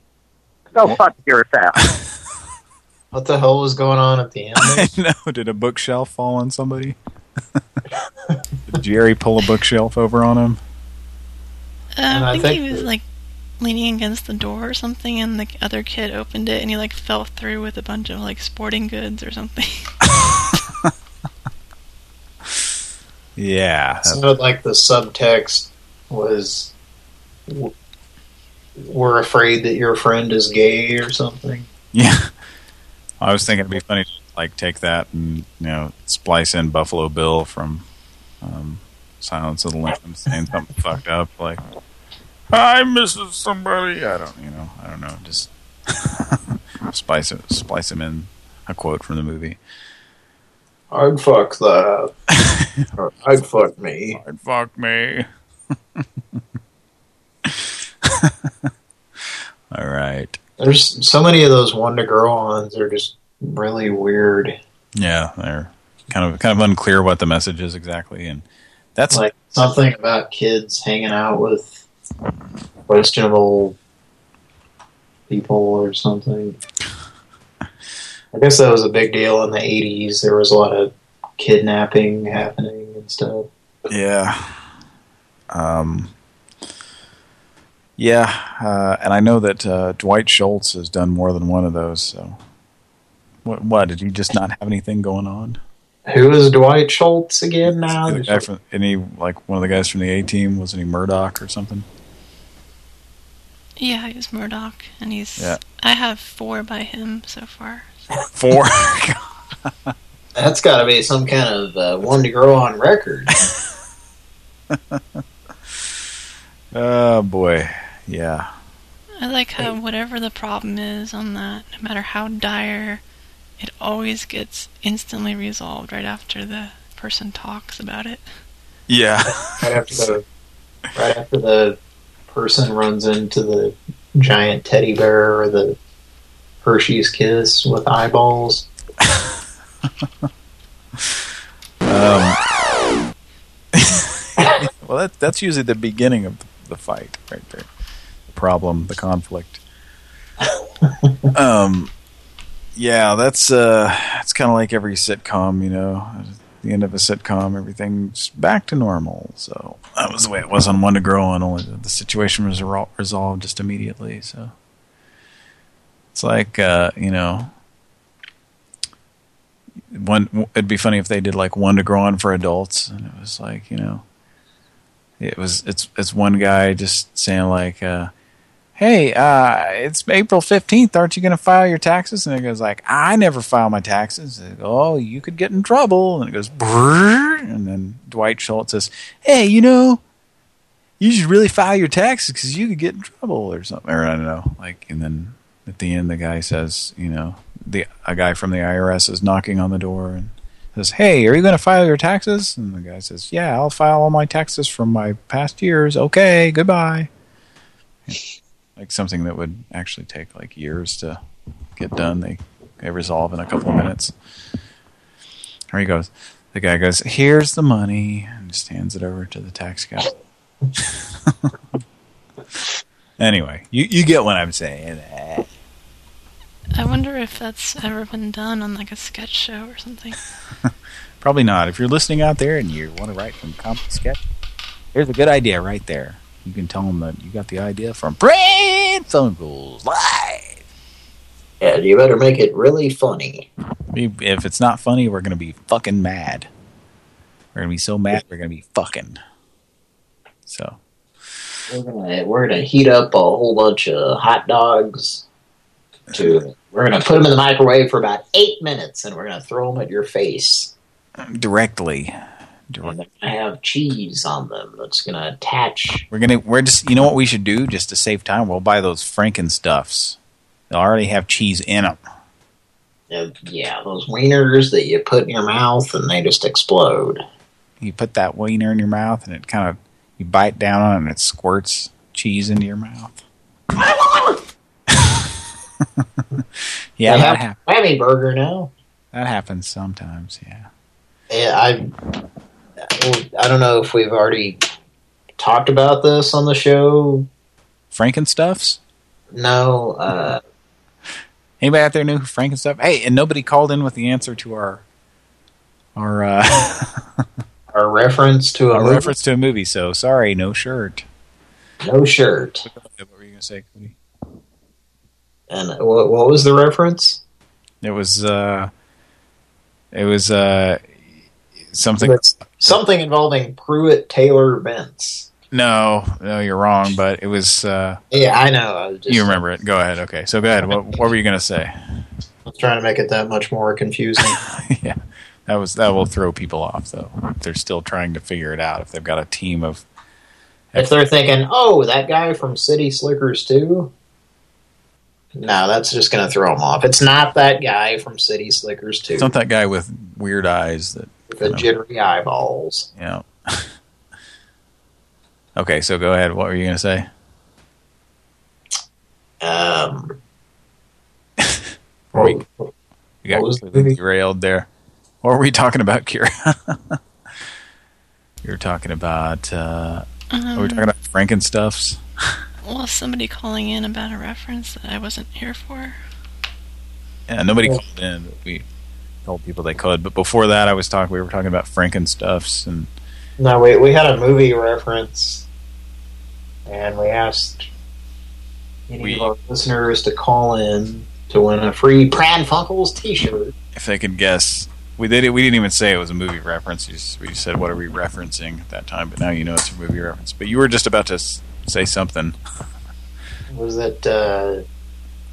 Go fuck yourself. What the hell was going on at the end? I know. Did a bookshelf fall on somebody? Did Jerry pull a bookshelf over on him? Uh, And I I think, think he was like leaning against the door or something, and the other kid opened it, and he like fell through with a bunch of like sporting goods or something. Yeah. It sounded like the subtext was we're afraid that your friend is gay or something. Yeah. I was thinking it'd be funny to like take that and you know splice in Buffalo Bill from um, Silence of the Lambs saying something fucked up like I Mrs. Somebody. I don't you know I don't know just splice it splice him in a quote from the movie. I'd fuck that. I'd fuck me. I'd fuck me. All right. There's so many of those one to girl ones They're just really weird. Yeah, they're kind of kind of unclear what the message is exactly, and that's like something about kids hanging out with questionable people or something. I guess that was a big deal in the 80s. There was a lot of kidnapping happening and stuff. Yeah. Um. Yeah, uh, and I know that uh, Dwight Schultz has done more than one of those. So, what? What did he just not have anything going on? Who is Dwight Schultz again now? The guy from any like one of the guys from the A Team wasn't he Murdock or something? Yeah, he's Murdock, and he's. Yeah. I have four by him so far. Four. That's got to be some kind of uh, one to grow on record. Oh boy, yeah. I like how whatever the problem is on that, no matter how dire, it always gets instantly resolved right after the person talks about it. Yeah. right after the right after the person runs into the giant teddy bear or the Hershey's Kiss with eyeballs. Um, well, that, that's usually the beginning of the fight, right there. The problem, the conflict. um, yeah, that's uh, it's kind of like every sitcom, you know. At the end of a sitcom, everything's back to normal. So that was the way it was on One to Grow On. Only the situation was resolved just immediately. So it's like uh, you know, one. It'd be funny if they did like One to Grow On for adults, and it was like you know, it was it's it's one guy just saying like. Uh, hey, uh, it's April 15th. Aren't you going to file your taxes? And it goes like, I never file my taxes. Oh, you could get in trouble. And it goes, Brrr. and then Dwight Schultz says, hey, you know, you should really file your taxes because you could get in trouble or something. Or I don't know. Like, and then at the end, the guy says, you know, the a guy from the IRS is knocking on the door and says, hey, are you going to file your taxes? And the guy says, yeah, I'll file all my taxes from my past years. Okay, goodbye like something that would actually take like years to get done. They they resolve in a couple of minutes. Here he goes. The guy goes, "Here's the money," and just hands it over to the tax guy. anyway, you you get what I'm saying. I wonder if that's ever been done on like a sketch show or something. Probably not. If you're listening out there and you want to write some comic sketch, here's a good idea right there. You can tell them that you got the idea from Pran Funkels Live. Yeah, you better make it really funny. If it's not funny, we're going to be fucking mad. We're going to be so mad, we're going to be fucking. So. We're gonna we're gonna heat up a whole bunch of hot dogs. To we're gonna put them in the microwave for about eight minutes, and we're gonna throw them at your face. Directly. And they're gonna have cheese on them that's gonna attach. We're gonna we're just you know what we should do just to save time. We'll buy those Franken stuffs. They already have cheese in them. Uh, yeah, those wieners that you put in your mouth and they just explode. You put that wiener in your mouth and it kind of you bite down on it and it squirts cheese into your mouth. yeah, They that happens. Whammy burger now. That happens sometimes. Yeah. Yeah, I I don't know if we've already talked about this on the show. Franken stuffs. No, uh, Anybody out there knew Franken stuff? Hey, and nobody called in with the answer to our our uh, our reference to a movie. reference to a movie. So sorry, no shirt. No shirt. What were you gonna say, Cody? And what, what was the reference? It was uh, it was uh, something. Something involving Pruitt Taylor Vince. No, no, you're wrong. But it was. Uh, Yeah, I know. I was just, you remember it? Go ahead. Okay, so go ahead. What, what were you gonna say? I was trying to make it that much more confusing. yeah, that was that will throw people off though. They're still trying to figure it out if they've got a team of. if they're thinking, oh, that guy from City Slickers too. No, that's just going to throw him off. It's not that guy from City Slickers too. It's not that guy with weird eyes that. With the jittery eyeballs. Yeah. okay, so go ahead. What were you going to say? Um, we, we got completely derailed there. What were we talking about, Kira? you were talking about. Uh, were we Um, talking about Frankenstuffs? Well, somebody calling in about a reference that I wasn't here for. Yeah, nobody called in. But we told people they could. But before that, I was talking. We were talking about Frankenstuffs and. No, we we had a movie reference, and we asked any of our listeners to call in to win a free Pran Funkels T-shirt. if they could guess. We did. We didn't even say it was a movie reference. We just, we just said, "What are we referencing?" at that time. But now you know it's a movie reference. But you were just about to s- say something. Was that uh,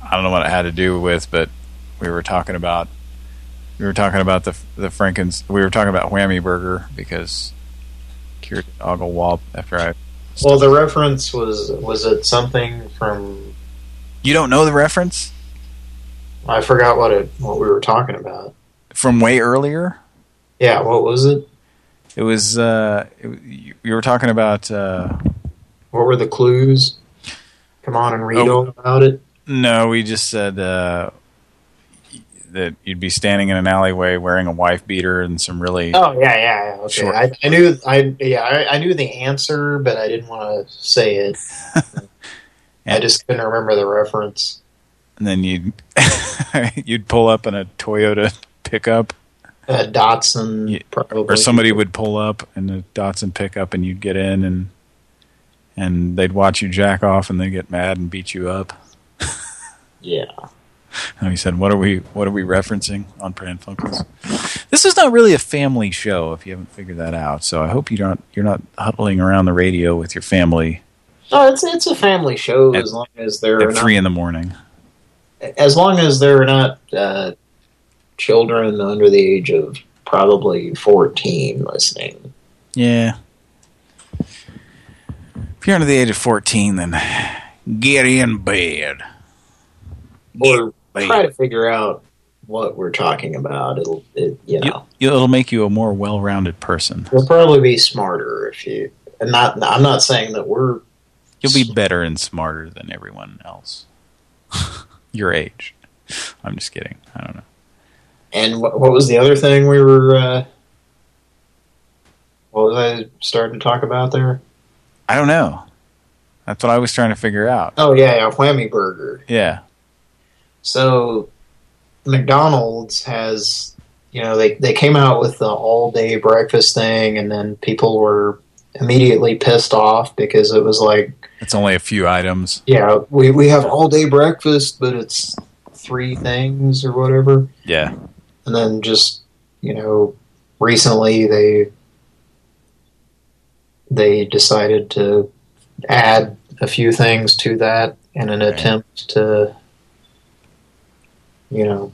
I don't know what it had to do with, but we were talking about. We were talking about the the Frankens. We were talking about Whammy Burger because Ogle Wallop after I. well? The reference was was it something from? You don't know the reference I forgot what it what we were talking about. from way earlier. Yeah, what was it? It was. uh it, you, you were talking about. uh What were the clues? Come on and read Oh. all about it. No, we just said uh, that you'd be standing in an alleyway wearing a wife beater and some really. Oh yeah, yeah, yeah. Okay, Sure. I, I knew, I yeah, I, I knew the answer, but I didn't want to say it. I just couldn't remember the reference. And then you'd you'd pull up in a Toyota pickup, Uh, Datsun, probably. or somebody would pull up in a Datsun pickup, and you'd get in and and they'd watch you jack off, and they'd get mad and beat you up. Yeah. And he said, "What are we? What are we referencing on Pran Funkels?" This is not really a family show, if you haven't figured that out. So I hope you don't. You're not huddling around the radio with your family No, it's it's a family show At- as long as they're at not, three in the morning. as long as they're not uh, children under the age of probably fourteen listening. Yeah. If you're under the age of 14, then get in bed. Or bed. try to figure out what we're talking about. It'll it, you know It'll make you a more well-rounded person. you'll probably be smarter if you. And not I'm not saying that we're You'll be better and smarter than everyone else. Your age. I'm just kidding. I don't know. And what, what was the other thing we were? Uh, what was I starting to talk about there? I don't know. That's what I was trying to figure out. Oh yeah, a whammy burger. Yeah. So McDonald's has, you know, they they came out with the all day breakfast thing, and then people were immediately pissed off because it was like, It's only a few items. yeah, we we have all day breakfast, but it's three things or whatever. Yeah. And then just, you know, recently they they decided to add a few things to that in an attempt to, you know,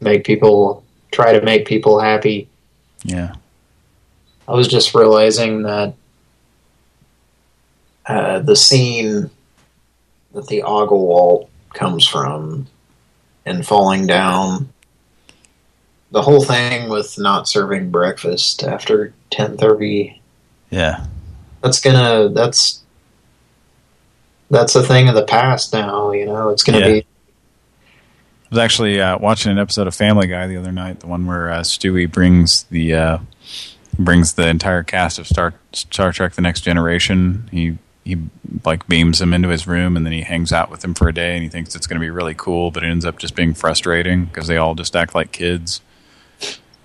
make people, try to make people happy. Yeah. I was just realizing that uh, the scene that the Oglewalt comes from and falling down, the whole thing with not serving breakfast after 10:30, Yeah. That's gonna that's that's a thing of the past now. You know, it's gonna Yeah. be I was actually uh, watching an episode of Family Guy the other night, the one where uh, Stewie brings the uh, brings the entire cast of Star Star Trek: The Next Generation. He he like beams them into his room, and then he hangs out with them for a day, and he thinks it's going to be really cool, but it ends up just being frustrating because they all just act like kids.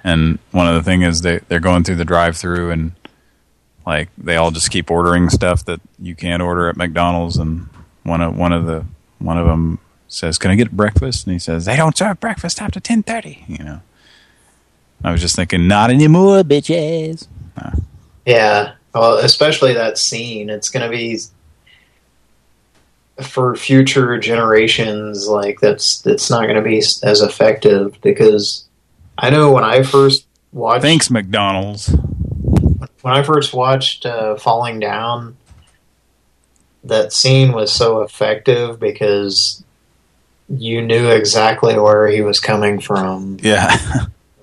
And one of the thing is they they're going through the drive-through and like they all just keep ordering stuff that you can't order at McDonald's, and one of one of the one of them says, "Can I get breakfast?" And he says, "They don't serve breakfast after 10:30." You know. I was just thinking, not anymore, bitches. yeah. Well, especially that scene. It's gonna be for future generations, like that's that's not going to be as effective because I know when I first watched Thanks, McDonald's. When I first watched uh, Falling Down, that scene was so effective because you knew exactly where he was coming from. Yeah.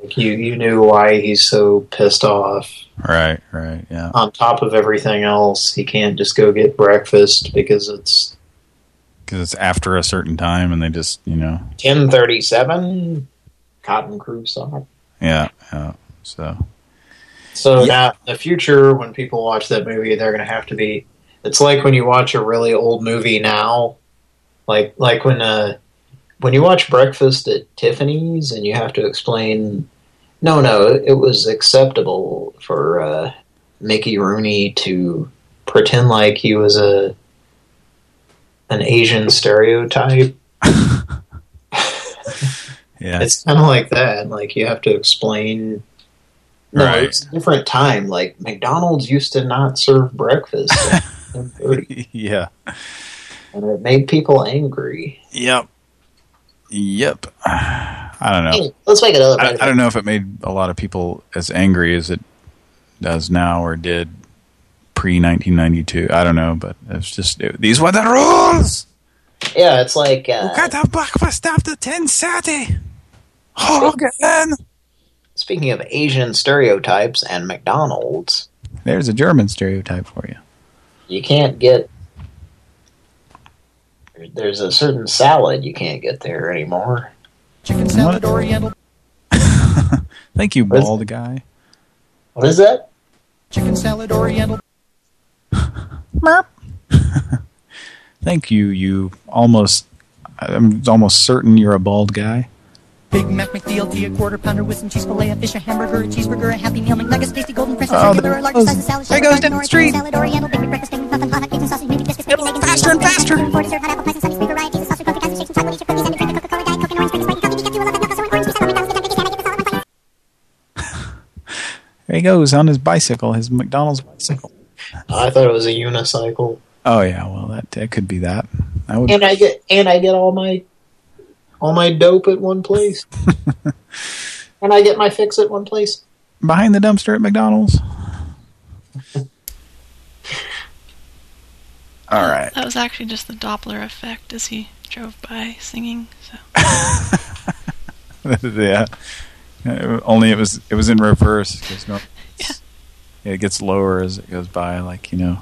Like you you knew why he's so pissed off. right, right, yeah. On top of everything else, he can't just go get breakfast because it's Because it's after a certain time and they just, you know, 1037 Cotton Crew song. yeah, yeah. So, So now, in the future, when people watch that movie, they're going to have to be. It's like when you watch a really old movie now, like like when uh when you watch Breakfast at Tiffany's and you have to explain. No, no, it was acceptable for uh, Mickey Rooney to pretend like he was a an Asian stereotype. yeah. It's kind of like that. Like you have to explain. No, Right. it's a different time. Like McDonald's used to not serve breakfast, yeah. and it made people angry. Yep. Yep. I don't know. Hey, let's make another I, I don't know if it made a lot of people as angry as it does now or did pre-1992. I don't know, but it's just, it, these were the rules! Yeah, it's like uh, Got a breakfast after 10.30! Hogan! Speaking of Asian stereotypes and McDonald's, There's a German stereotype for you. you can't get. There's a certain salad you can't get there anymore. Chicken salad oriental. Thank you, bald guy. What is that? Chicken salad oriental. Mop Thank you, you almost... I'm almost certain you're a bald guy. Big Mac McDLT, a quarter pounder with some cheese filet, a fish, a hamburger, a cheeseburger, a Happy Meal, McNuggets, tasty golden french fries, Oh, regular, there large size of salad, there goes down the street. salad, oriental, bacon, breakfast, bacon, muffin, hot, bacon, sausage, maybe biscuits, bacon, bacon, faster and faster. For dessert, hot apple pies and sunny, sweet varieties, of sausage, coffee, custard, shakes, and chocolate, each cookies, and a drink of Coca-Cola, Diet Coke, and orange, Sprite, coffee, decaf, you will love that milk, so an orange, juice, salad, McDonald's, get that get the fire. There he goes on his bicycle, his McDonald's bicycle. I thought it was a unicycle. Oh yeah, well that, that could be that. I would. And I get and I get all my all my dope at one place. and I get my fix at one place. behind the dumpster at McDonald's. All right. That was actually just the Doppler effect as he drove by singing. So yeah. Uh, Only it was it was in reverse. 'cause no, yeah. It gets lower as it goes by, like you know,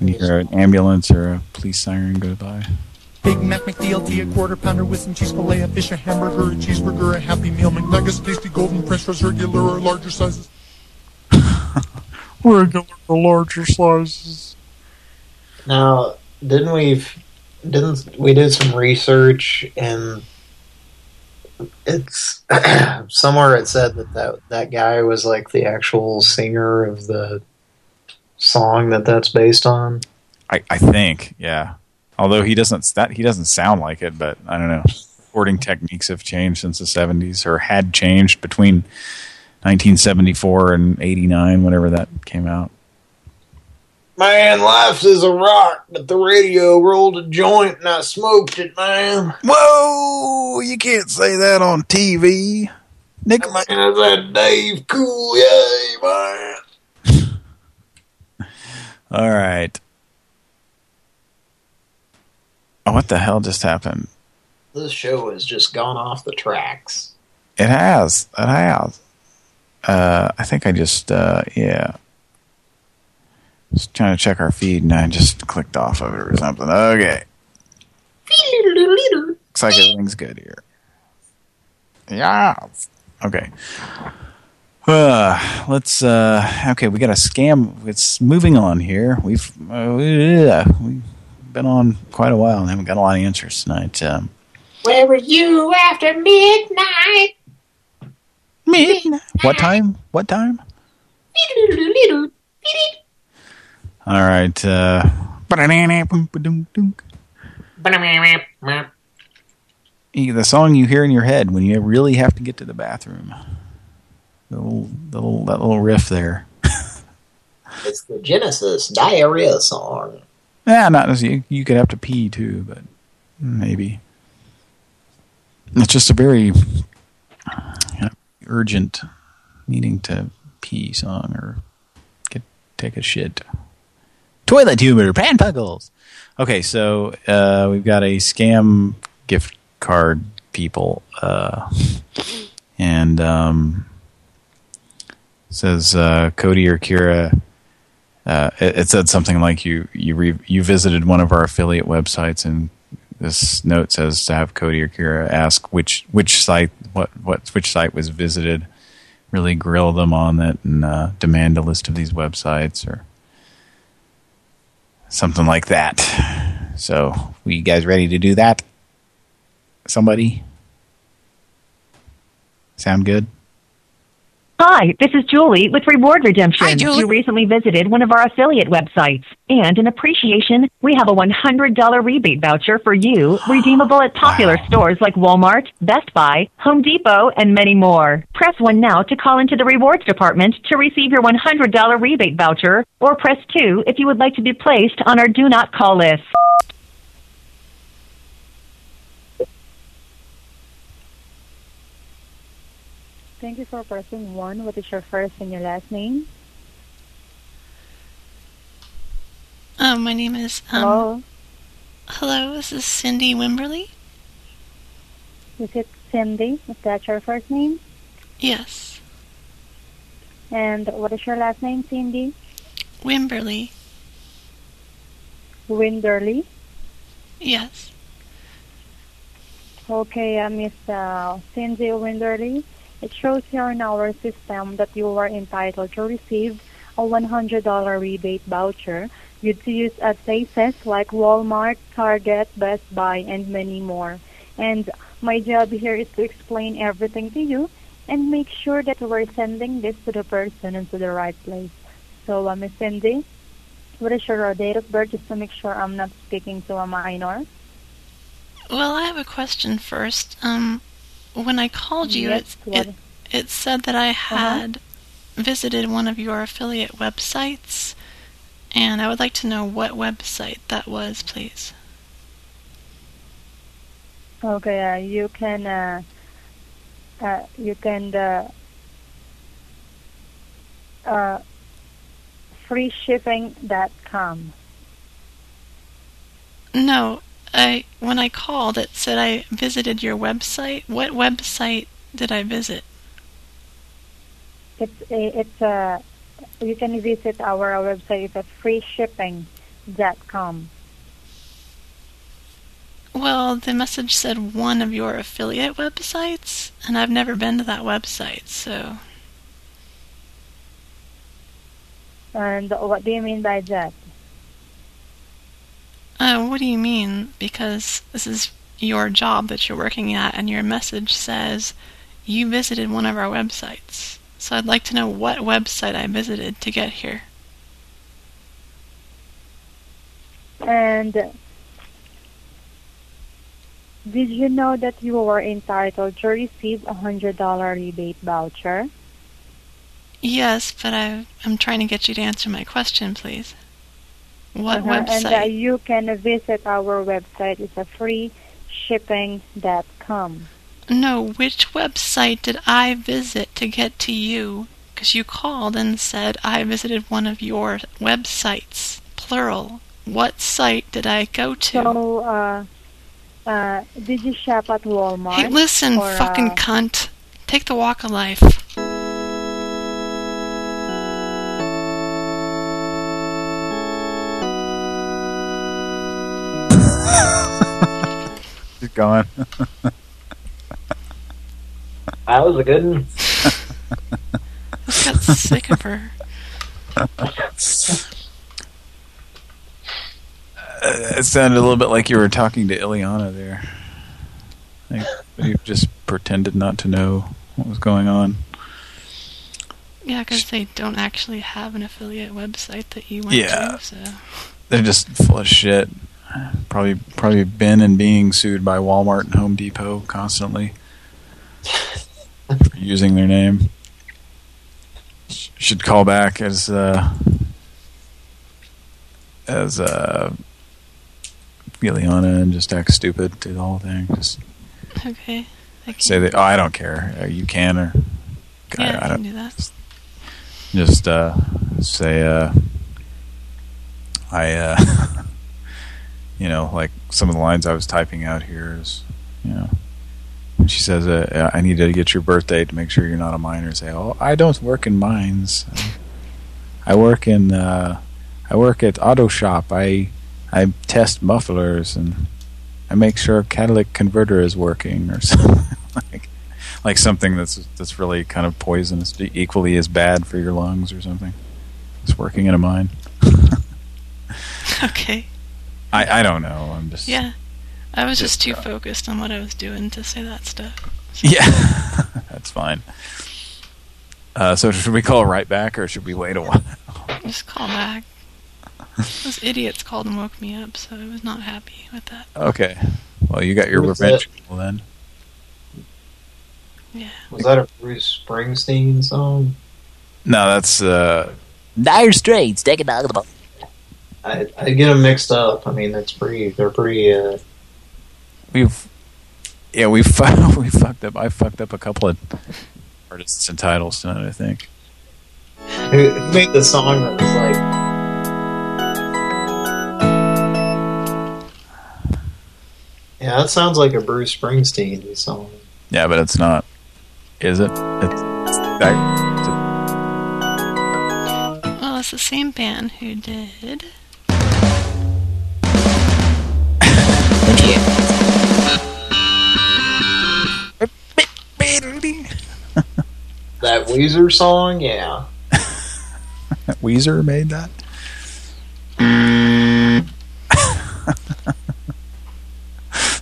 when you hear an ambulance or a police siren go by. Big Mac McDLT, a quarter pounder with some cheese filet, a fish, a hamburger, a cheeseburger, a Happy Meal, McNuggets, tasty golden french fries, regular or larger sizes. Regular or larger sizes. Now, didn't we didn't we did some research and it's somewhere it said that, that that guy was like the actual singer of the song that that's based on. I I think, yeah. Although he doesn't that he doesn't sound like it, but I don't know. Recording techniques have changed since the 70s or had changed between 1974 and 89 whenever that came out. Man, life is a rock, but the radio rolled a joint and I smoked it, man. Whoa, you can't say that on TV. Nick, man, is that Dave Cool? Yay, man. All right. Oh, what the hell just happened? This show has just gone off the tracks. It has. It has. Uh, I think I just, uh, yeah. Just trying to check our feed and I just clicked off of it or something. Okay. Looks like everything's good here. Yeah. Okay. Uh, let's, uh, okay, we got a scam. It's moving on here. We've, uh, we've been on quite a while and haven't got a lot of answers tonight. Um, Where were you after midnight? Midnight. what time? What time? All right. Uh, the song you hear in your head when you really have to get to the bathroom. The little, the little, that little riff there. It's the Genesis diarrhea song. Yeah, not necessarily. You could have to pee too, but maybe. It's just a very you urgent needing to pee song or get take a shit. Toilet humor, pan puggles. Okay, so uh, we've got a scam gift card people, uh, and um, says uh, Cody or Kira. Uh, it, it said something like you you re you visited one of our affiliate websites, and this note says to have Cody or Kira ask which which site what what which site was visited, really grill them on it, and uh, demand a list of these websites or something like that. So, we guys ready to do that? Somebody? Sound good? Hi, this is Julie with Reward Redemption. Hi, Julie. You recently visited one of our affiliate websites. And in appreciation, we have a $100 rebate voucher for you, redeemable at popular stores like Walmart, Best Buy, Home Depot, and many more. Press 1 now to call into the rewards department to receive your $100 rebate voucher, or press 2 if you would like to be placed on our do not call list. Thank you for pressing one. What is your first and your last name? Um, my name is um. Hello. Hello, this is Cindy Wimberly. Is it Cindy? Is that your first name? Yes, And what is your last name, Cindy? Wimberly. Winderly. Yes. Okay, uh, Miss uh, Cindy Winderly. It shows here in our system that you are entitled to receive a $100 rebate voucher you'd use at places like Walmart, Target, Best Buy, and many more. And my job here is to explain everything to you and make sure that we're sending this to the person and to the right place. So, uh, Miss Cindy, what is your date of birth just to make sure I'm not speaking to a minor? Well, I have a question first. Um, when I called you, Yes, it, it it said that I had visited one of your affiliate websites, and I would like to know what website that was, please. Okay, uh, you can uh, uh, you can uh, uh, freeshipping.com. No, I when I called, it said I visited your website. What website did I visit? It's a, it's a you can visit our website. It's a freeshipping.com. Well, the message said one of your affiliate websites, and I've never been to that website, so And what do you mean by that? Uh, what do you mean? Because this is your job that you're working at, and your message says you visited one of our websites. So I'd like to know what website I visited to get here. And did you know that you were entitled to receive a hundred dollar rebate voucher? Yes, but I, I'm trying to get you to answer my question, please. What Uh-huh, And uh, website? you can visit our website. It's a free freeshipping.com. No, which website did I visit to get to you? Because you called and said I visited one of your websites, plural. What site did I go to? So, uh, uh, did you shop at Walmart? Hey, listen, or, fucking uh, cunt. Take the walk of life. Keep gone. That was a good one. I got sick of her. Uh, it sounded a little bit like you were talking to Ileana there. Like you just pretended not to know what was going on. Yeah, because they don't actually have an affiliate website that you went Yeah. to, so... They're just full of shit. Probably, probably been and being sued by Walmart and Home Depot constantly for using their name. Should call back as uh, as uh, get and just act stupid to the whole thing. Just Okay. Say that. Oh, I don't care. Uh, You can or yeah, I, I I can don't. do that. Just uh, say uh, I uh, you know like some of the lines I was typing out here is you know. She says, uh, "I need to get your birthday to make sure you're not a minor." Say, "Oh, I don't work in mines. I work in uh, I work at auto shop. I I test mufflers and I make sure a catalytic converter is working or something like like something that's that's really kind of poisonous, equally as bad for your lungs or something. It's working in a mine. Okay. I I don't know. I'm just Yeah. I was just, Just, too uh, focused on what I was doing to say that stuff. yeah. that's fine. Uh, so should we call right back or should we wait a while? Just call back. Those idiots called and woke me up, so I was not happy with that. Okay. Well, you got your What's revenge well, then. Yeah. Was that a Bruce Springsteen song? No, that's uh Dire Straits, take it out of the boat. I, I get them mixed up. I mean, that's pretty. They're pretty. Uh, we've yeah we fu we fucked up. I fucked up a couple of artists and titles tonight. I think. who who made the song that was like? Yeah, that sounds like a Bruce Springsteen song. Yeah, but it's not. Is it? It's, it's that, Well, it's the same band who did. That Weezer song, yeah. Weezer made that.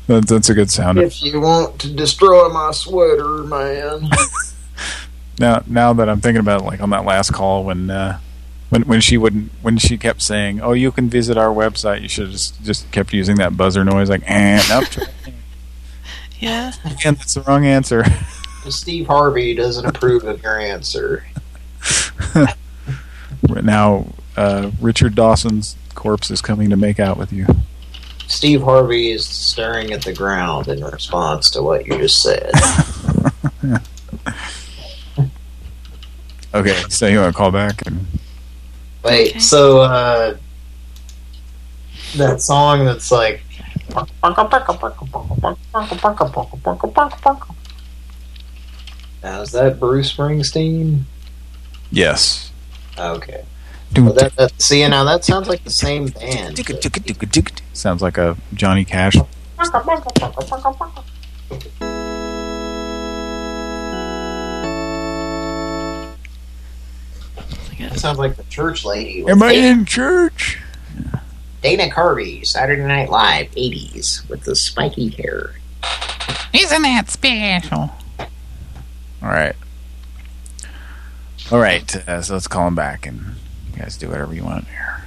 That- That's a good sound. If you want to destroy my sweater, man. Now, now that I'm thinking about it, like on that last call when, uh, when when she wouldn't, when she kept saying, "Oh, you can visit our website," you should have just just kept using that buzzer noise, like, "Eh, nope, Yeah. again, that's the wrong answer." Steve Harvey doesn't approve of your answer. now, uh, Richard Dawson's corpse is coming to make out with you. Steve Harvey is staring at the ground in response to what you just said. Okay, so you want to call back and Wait, so uh, that song that's like. Now, is that Bruce Springsteen? yes. Okay. Well, that, that, see, now that sounds like the same band. Sounds like a Johnny Cash. That sounds like the church lady. with Am I Dana, in church? Dana Carvey, Saturday Night Live, 80s, with the spiky hair. Isn't that special? All right. All right, uh, so let's call him back and you guys do whatever you want here.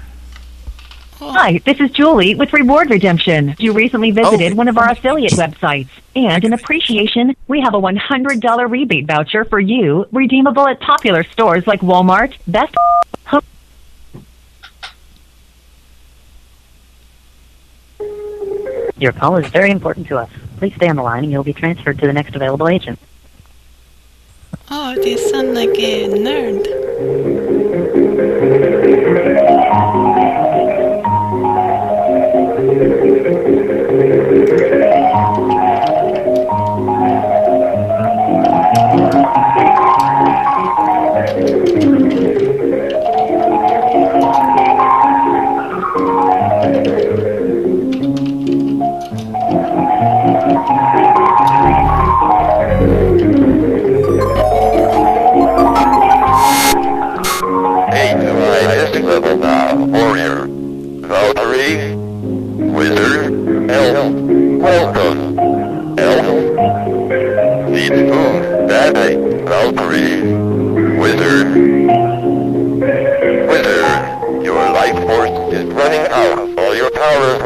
Hi, this is Julie with Reward Redemption. You recently visited one of our affiliate websites. And in appreciation, we have a $100 rebate voucher for you, redeemable at popular stores like Walmart, Best Home. Your call is very important to us. Please stay on the line and you'll be transferred to the next available agent. Oh, they sound like a nerd.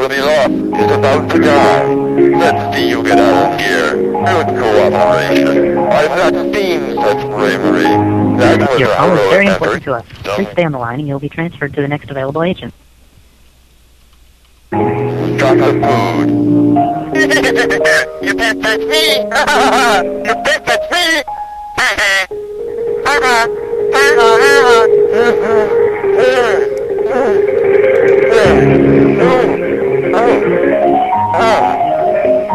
your powers will be lost. Is about to die. Let's see you get out of here. Good cooperation. I've not seen such bravery. That was Your call is very effort. important to us. Please stay on the line and you'll be transferred to the next available agent. Try block of food. you can't touch me! you can't touch me! Eat your food, don't shoot it.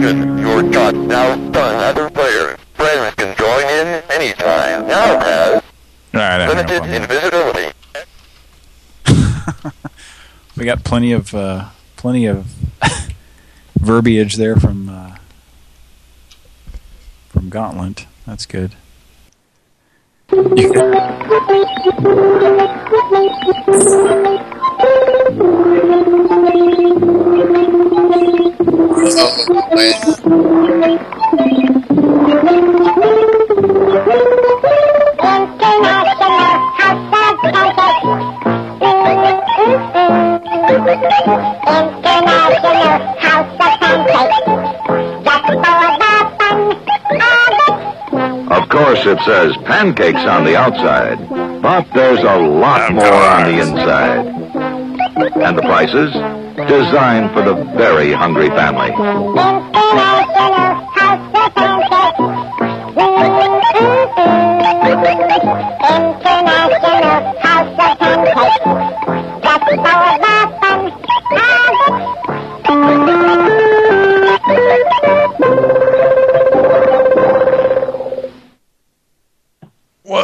just got promotion. Your shot now stun other players. Friends can join in anytime. Now has All right, I hung up limited invisibility. We got plenty of uh, plenty of verbiage there from uh, from Gauntlet. That's good. Of course, it says pancakes on the outside, but there's a lot more on the inside. And the prices? Designed for the very hungry family.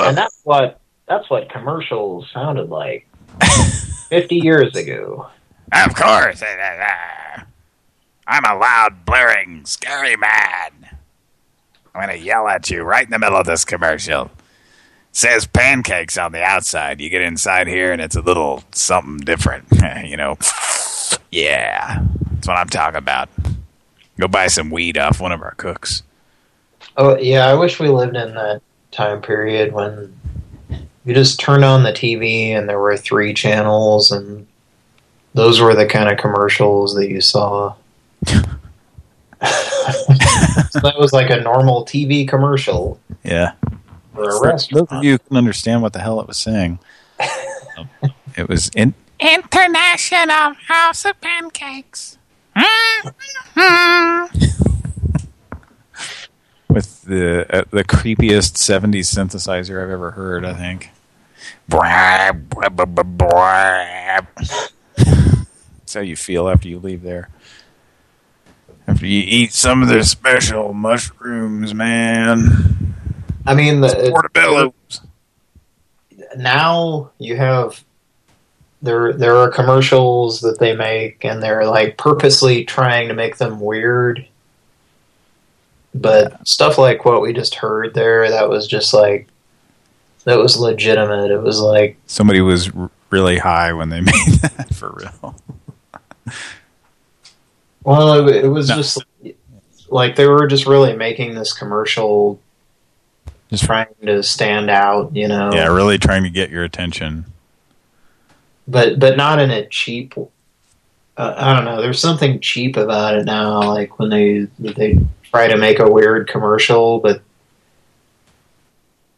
And that's what that's what commercials sounded like 50 years ago. Of course. I'm a loud, blaring, scary man. I'm going to yell at you right in the middle of this commercial. It says pancakes on the outside. You get inside here and it's a little something different. you know, yeah, that's what I'm talking about. Go buy some weed off one of our cooks. Oh yeah, I wish we lived in that time period when you just turned on the TV and there were three channels and those were the kind of commercials that you saw. so that was like a normal TV commercial Yeah. for a For restaurant. those of you can understand what the hell it was saying, it was in International House of Pancakes. with the uh, the creepiest '70s synthesizer I've ever heard. I think. That's how you feel after you leave there. After you eat some of their special mushrooms, man. I mean, the, Portobello. now you have there there are commercials that they make and they're like purposely trying to make them weird but stuff like what we just heard there that was just like that was legitimate it was like Somebody was r really high when they made that for real. well it, it was just like they were just really making this commercial just trying to stand out you know Yeah, really trying to get your attention. but but not in a cheap. Uh, I don't know. There's something cheap about it now. Like when they they try to make a weird commercial, but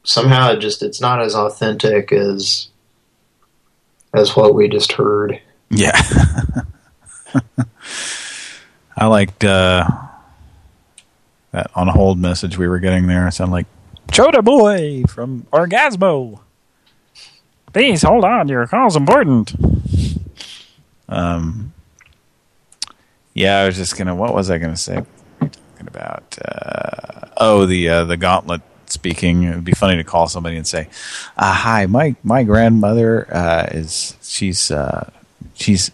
somehow it just it's not as authentic as as what we just heard. Yeah. I liked uh, that on hold message we were getting there. It sounded like Choda Boy from Orgazmo. Please hold on, your call's important. Um, yeah, I was just gonna. What was I gonna say? Talking about uh, oh the uh, the gauntlet speaking. It would be funny to call somebody and say, uh, "Hi, my my grandmother uh, is she's uh, she's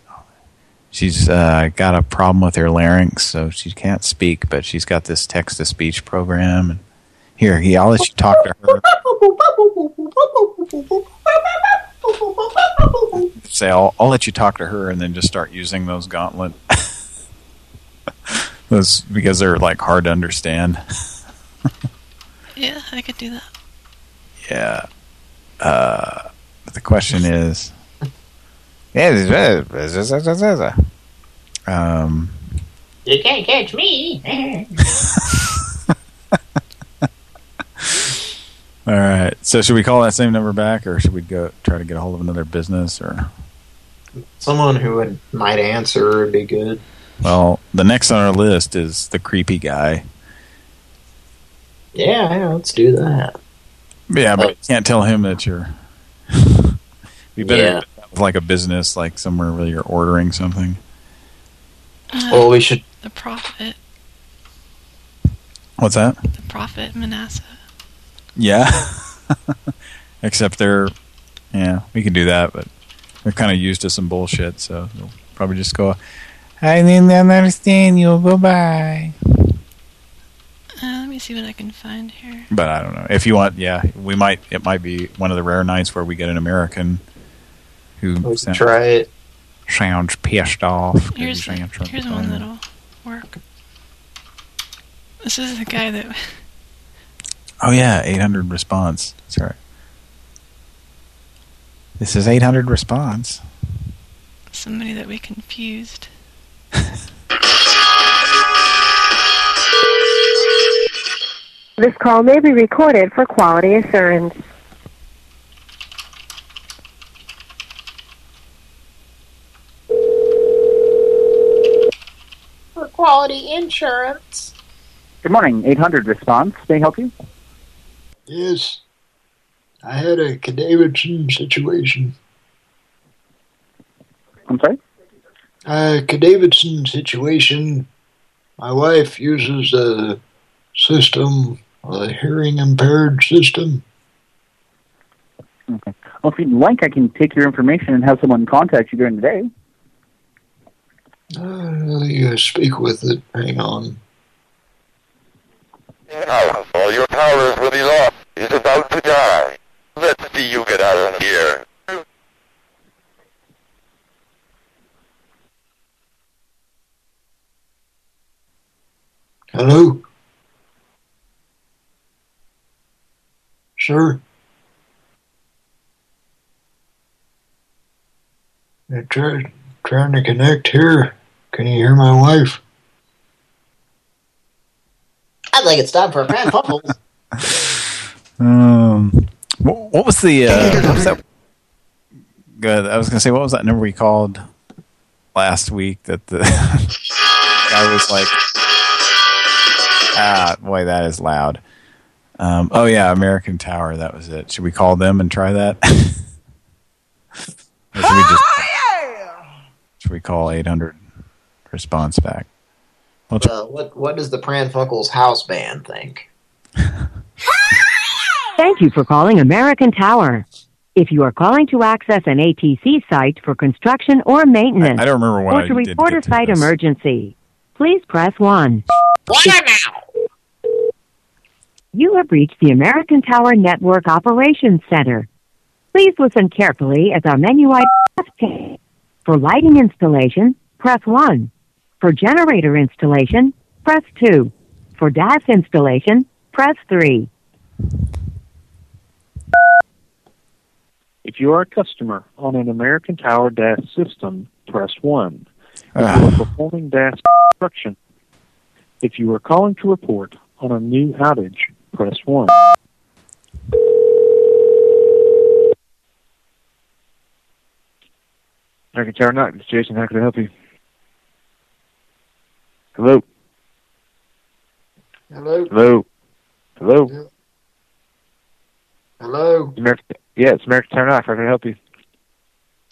she's uh, got a problem with her larynx, so she can't speak, but she's got this text to speech program. And here, he, I'll let you talk to her. Say, I'll, I'll let you talk to her, and then just start using those gauntlet Those because they're like hard to understand. Yeah, I could do that. Yeah. Uh, but the question is, um, You can't catch me. all right. So should we call that same number back, or should we go try to get a hold of another business, or? Someone who would might answer would be good. Well, the next on our list is the creepy guy. Yeah, yeah, let's do that. Yeah, but you can't tell him that you're. you better Yeah. Do that with like a business, like somewhere where you're ordering something. Well, we should. The prophet, What's that? the prophet Manasseh. Yeah. Except they're, yeah, we can do that, but they're kind of used to some bullshit, so they'll probably just go, I didn't understand you, bye-bye. Uh, let me see what I can find here. But I don't know. If you want, yeah, we might, it might be one of the rare nights where we get an American who sounds, try it. sounds pissed off. Here's he's here's the one phone. that'll work. This is the guy that Oh yeah, 800 response. Sorry. This is 800 response. somebody that we confused. This call may be recorded for quality assurance. For quality insurance. Good morning, 800 response. May I help you? Yes. I had a Davidson situation. I'm sorry? A Davidson situation. My wife uses a system, a hearing impaired system. Okay. Well, if you'd like, I can take your information and have someone contact you during the day. Uh, you speak with it. Hang on. Now, all your powers will be lost. Is about to die. Let's see you get out of here. Hello? Sir? Tried trying to connect here. Can you hear my wife? I think it's time for a Pran Funkels. Um, what, what was the? Uh, what was that? Good. I was gonna say, what was that number we called last week? That the guy was like, ah, boy, that is loud. Um, oh yeah, American Tower. That was it. Should we call them and try that? or should we just? Should we call 800 response back? We'll Uh, what What does the Pran Funkels house band think? Thank you for calling American Tower. If you are calling to access an ATC site for construction or maintenance, I- I don't remember when or I to did report a site this. emergency, please press 1. You have reached the American Tower Network Operations Center. Please listen carefully as our menu items. For lighting installation, press 1. For generator installation, press 2. For DAS installation, press 3. If you are a customer on an American Tower DAS system, press 1. If Ah. you are performing DAS construction, if you are calling to report on a new outage, press 1. American Tower Night, it's Jason. How can I help you? Hello? Hello? Hello? Hello? Hello? American, yeah, it's American Tower Night. How can I help you?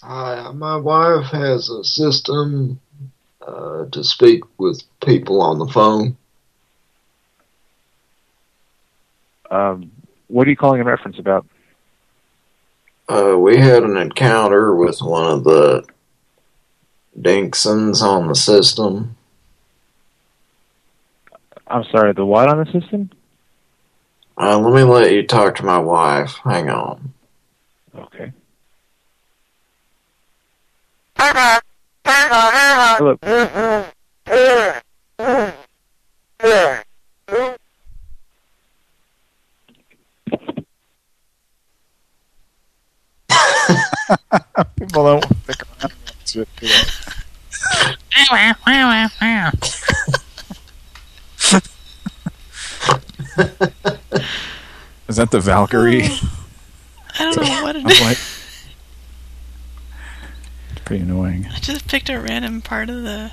Hi, my wife has a system uh, to speak with people on the phone. Um, what are you calling in reference about? Uh, we had an encounter with one of the Dinksons on the system. I'm sorry, the what on the system? Uh, let me let you talk to my wife. Hang on. Okay. Hello. People don't stick around. do? Is that the Valkyrie? Oh. I don't know what it is. Like, it's pretty annoying. I just picked a random part of the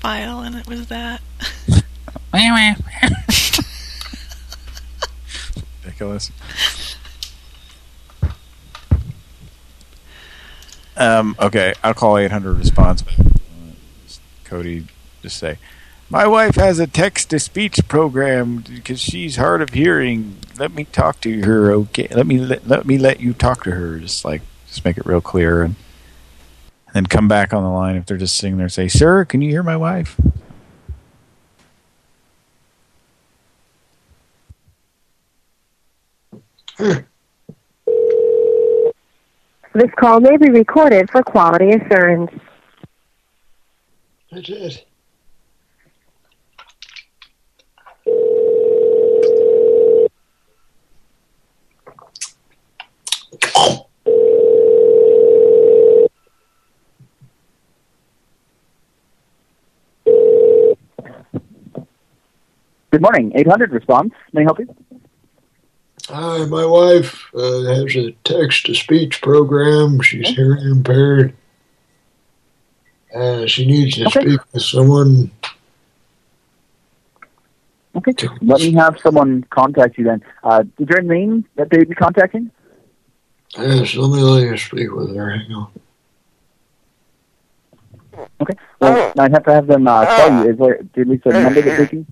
file and it was that. Ridiculous. Um, okay, I'll call 800 response. Uh, Cody, just say, my wife has a text-to-speech program because she's hard of hearing. Let me talk to her, okay? Let me let, let me let you talk to her. Just like, just make it real clear, and, then come back on the line if they're just sitting there. and Say, sir, can you hear my wife? This call may be recorded for quality assurance. That's it. Good morning. 800 response. May I help you? Hi, my wife uh, has a text-to-speech program. She's hearing impaired. Uh, she needs to Okay. speak with someone. Okay. Let me have someone contact you then. Uh, is there a name that they'd be contacting? Yes, let me let you speak with her. Hang on. Okay. Well, I'd have to have them uh, call you. Is there at least a number that they can?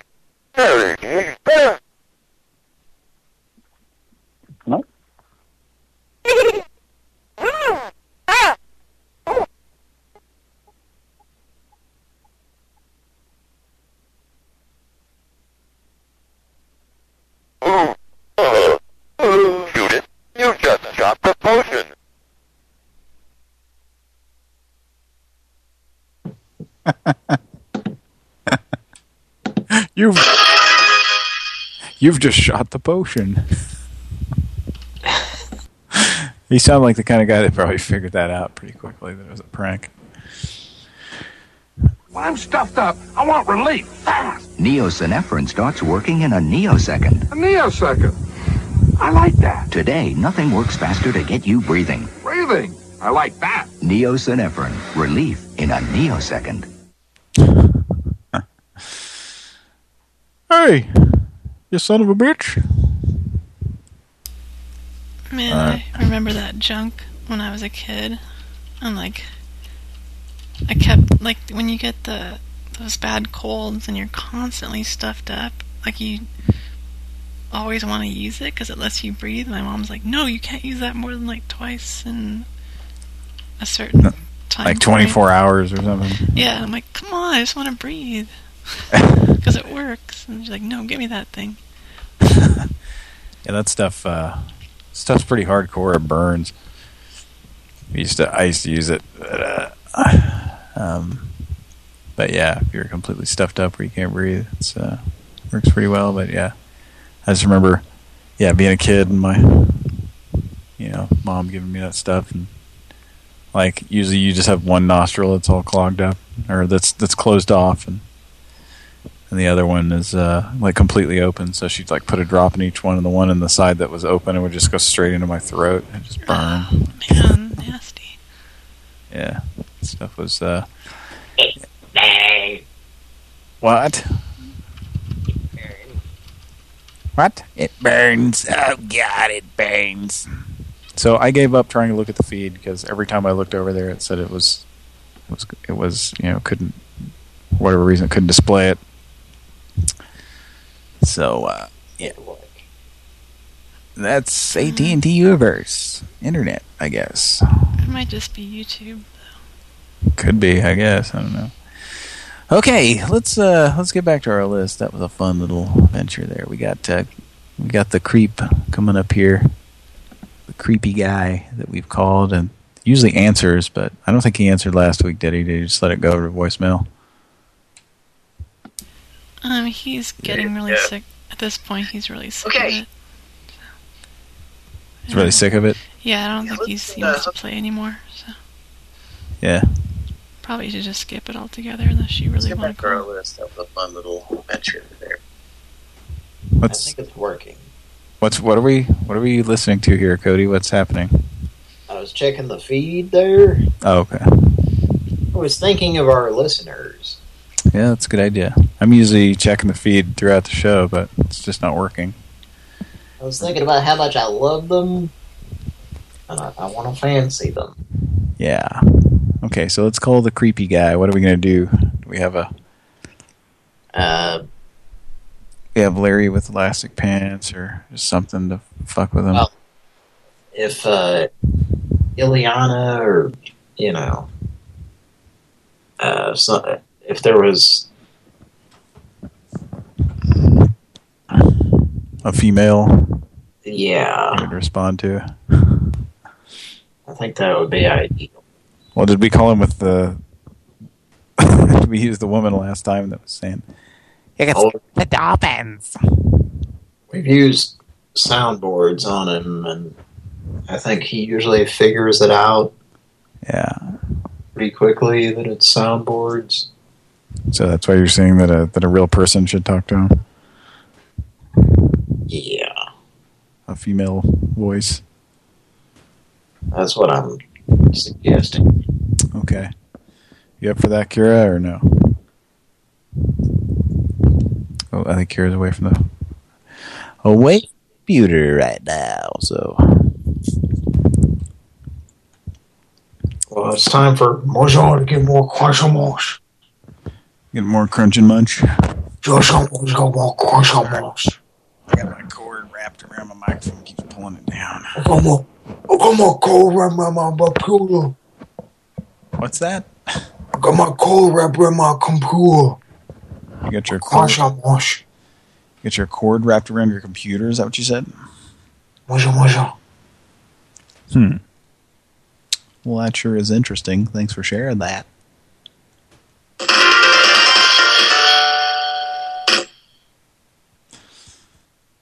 Hello? Shoot it. You just shot the potion. You've you've just shot the potion. you sound like the kind of guy that probably figured that out pretty quickly that it was a prank. When I'm stuffed up, I want relief fast. Neo-Synephrine starts working in a neosecond. A neosecond. I like that. Today, nothing works faster to get you breathing. Breathing. I like that. Neo-Synephrine, relief in a neosecond. Hey, you son of a bitch. Man, Uh, I remember that junk when I was a kid. And like, I kept like when you get the those bad colds and you're constantly stuffed up, like you always want to use it because it lets you breathe. My mom's like, "No, you can't use that more than like twice in a certain time." Like frame." 24 hours or something. Yeah, I'm like, "Come on, I just want to breathe." Because it works. And she's like, "No, give me that thing." Yeah, that stuff uh, stuff's pretty hardcore. It burns. We used to I used to use it. But, uh, um, but yeah, if you're completely stuffed up where you can't breathe, it's uh, works pretty well. But yeah, I just remember, yeah, being a kid and my, you know, mom giving me that stuff, and like usually you just have one nostril that's all clogged up or that's that's closed off, and and the other one is uh, like completely open. So she'd like put a drop in each one, and the one in the side that was open, it would just go straight into my throat and just burn. Man, nasty. Yeah, stuff was. uh What? What? It burns. Oh God, it burns. So I gave up trying to look at the feed because every time I looked over there, it said it was, it was, it was, you know, couldn't, for whatever reason, couldn't display it. So, uh, yeah. That's AT&T U-verse. Internet, I guess. It might just be YouTube. Could be, I guess. I don't know. Okay, let's uh let's get back to our list. That was a fun little venture there. We got uh, we got the creep coming up here. The creepy guy that we've called and usually answers, but I don't think he answered last week, did he? Did he just let it go to voicemail? Um, he's getting really Yeah. sick. At this point, he's really sick Okay. of it. He's really sick of it. Yeah, I don't think he's, he wants to play anymore. So Yeah. probably should just skip it altogether unless you really want to for call. a list. That was a fun little venture there. What's I think it's working. what's what are we what are we listening to here, Cody? What's happening? I was checking the feed there. Oh, okay. I was thinking of our listeners. Yeah, that's a good idea. I'm usually checking the feed throughout the show, but it's just not working. I was thinking about how much I love them, and I, I want to fancy them. Yeah. Okay, so let's call the creepy guy. What are we gonna do? Do we have a Uh, we have Larry with elastic pants or just something to fuck with him? Well, if uh, Ileana or you know, uh, so, if there was a female yeah, would respond to. I think that would be ideal. Well, did we call him with the? did we use the woman last time that was saying? You can Oh. the dolphins. We've used soundboards on him, and I think he usually figures it out Yeah. pretty quickly that it's soundboards. So that's why you're saying that a that a real person should talk to him, Yeah, a female voice. that's what I'm suggesting. Okay. You up for that, Kira, or no? Oh, I think Kira's away from the away from the computer right now. So Well, it's time for Mojo to get more croissants. Get more crunch and munch. Mojo more croissants. I got my cord wrapped around my microphone, keeps pulling it down. More, I got more cold wrapped around my computer. What's that? I got my cold wrapped around my computer. You got your cord, Croissants. you got your cord wrapped around your computer. Is that what you said? Mojo, mojo. Hmm. Well, that sure is interesting. Thanks for sharing that.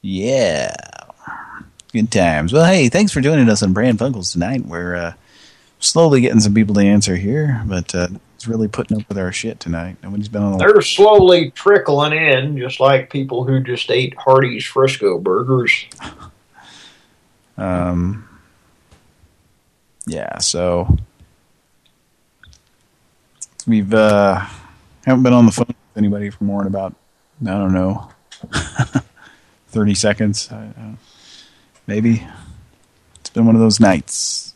Yeah. Good times. Well, hey, thanks for joining us on Pran Funkels tonight. We're uh, slowly getting some people to answer here, but uh, it's really putting up with our shit tonight. Nobody's been on. They're slowly trickling in, just like people who just ate Hardee's Frisco burgers. Um, yeah, so we've uh, haven't been on the phone with anybody for more than about I don't know thirty seconds, I, uh, maybe. It's been one of those nights.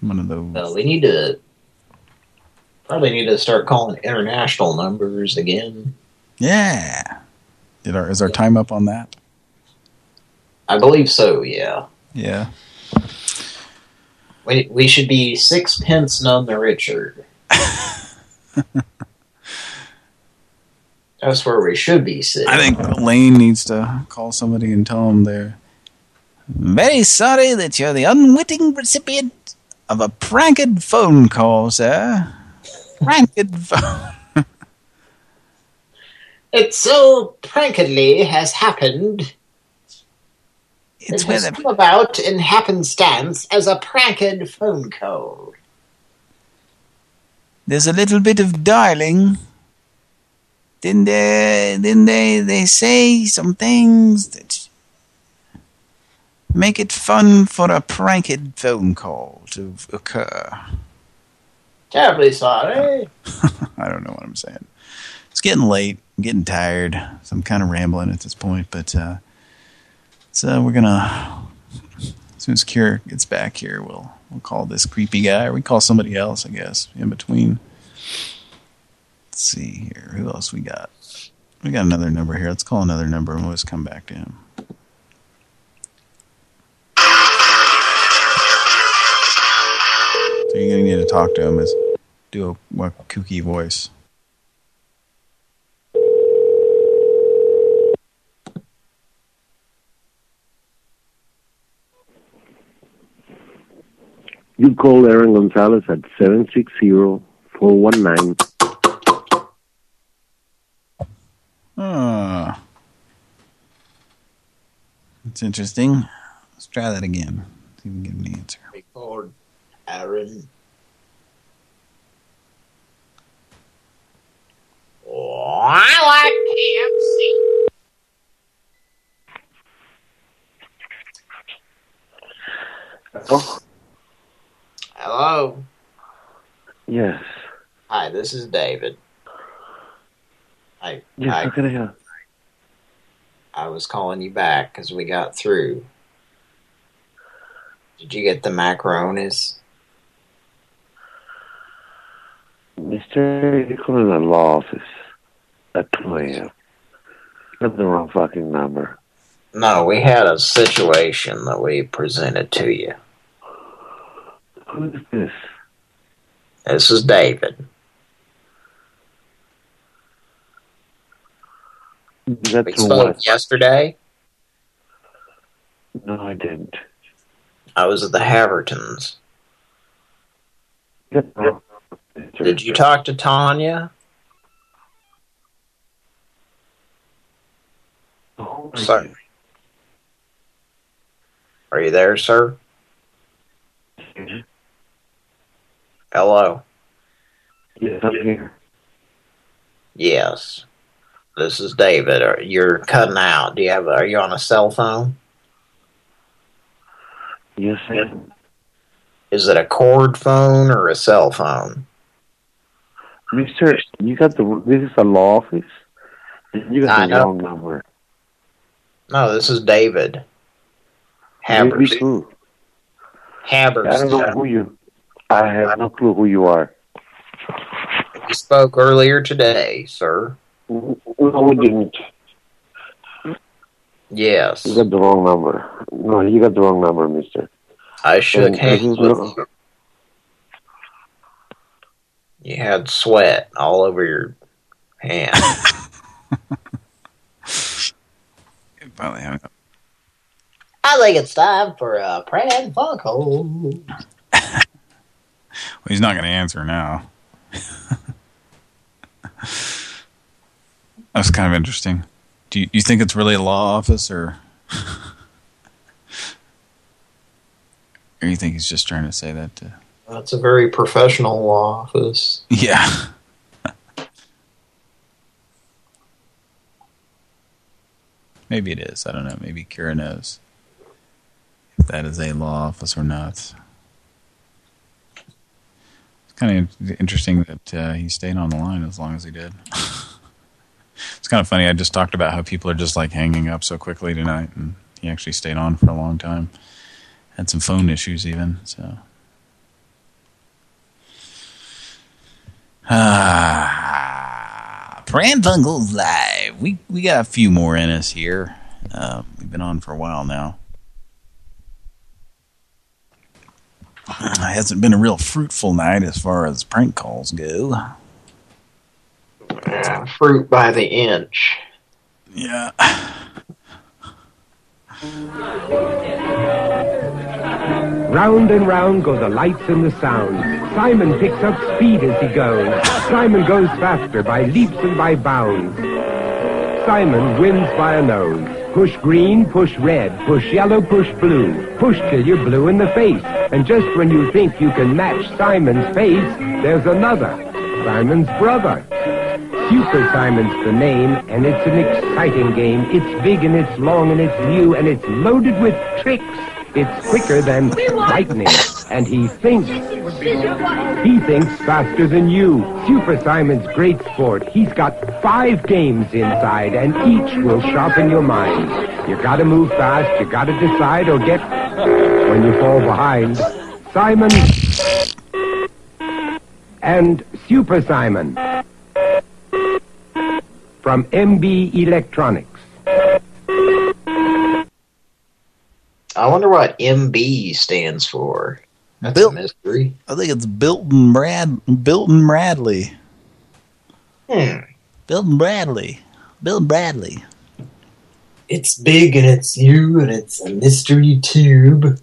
One of those. Uh, we need to probably need to start calling international numbers again. Yeah. Did our is our time up on that? I believe so. Yeah, Yeah. we we should be Sixpence none the richer. That's where we should be sitting. I think Lane needs to call somebody and tell them they're very sorry that you're the unwitting recipient of a pranked phone call, sir. Pranked phone. It so prankedly has happened. It's it has come about in happenstance as a pranked phone call. There's a little bit of dialing. Then they, then they, they say some things that make it fun for a pranked phone call to occur. Terribly sorry. I don't know what I'm saying. It's getting late. I'm getting tired. So I'm kind of rambling at this point, but uh, so we're gonna as soon as Kira gets back here, we'll we'll call this creepy guy, or we call somebody else, I guess, in between. Let's see here. Who else we got? We got another number here. Let's call another number and we'll just come back to him. So you're gonna need to talk to him is do a what, kooky voice. You call Aaron Gonzalez at 760-419. Ah. That's interesting. Let's try that again. See if we can get an answer. Record, Aaron. Oh, I like KFC. Oh, Hello. yes. Hi, this is David. I Yes, I, how can I help? I was calling you back because we got through. Did you get the macaronis? Mister, you're calling the law office at 2 a.m. Got the wrong fucking number. No, we had a situation that we presented to you. Who is this? This is David. That's We spoke what? yesterday. No, I didn't. I was at the Havertons. Got the wrong- Did you talk to Tanya? Oh, Sir. Are you there, sir? Hello. Yes, I'm here. Yes. This is David. Are- You're cutting out. Do you have? Are you on a cell phone? Yes, am. Is it a cord phone or a cell phone? Mister, you got the, this is a law office? You got I the know. wrong number. No, this is David. Haberson. who? Haberson. I don't know who you, I have no clue who you are. We spoke earlier today, sir. No, we didn't. Yes. You got the wrong number. No, you got the wrong number, mister. I shook And this hands with no- you. You had sweat all over your hand. Finally hung up. I think it's time for a Pran Funkel. Well, he's not going to answer now. That's kind of interesting. Do you, you think it's really a law office, or or you think he's just trying to say that? To... That's a very professional law office. Yeah. Maybe it is. I don't know. Maybe Kira knows if that is a law office or not. It's kind of interesting that uh, he stayed on the line as long as he did. It's kind of funny. I just talked about how people are just like hanging up so quickly tonight, and he actually stayed on for a long time. Had some phone issues even, so. Ah, Pran Live. We we got a few more in us here. Uh, we've been on for a while now. It hasn't been a real fruitful night as far as prank calls go. Yeah, fruit by the inch. Yeah. Round and round go the lights and the sound. Simon picks up speed as he goes. Simon goes faster by leaps and by bounds. Simon wins by a nose. Push green, push red, push yellow, push blue. Push till you're blue in the face. And just when you think you can match Simon's face, there's another. Simon's brother. Super Simon's the name, and it's an exciting game. It's big and it's long and it's new and it's loaded with tricks. It's quicker than lightning, and he thinks. He thinks faster than you. Super Simon's great sport. He's got five games inside, and each will sharpen your mind. You gotta move fast, you gotta decide, or get when you fall behind. Simon and Super Simon from MB Electronics. I wonder what MB stands for. That's Built- a mystery. I think it's Bilton Brad Bilton Bradley. Hmm. Bilton Bradley. Bilton Bradley. It's big and it's you and it's a mystery tube.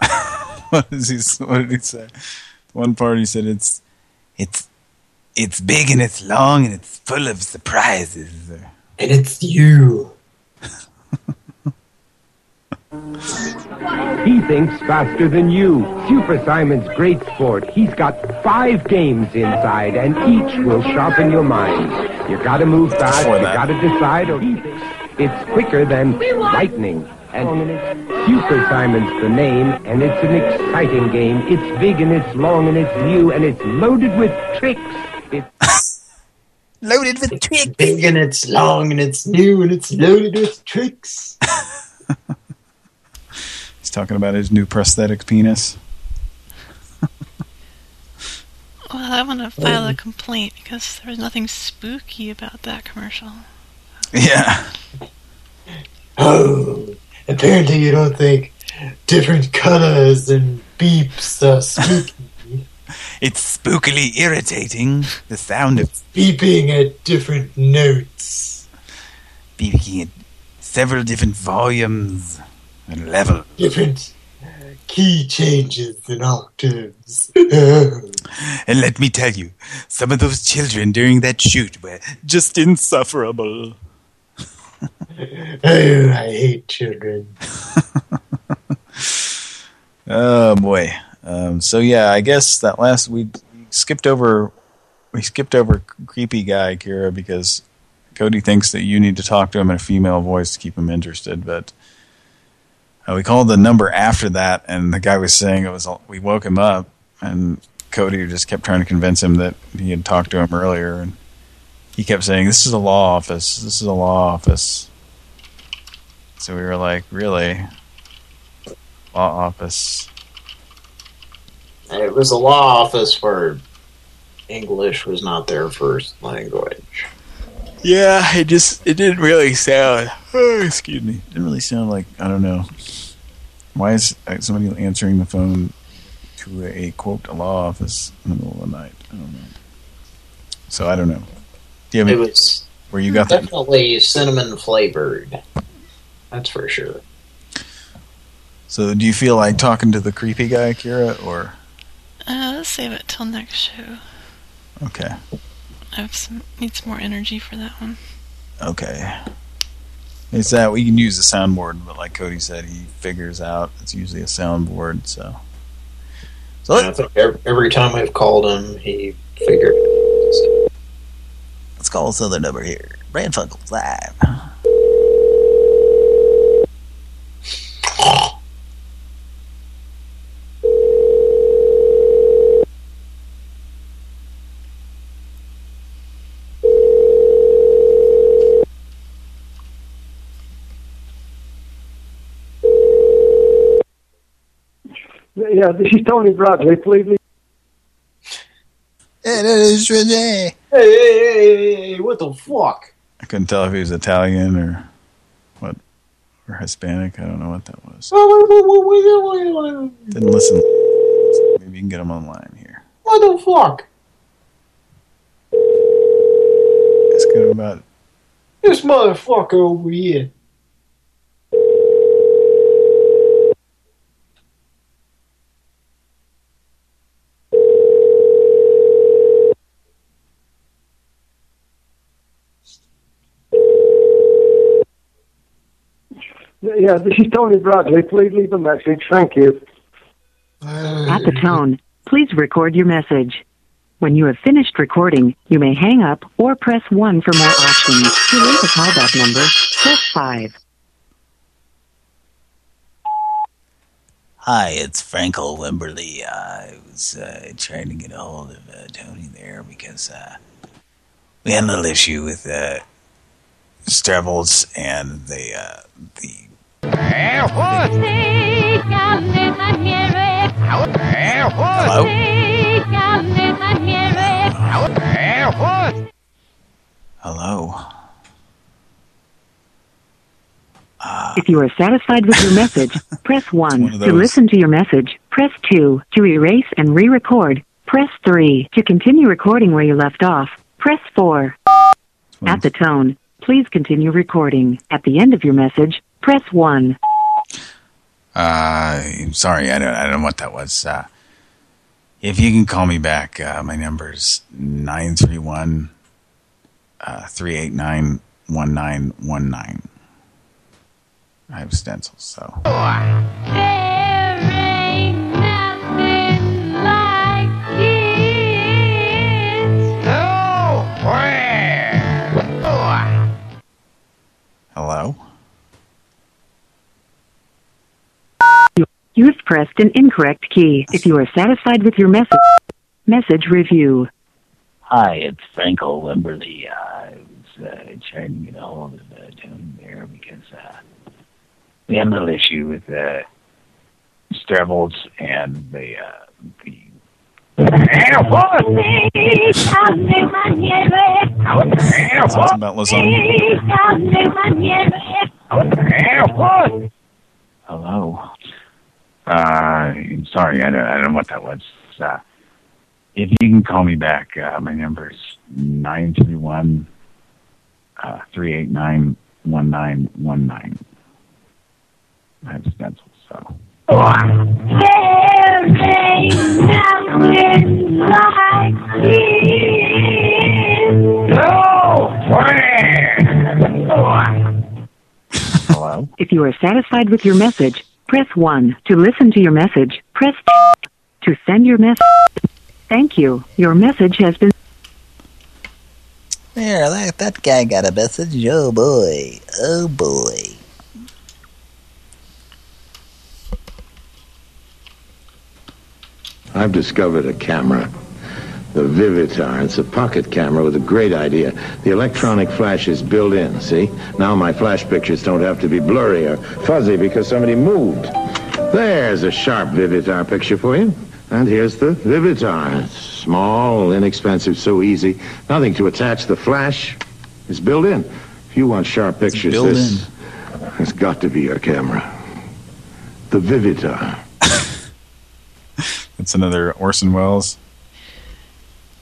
what is he? What did he say? One part he said it's it's it's big and it's long and it's full of surprises. And it's you. He thinks faster than you. Super Simon's great sport. He's got five games inside, and each will sharpen your mind. You gotta move fast, you gotta decide, or he thinks it's quicker than lightning. And Super Simon's the name, and it's an exciting game. It's big and it's long and it's new and it's loaded with tricks. It's loaded with tricks. Big and it's long and it's new and it's loaded with tricks. He's talking about his new prosthetic penis. Well, I want to file a complaint because there was nothing spooky about that commercial. Yeah. Oh, apparently you don't think different colors and beeps are spooky. It's spookily irritating. The sound of Beeping at different notes. beeping at several different volumes and levels. Different uh, key changes and octaves. And let me tell you, some of those children during that shoot were just insufferable. oh, I hate children. Oh boy. Um, so yeah, I guess that last we skipped over we skipped over creepy guy Kira because Cody thinks that you need to talk to him in a female voice to keep him interested, but uh, we called the number after that, and the guy was saying it was we woke him up, and Cody just kept trying to convince him that he had talked to him earlier, and he kept saying, "This is a law office. This is a law office." So we were like, "Really, law office?" It was a law office where English was not their first language. Yeah, it just it didn't really sound. Oh, excuse me. It didn't really sound like I don't know. Why is uh, somebody answering the phone to a quote a law office in the middle of the night? I don't know. So I don't know. Do you have It was where you got that? definitely cinnamon flavored. That's for sure. So do you feel like talking to the creepy guy, Kira, or Uh, let's save it till next show. okay, I have some need some more energy for that one. okay? It's that we can use the soundboard, but like Cody said, he figures out it's usually a soundboard. So So I think every, every time I've called him, he figured. let's call this other number here. Pran Funkels live. Yeah, this is Tony Bradley. Please leave. It is Renee. Hey, hey, hey, hey, what the fuck? I couldn't tell if he was Italian or what, or Hispanic. I don't know what that was. What Didn't listen. Maybe you can get him online here. What the fuck? Ask him about. This motherfucker over here. Yeah, this is Tony Bradley. Please leave a message. Thank you. At the tone, please record your message. When you have finished recording, you may hang up or press 1 for more options. To leave a callback number, press 5. Hi, it's Frankel Wimberly. I was uh, trying to get a hold of uh, Tony there because uh, we had a little issue with uh, and the uh, the. Hello. Hello. If you are satisfied with your message, press 1. To listen to your message, press 2. To erase and re-record, press 3. To continue recording where you left off, press 4. At the tone, please continue recording. At the end of your message, press 1. Uh, I'm sorry, I don't, I don't know what that was. Uh, if you can call me back, uh, my number's 931 uh, 389 1919. I have stencils, so. Hello? You've pressed an incorrect key. If you are satisfied with your message, message review. Hi, it's Frankel Wimberly. Uh, I was uh, trying to get a hold of the Tony there because uh, we had a little issue with uh, Strebels and the, uh, the Sounds about lasagna. Hello. Uh, sorry, I don't, I don't know what that was. Uh, if you can call me back, uh, my number is nine three one uh, three eight nine one nine one nine. That's that's so. Hello. If you are satisfied with your message, press 1. To listen to your message, press 2. To send your message. Thank you. Your message has been. There, that, that guy got a message. Oh boy. Oh boy. I've discovered a camera. The Vivitar. It's a pocket camera with a great idea. The electronic flash is built in, see? Now my flash pictures don't have to be blurry or fuzzy because somebody moved. There's a sharp Vivitar picture for you. And here's the Vivitar. It's small, inexpensive, so easy. Nothing to attach. The flash is built in. If you want sharp pictures, this has got to be your camera. The Vivitar. That's another Orson Welles.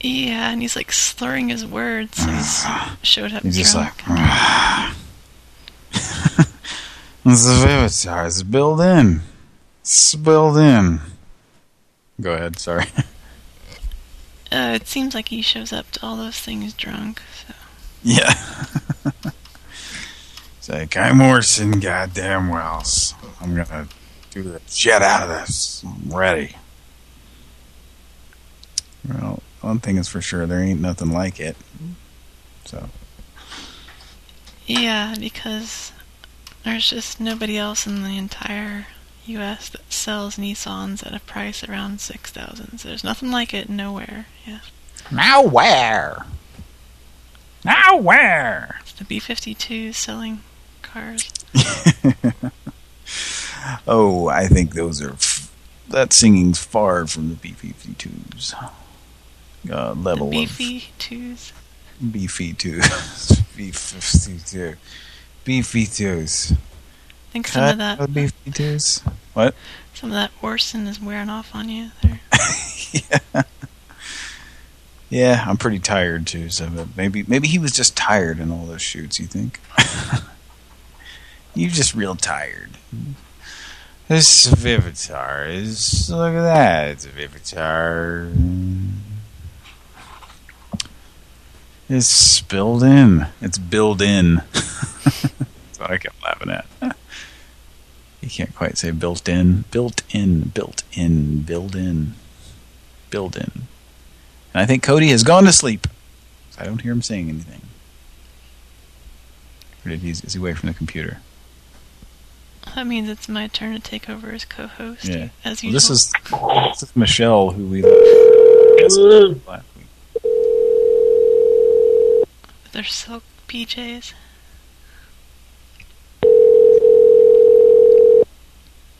Yeah, and he's like slurring his words. So he's showed up He's just like, This is Vivitar. It's built in. It's built in. Go ahead, sorry. uh, it seems like he shows up to all those things drunk. So. Yeah. it's like, I'm Orson goddamn Welles. I'm gonna do the shit out of this. I'm ready. Well, one thing is for sure, there ain't nothing like it. So, Yeah, because there's just nobody else in the entire U.S. that sells Nissans at a price around six thousand. So there's nothing like it nowhere. Yeah, Now where? Now where? it's the B-52 selling cars. oh, I think those are. F that singing's far from the B-52s. Uh, level of B-52s. B-52s. B-52. B-52s. I think some of that, B-52s. What? some of that Orson is wearing off on you. There. Yeah, I'm pretty tired too. So but maybe maybe he was just tired in all those shoots. You think? You're just real tired. This Vivitar is look at that. It's a Vivitar. It's built in. It's built in. That's what I kept laughing at. You can't quite say built in. Built in. Built in. Built in. Built in. And I think Cody has gone to sleep. I don't hear him saying anything. Or did he, is he away from the computer? That means it's my turn to take over as co-host. Yeah. As Well, this is this is Michelle, who we guessed last week. With their silk PJs.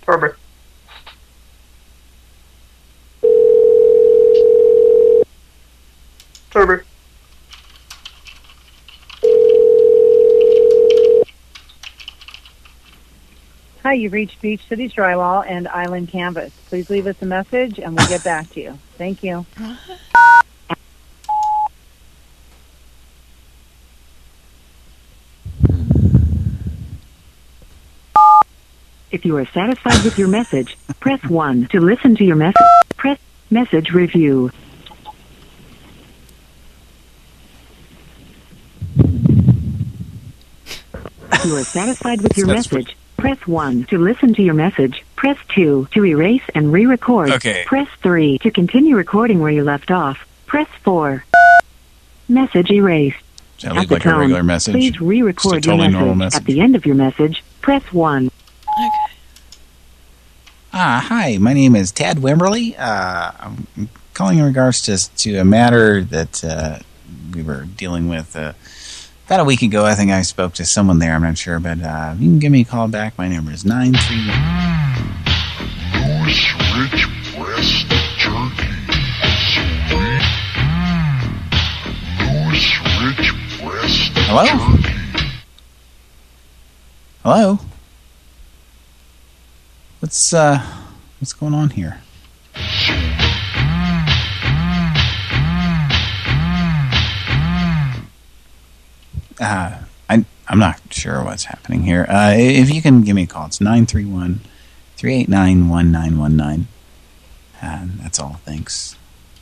Herbert. Herbert. Hi, you've reached Beach Cities Drywall and Island Canvas. Please leave us a message and we'll get back to you. Thank you. If you are satisfied with your message, press 1. To listen to your message, press message review. If you are satisfied with your That's message, press 1. To listen to your message, press 2. To erase and re-record, Okay. press 3. To continue recording where you left off, press 4. Message erased. Should I At leave the a tone, regular message? Please re-record totally your message. message. At the end of your message, press 1. Ah, hi, my name is Tad Wimberly. Uh, I'm calling in regards to to a matter that uh, we were dealing with uh, about a week ago. I think I spoke to someone there. I'm not sure, but uh, you can give me a call back. My number is nine three. North Rich Breast Jerky. Sweet. North Rich Breast Hello? Jerky. Hello. What's uh, what's going on here? Uh, I I'm not sure what's happening here. Uh, if you can give me a call, it's nine three one three eight nine one nine one nine. Uh, that's all. Thanks.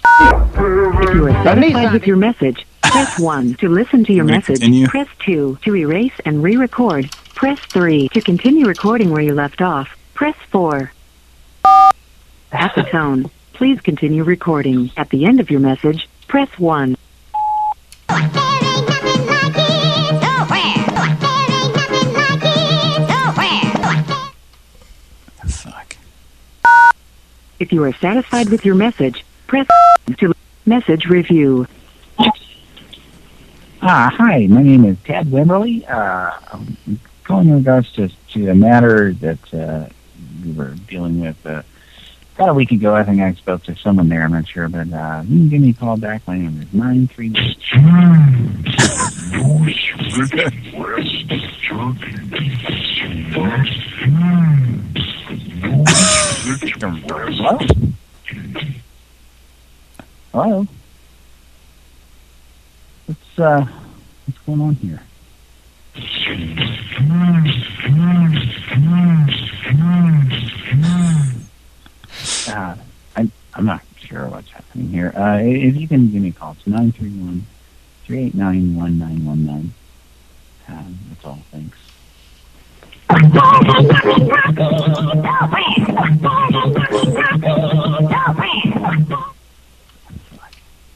If you are satisfied with your message, press 1 to listen to your message. continue? Press 2 to erase and re-record. Press 3 to continue recording where you left off. Press 4. At the tone, please continue recording. At the end of your message, press 1. Fuck. If you are satisfied with your message, press to message review. Ah, hi, my name is Tad Wimberly. Uh, I'm calling in regards to, to a matter that uh, we were dealing with uh, about a week ago. I think I spoke to someone there. I'm not sure, but uh, you can give me a call back. My number is nine three. Hello? Hello. What's uh, what's going on here? Uh, I I'm not sure what's happening here. Uh, if you can give me a call, it's nine three one three eight nine one nine one nine. Um, that's all. Thanks.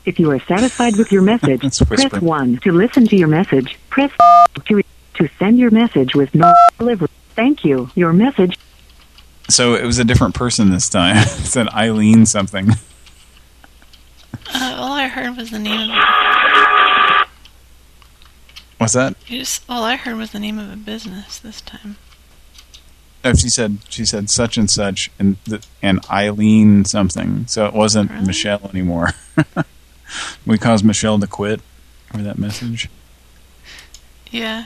If you are satisfied with your message, press 1 to listen to your message. Press to to send your message with no delivery. Thank you. Your message So it was a different person this time. it said Eileen something. Uh, all I heard was the name of a, What's that? you just, all I heard was the name of a business this time. Oh, she said she said such and such and the, and Eileen something. So it wasn't Michelle anymore. we caused Michelle to quit for that message. Yeah.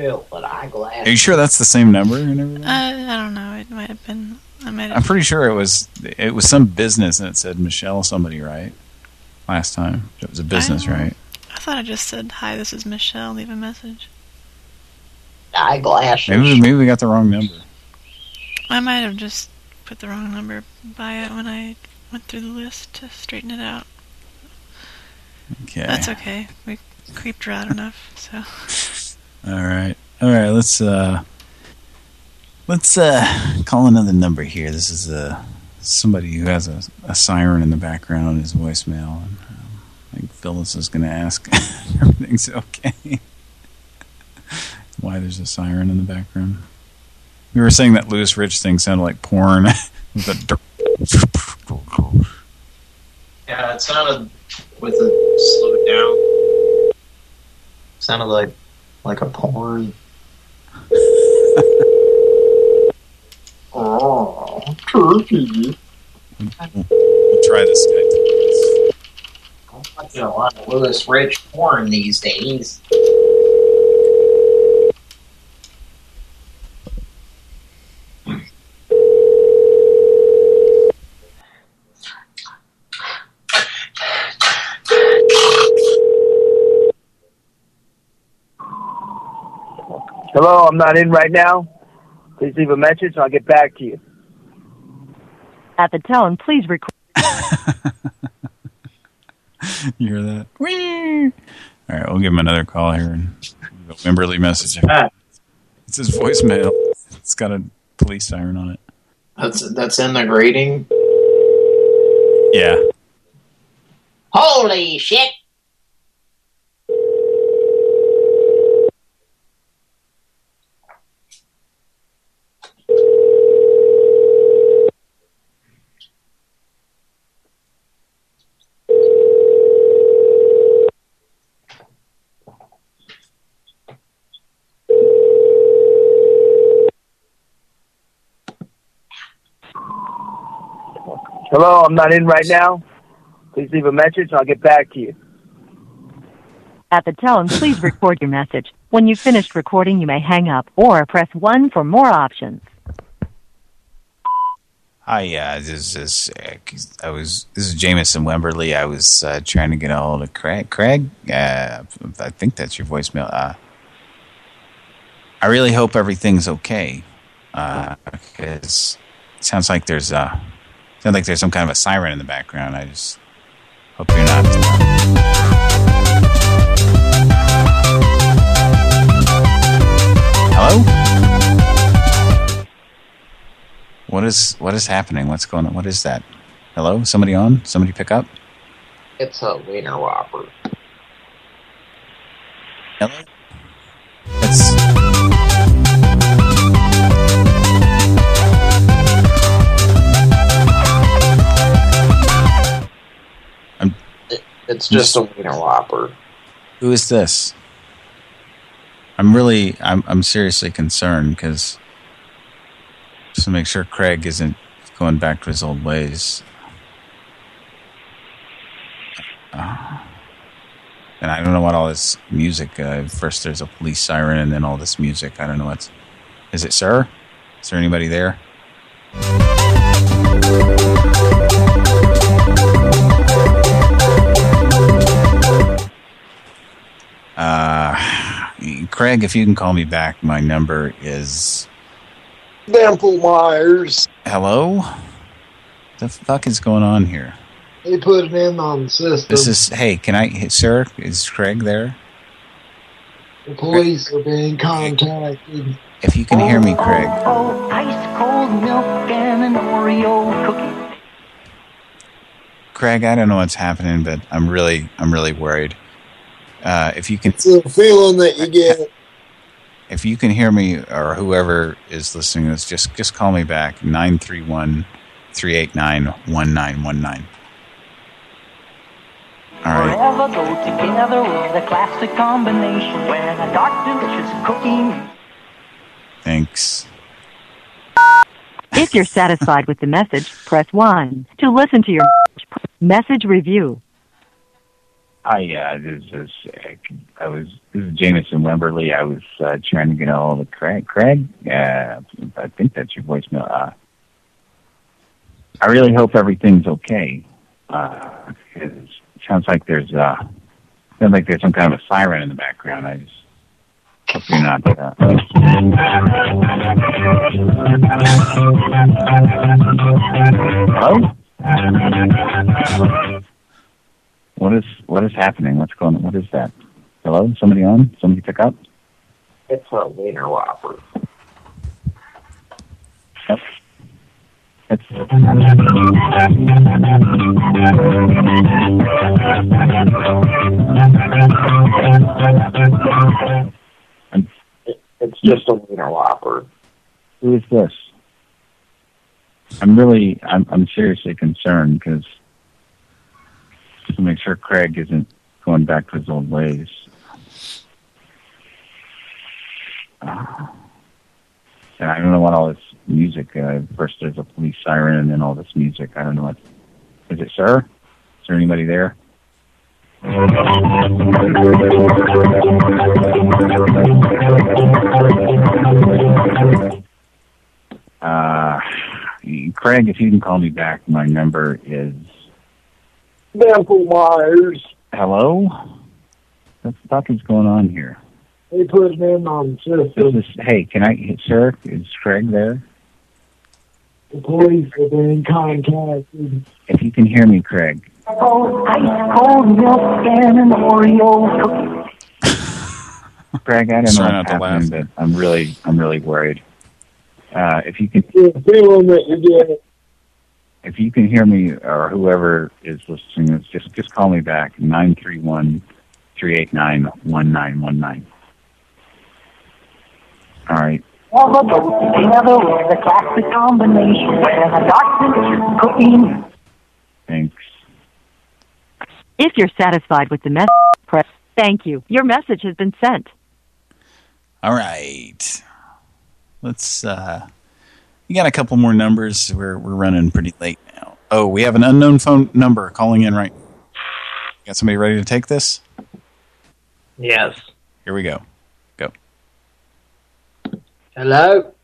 Chill, but eyeglass. Are you sure that's the same number and everything? Uh, I don't know. It might have been. I might I'm pretty sure it was it was some business and it said Michelle somebody right last time. It was a business, I right? I thought I just said hi. This is Michelle. Leave a message. Eyeglasses. Maybe maybe we got the wrong number. I might have just put the wrong number by it when I went through the list to straighten it out. Okay. That's okay. We creeped her out enough. So All right. All right, let's uh let's uh call another number here. This is uh somebody who has a, a siren in the background on his voicemail and um, I think Phyllis is going to ask everything's okay. Why there's a siren in the background. We were saying that Louis Rich thing sounded like porn Yeah, it sounded with a slowed down. Sounded like like a porn. oh, turkey. We'll try this guy. I'm watching a lot of Louis Rich porn these days. Hello, I'm not in right now. Please leave a message and I'll get back to you. At the tone, please record. You hear that? Whee! All right, we'll give him another call here and a Wimberly message. It's his voicemail. It's got a police siren on it. That's that's in the grading. Yeah. Holy shit! Hello, I'm not in right now. Please leave a message and I'll get back to you. At the tone, please record your message. When you've finished recording, you may hang up or press 1 for more options. Hi, uh, this is uh, I was this is Jameson Wemberly. I was uh, trying to get a hold of Craig. Craig, uh, I think that's your voicemail. Uh, I really hope everything's okay, because it sounds like there's uh sounds like there's some kind of a siren in the background. I just hope you're not. Hello. What is what is happening? What's going on? What is that? Hello? Somebody on? Somebody pick up? It's a wiener whopper. Hello? It's It's just a wiener whopper. who is this? I'm really I'm I'm seriously concerned because just to make sure Craig isn't going back to his old ways. Uh, and I don't know what all this music. Uh, first, there's a police siren, and then all this music. I don't know what's. Is it sir? Is there anybody there? Uh, Craig, if you can call me back, my number is Dimple Myers. hello. The fuck is going on here? They put it in on the system. This is hey, can I, sir? Is Craig there? the police are being contacted. If you can hear me, Craig. Oh ice cold milk and an Oreo cookie. Craig, I don't know what's happening, but I'm really, I'm really worried. Uh, if you can, It's a feeling that you get. if you can hear me, or whoever is listening to this, just just call me back nine three one three eight nine one nine one nine. All right. Forever go together with a classic combination when a dark delicious cookie. Thanks. If you're satisfied with the message, press 1. To listen to your message review. Hi, uh, this is uh, I was this is Jameson Wemberly. I was uh, trying to get a hold of Craig. Craig, uh, I think that's your voicemail. Uh, I really hope everything's okay. Uh, it sounds like there's uh, sounds like there's some kind of a siren in the background. I just hope you're not. Uh, hello. What is what is happening? What's going on? What is that? Hello? Somebody on? Somebody pick up? It's a wiener whopper. Yep. It's It's just a wiener whopper. who is this? I'm really I'm I'm seriously concerned because to make sure Craig isn't going back to his old ways. Uh, and I don't know what all this music. Uh, first, there's a police siren, and then all this music. I don't know what. Is it, sir? Is there anybody there? Uh, Craig, if you can call me back, my number is Dimple Myers. hello. What the fuck is going on here? They put it in on the system. This is, hey, can I, sir? Is Craig there? The police are being contacted. If you can hear me, Craig. Oh, ice cold milk and an Oreo. Craig, I don't Try know not what's to happening, but I'm really, I'm really worried. Uh, if you can, The feeling that you get. If you can hear me, or whoever is listening, to just just call me back nine three one three eight nine one nine one nine. All right. Forever go together with a classic combination when a dark delicious cookie. Thanks. If you're satisfied with the message, press thank you. Your message has been sent. All right. Let's uh we got a couple more numbers. We're we're running pretty late now. Oh, we have an unknown phone number calling in right. Got somebody ready to take this? Yes. Here we go. Go. Hello?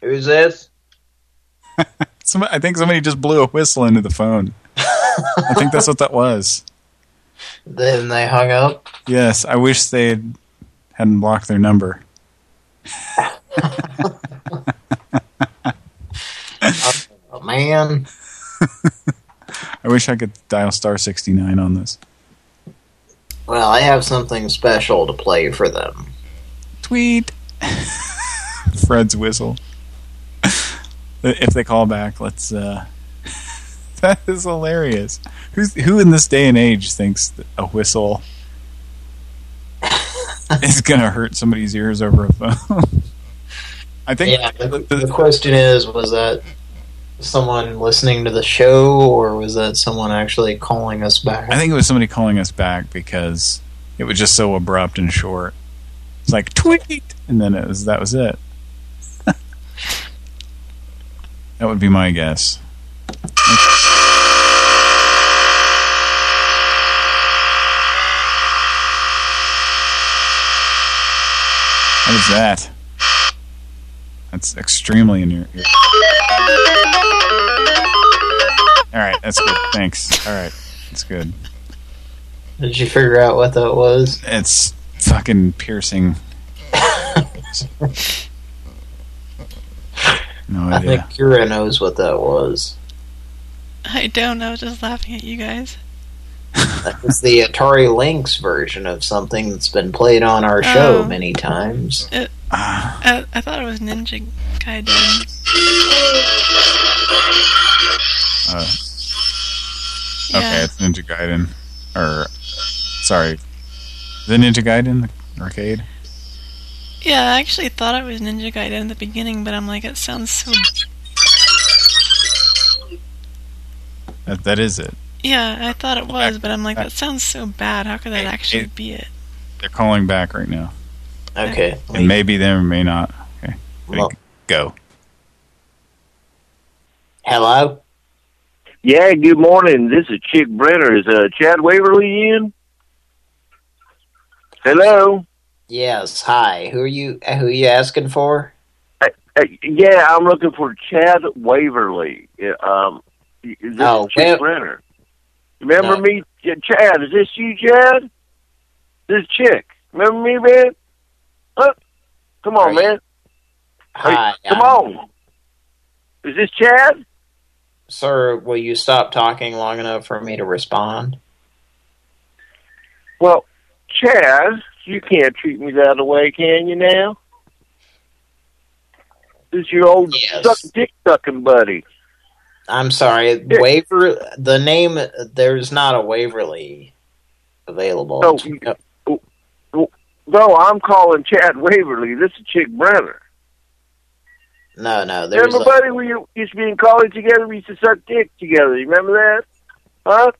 Who's this? Somebody, I think somebody just blew a whistle into the phone. I think that's what that was. Then they hung up. Yes, I wish they hadn't blocked their number. Oh, man. I wish I could dial star 69 on this. Well, I have something special to play for them. Tweet. Fred's whistle. if they call back, let's. uh That is hilarious. Who's who in this day and age thinks a whistle is gonna hurt somebody's ears over a phone? I think. Yeah, the, the question is, was that someone listening to the show, or was that someone actually calling us back? I think it was somebody calling us back because it was just so abrupt and short. It's like tweet, and then it was that was it. that would be my guess. What is that? That's extremely in your ear. All right, that's good. Thanks. All right, that's good. Did you figure out what that was? It's fucking piercing. no idea. I think Kira knows what that was. I don't. I was just laughing at you guys. That was the Atari Lynx version of something that's been played on our show Oh. many times. It, I, I thought it was Ninja Gaiden. Uh, Okay, Yeah. it's Ninja Gaiden. Or, sorry. The Ninja Gaiden arcade? Yeah, I actually thought it was Ninja Gaiden in the beginning, but I'm like, it sounds so. That, that is it. Yeah, I thought it was, but I'm like, that sounds so bad. How could that actually be it? They're calling back right now. Okay. And maybe they may not. Okay. Well- Go. Hello? Yeah, good morning. This is Chick Brenner. Is uh, Chad Waverly in? Hello? Yes, hi. Who are you who are you asking for? Uh, yeah, I'm looking for Chad Waverly. Yeah, Um, this Oh, is Chick well- Brenner. Remember No. me, Chad? Is this you, Chad? This Chick. Remember me, man? Huh? Come on, man. Hi. Come I'm- on. Is this Chad? Sir, will you stop talking long enough for me to respond? Well, Chad, you can't treat me that way, can you now? This is your old suck dick sucking buddy. I'm sorry, Waver the name there's not a Waverly available. No, no, I'm calling Chad Waverly. This is Chick Brenner. No, no, there's remember, buddy, we used to be in college together. We used to suck dick together. You remember that? Huh?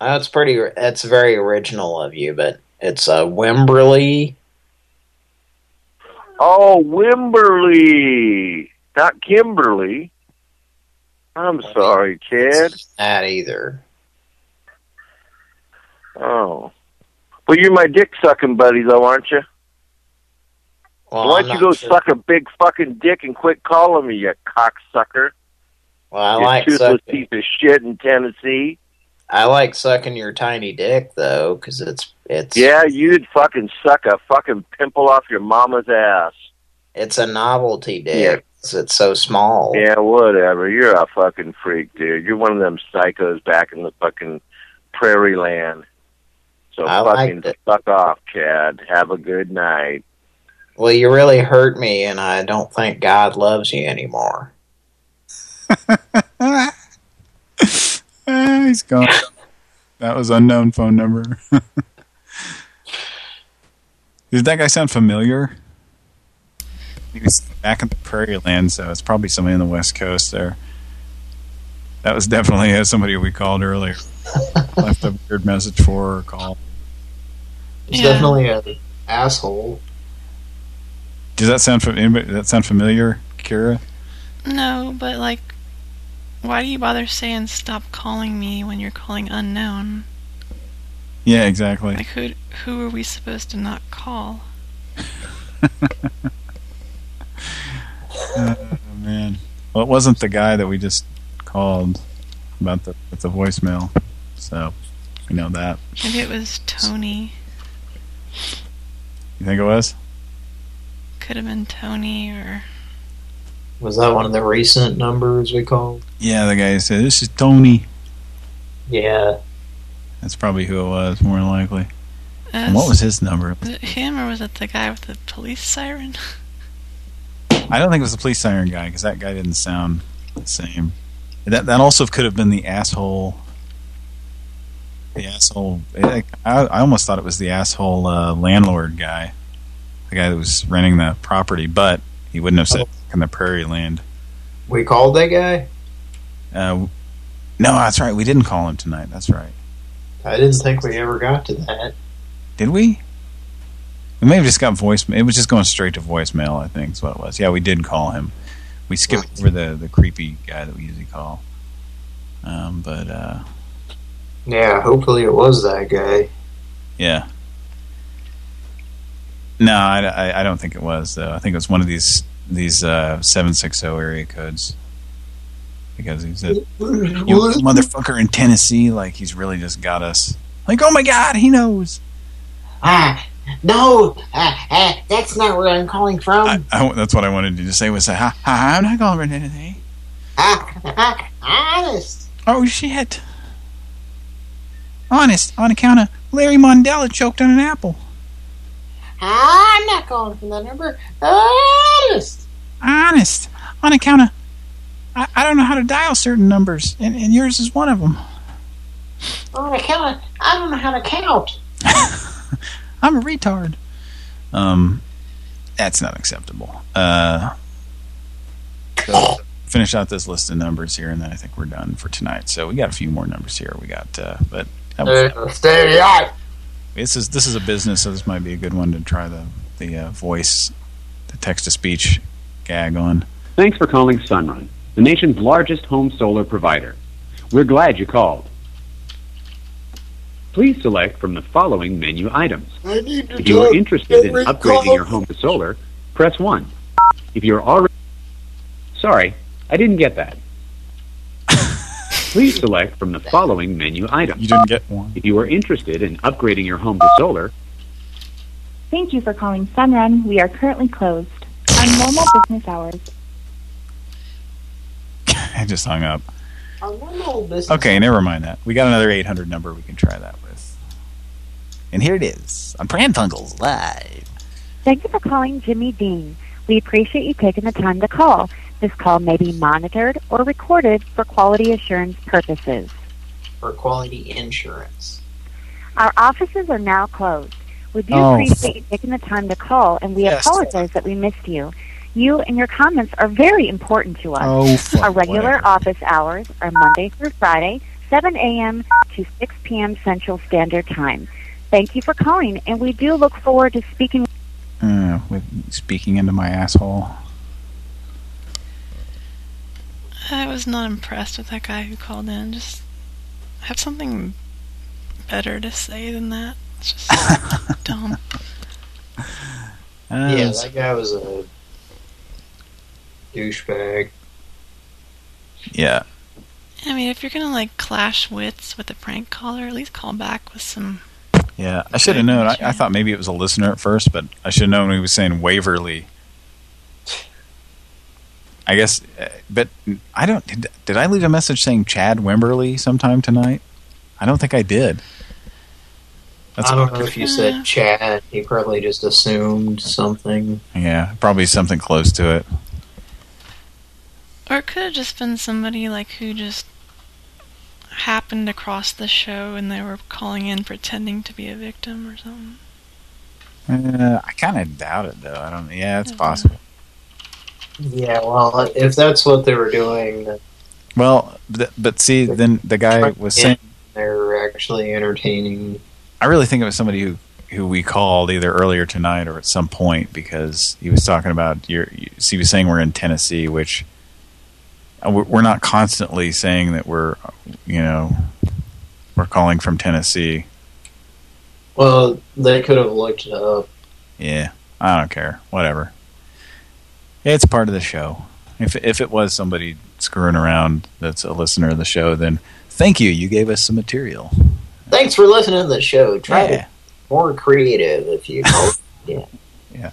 that's pretty that's very original of you, but it's uh Wimberly. Oh, Wimberly, not Kimberly. I'm sorry, kid. Not either. Oh. Well, you're my dick sucking buddy, though, aren't you? Well, Why don't you go sure. suck a big fucking dick and quit calling me, you cocksucker? Well, I you like toothless sucking. piece of shit in Tennessee. I like sucking your tiny dick though, because it's it's Yeah, you'd fucking suck a fucking pimple off your mama's ass. It's a novelty dick. Yeah. It's, it's so small. Yeah, whatever. You're a fucking freak, dude. You're one of them psychos back in the fucking prairie land. So I fucking fuck off, Chad. Have a good night. Well, you really hurt me, and I don't think God loves you anymore. Ah, he's gone. that was unknown phone number. Did that guy sound familiar? He was back in the prairie land, so it's probably somebody on the west coast there. That was definitely uh, somebody we called earlier. Left a weird message for or call. It's definitely an asshole. Does that sound anybody, does that sound familiar, Kira? No, but like, why do you bother saying stop calling me when you're calling unknown? Yeah, exactly. Like, who who are we supposed to not call? Oh man. Well, it wasn't the guy that we just called about the with the voicemail, so we know that. Maybe it was Tony. You think it was? Could have been Tony or Was that one of the recent numbers we called? Yeah, the guy said, "This is Tony." Yeah. That's probably who it was, more than likely. Uh, And what was his number? Was it him or was it the guy with the police siren? I don't think it was the police siren guy because that guy didn't sound the same. That that also could have been the asshole. The asshole. I, I almost thought it was the asshole uh, landlord guy, the guy that was renting the property, but he wouldn't have said in the prairie land. We called that guy? Uh, no, that's right. We didn't call him tonight. That's right. I didn't think we ever got to that. Did we? We may have just got voice. It was just going straight to voicemail. I think is what it was. Yeah, we did call him. We skipped over the the creepy guy that we usually call. Um, but uh, Yeah, hopefully it was that guy. yeah. No, I, I, I don't think it was though. I think it was one of these these uh, seven six zero area codes. Because he said, "You motherfucker in Tennessee," like he's really just got us. Like, oh my god, he knows. Ah, no, ah, ah, that's not where I'm calling from. I, that's what I wanted you to say was, "Hi, hi I'm not calling for anything." Honest. Oh shit! Honest, on account of Larry Mondella choked on an apple. I'm not calling from that number. Honest. Honest, on account of I, I don't know how to dial certain numbers, and, and yours is one of them. On account of, I don't know how to count. I'm a retard. Um, that's not acceptable. Uh, so finish out this list of numbers here, and then I think we're done for tonight. So we got a few more numbers here. We got, uh, but that was, stay out. this is this is a business, so this might be a good one to try the the uh, voice, the text to speech gag on. Thanks for calling Sunrun, the nation's largest home solar provider. We're glad you called. Please select from the following menu items. I need to If you are interested in upgrading call. your home to solar, press 1. If you're already... Sorry, I didn't get that. Please select from the following menu items. You didn't get one. If you are interested in upgrading your home to solar, Thank you for calling Sunrun. We are currently closed. On normal business hours. I just hung up. A normal business. Okay, never mind that. We got another 800 number we can try that with. And here it is on Pran Funkels Live. Thank you for calling Jimmy Dean. We appreciate you taking the time to call. This call may be monitored or recorded for quality assurance purposes. For quality insurance. Our offices are now closed. We do Oh. appreciate you taking the time to call, and we Yes. apologize that we missed you. You and your comments are very important to us. Oh, Our regular whatever. office hours are Monday through Friday, 7 a.m. to 6 p.m. Central Standard Time. Thank you for calling, and we do look forward to speaking Uh, with speaking into my asshole. I was not impressed with that guy who called in. Just have something better to say than that. It's just dumb. Uh, yeah, that guy was a douchebag. Yeah. I mean, if you're gonna like clash wits with a prank caller, at least call back with some. Yeah, I should have known. I, I thought maybe it was a listener at first, but I should have known he was saying Waverly. I guess, uh, but I don't. Did, did I leave a message saying Chad Wimberly sometime tonight? I don't think I did. That's I don't know if you said Chad. He probably just assumed something. Yeah, probably something close to it. Or it could have just been somebody like who just happened across the show and they were calling in pretending to be a victim or something. Uh, I kind of doubt it, though. I don't. Yeah, it's possible. Yeah, well, if that's what they were doing, then Well, th but see, then the guy was saying. they're actually entertaining. I really think it was somebody who who we called either earlier tonight or at some point because he was talking about your. He was saying we're in Tennessee, which we're we're not constantly saying that we're, you know, we're calling from Tennessee. Well, they could have looked it up. Yeah, I don't care. Whatever. It's part of the show. If if it was somebody screwing around that's a listener of the show, then thank you. You gave us some material. Thanks for listening to the show. Try Yeah. to be more creative if you know. yeah. Yeah.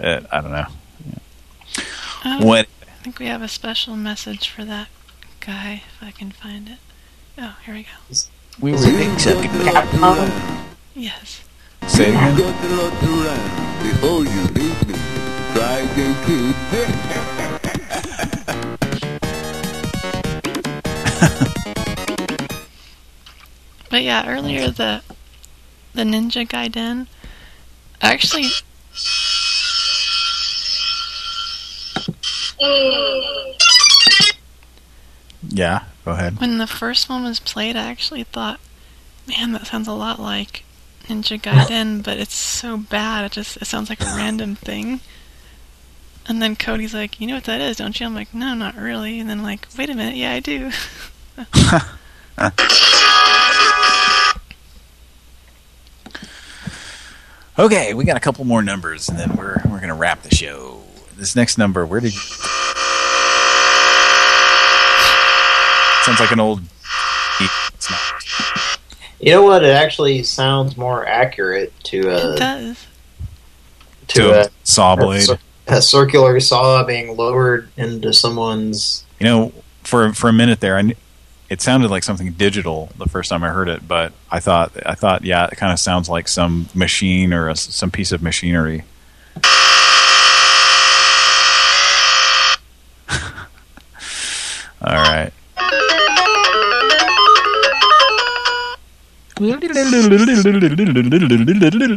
Uh, I don't know. Oh, When I think we have a special message for that guy, if I can find it. Oh, here we go. we were accepting Yes. Say it again. Before you leave me, try But yeah, earlier the the Ninja Gaiden actually Yeah, go ahead. when the first one was played, I actually thought, man, that sounds a lot like Ninja Gaiden, but it's so bad. It just it sounds like a random thing. And then Cody's like, you know what that is, don't you? I'm like, no, not really. And then like, wait a minute, yeah, I do. Okay, we got a couple more numbers, and then we're we're gonna wrap the show. This next number, where did? You... Sounds like an old. It's not. You know what? It actually sounds more accurate to a it does. to, To a a, saw blade. cir- a circular saw being lowered into someone's. You know, for for a minute there, I it sounded like something digital the first time I heard it, but I thought I thought yeah, it kind of sounds like some machine or a, some piece of machinery.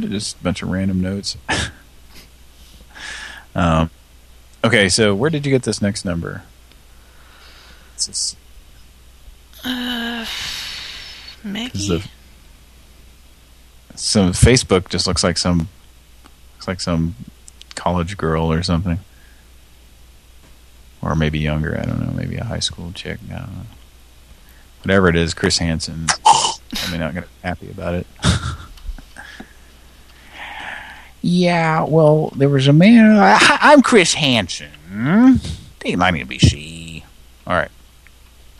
Just a bunch of random notes. um, okay, so where did you get this next number? Just- Uh, Maggie. the some Facebook just looks like some looks like some college girl or something, or maybe younger. I don't know. Maybe a high school chick. I don't know. Whatever it is, Chris Hansen. I mean, not gonna be happy about it. yeah, well, there was a man. I, I'm Chris Hansen. They might need to be she. All right.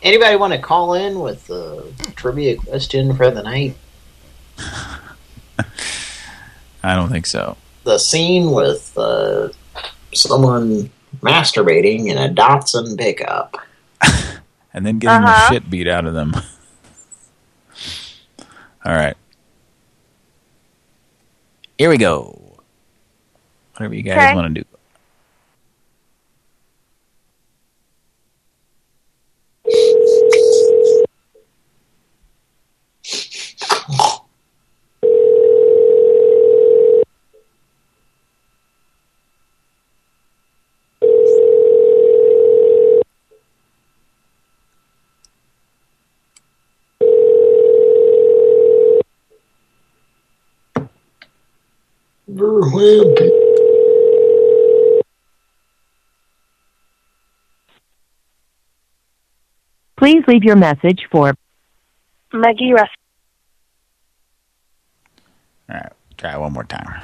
Anybody want to call in with a trivia question for the night? I don't think so. The scene with uh, someone masturbating in a Datsun pickup. and then getting Uh-huh. the shit beat out of them. All right. Here we go. Whatever you guys Okay. want to do. Please leave your message for Maggie Russ. All right. Try one more time.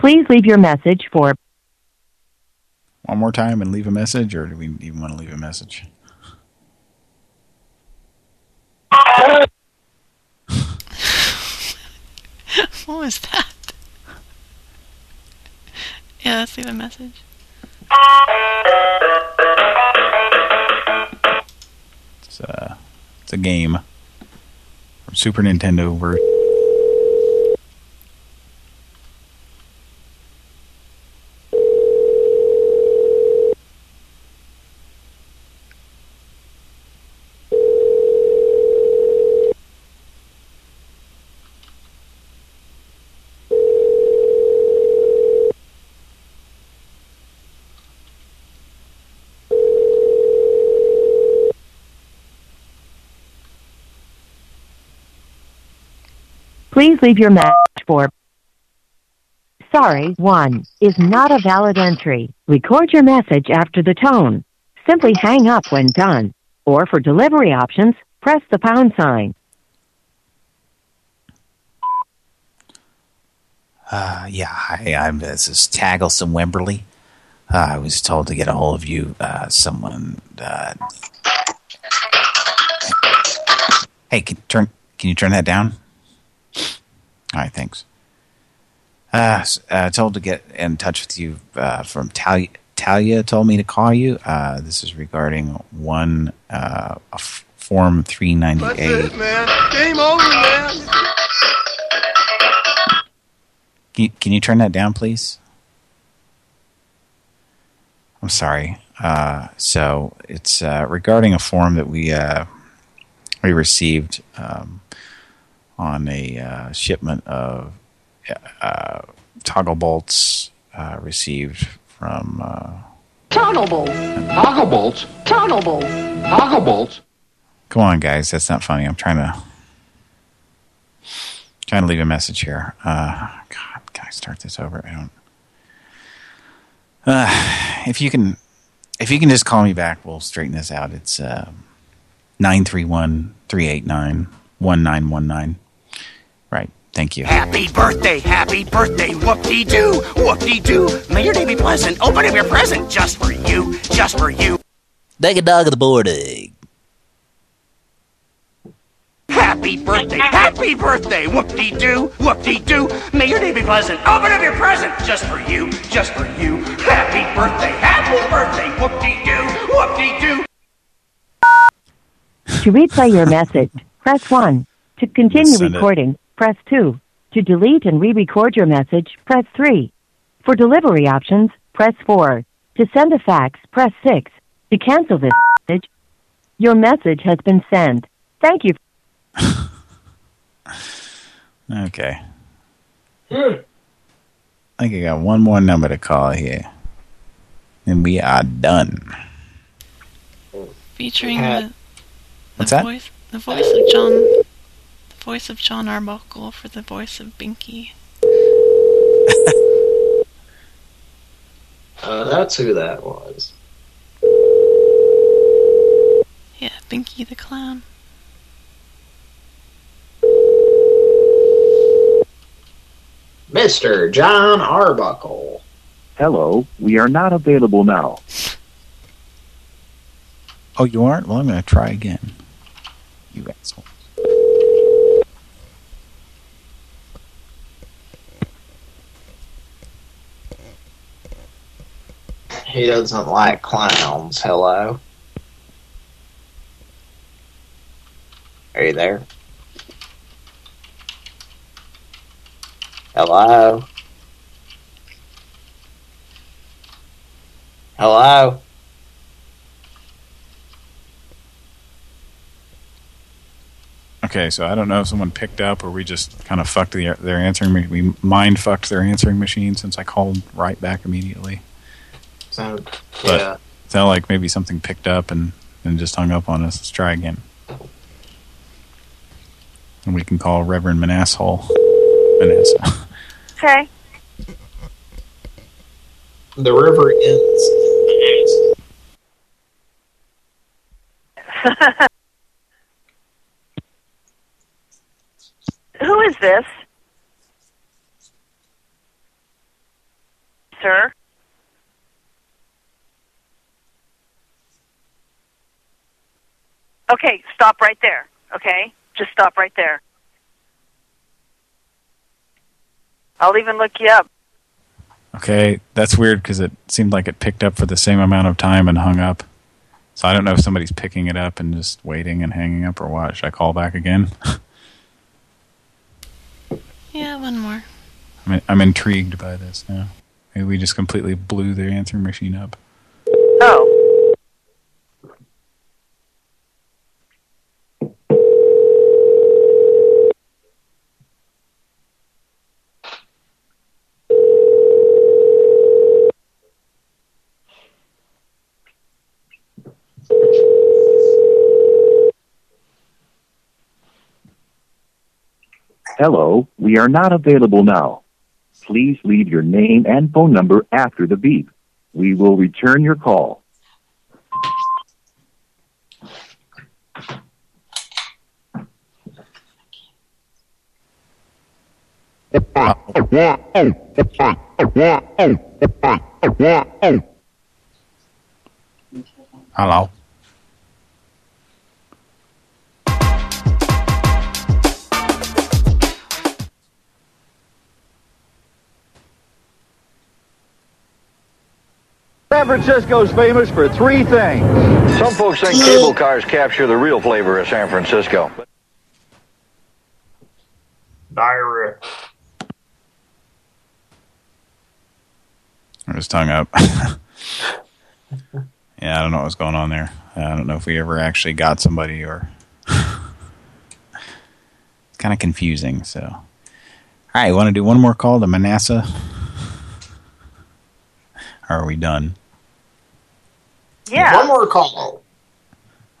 Please leave your message for One more time and leave a message, or do we even want to leave a message? what was that? Yeah, let's leave a message. It's, a, it's a game from Super Nintendo. Where leave your message for Sorry, 1 is not a valid entry. Record your message after the tone. Simply hang up when done. Or for delivery options, press the pound sign. Uh, yeah, hi, I'm, this is Taggleson Wimberly. Uh, I was told to get a hold of you, uh, someone, uh, hey, can, turn, can you turn that down? All right, thanks. Uh, uh, told to get in touch with you, uh, from Talia, Talia told me to call you. Uh, this is regarding one, uh, Form 398. man. Game over, man. Can you, can you turn that down, please? I'm sorry. Uh, so it's uh, regarding a form that we uh, we received um, on a uh, shipment of uh, toggle bolts uh, received from. Uh, Toggle bolts. Toggle bolts. Toggle bolts. Toggle bolts. come on, guys, that's not funny. I'm trying to trying to leave a message here. Uh, God, can I start this over? I don't. Uh, if you can, if you can just call me back, we'll straighten this out. It's um, nine three one three eight nine one nine one nine. Right. Thank you. Happy birthday, happy birthday, whoop-dee-doo, whoop-dee-doo. May your day be pleasant. Open up your present just for you, just for you. Take a dog of the board egg. Happy birthday, happy birthday, whoop-dee-doo, whoop-dee-doo. May your day be pleasant. Open up your present just for you, just for you. Happy birthday, happy birthday, whoop-dee-doo, whoop-dee-doo. To replay your message, press 1. To continue Send it. Recording, press 2. To delete and re-record your message, press 3. For delivery options, press 4. To send a fax, press 6. To cancel this message, your message has been sent. Thank you. Okay. I think I got one more number to call here. And we are done. Featuring the, the What's that? voice the voice of John the voice of John Arbuckle for the voice of Binky. Uh, that's who that was. Yeah, Binky the clown. Mr. John Arbuckle. Hello, we are not available now. Oh, you aren't? Well, I'm going to try again. You asshole. He doesn't like clowns. Hello. Are you there? Hello? Hello? Okay, so I don't know if someone picked up or we just kind of fucked the, their answering. We mind fucked their answering machine since I called right back immediately. Sound, But yeah. it sounded like maybe something picked up and and just hung up on us. Let's try again. And we can call Reverend Manasshole. Manassa. Okay. The river ends. Who is this? Sir? Okay, stop right there. Okay? Just stop right there. I'll even look you up. Okay, that's weird because it seemed like it picked up for the same amount of time and hung up. So I don't know if somebody's picking it up and just waiting and hanging up or what. Should I call back again? Yeah, one more. I'm, I'm intrigued by this now. Maybe we just completely blew the answering machine up. Oh. Hello, we are not available now. Please leave your name and phone number after the beep. We will return your call. Hello. San Francisco's famous for three things. Some folks think cable cars capture the real flavor of San Francisco. Diarrhea. I was tongue up. yeah, I don't know what's going on there. I don't know if we ever actually got somebody or... it's kind of confusing, so... All right, want to do one more call to Manasseh? Or are we done? Yeah. One more call.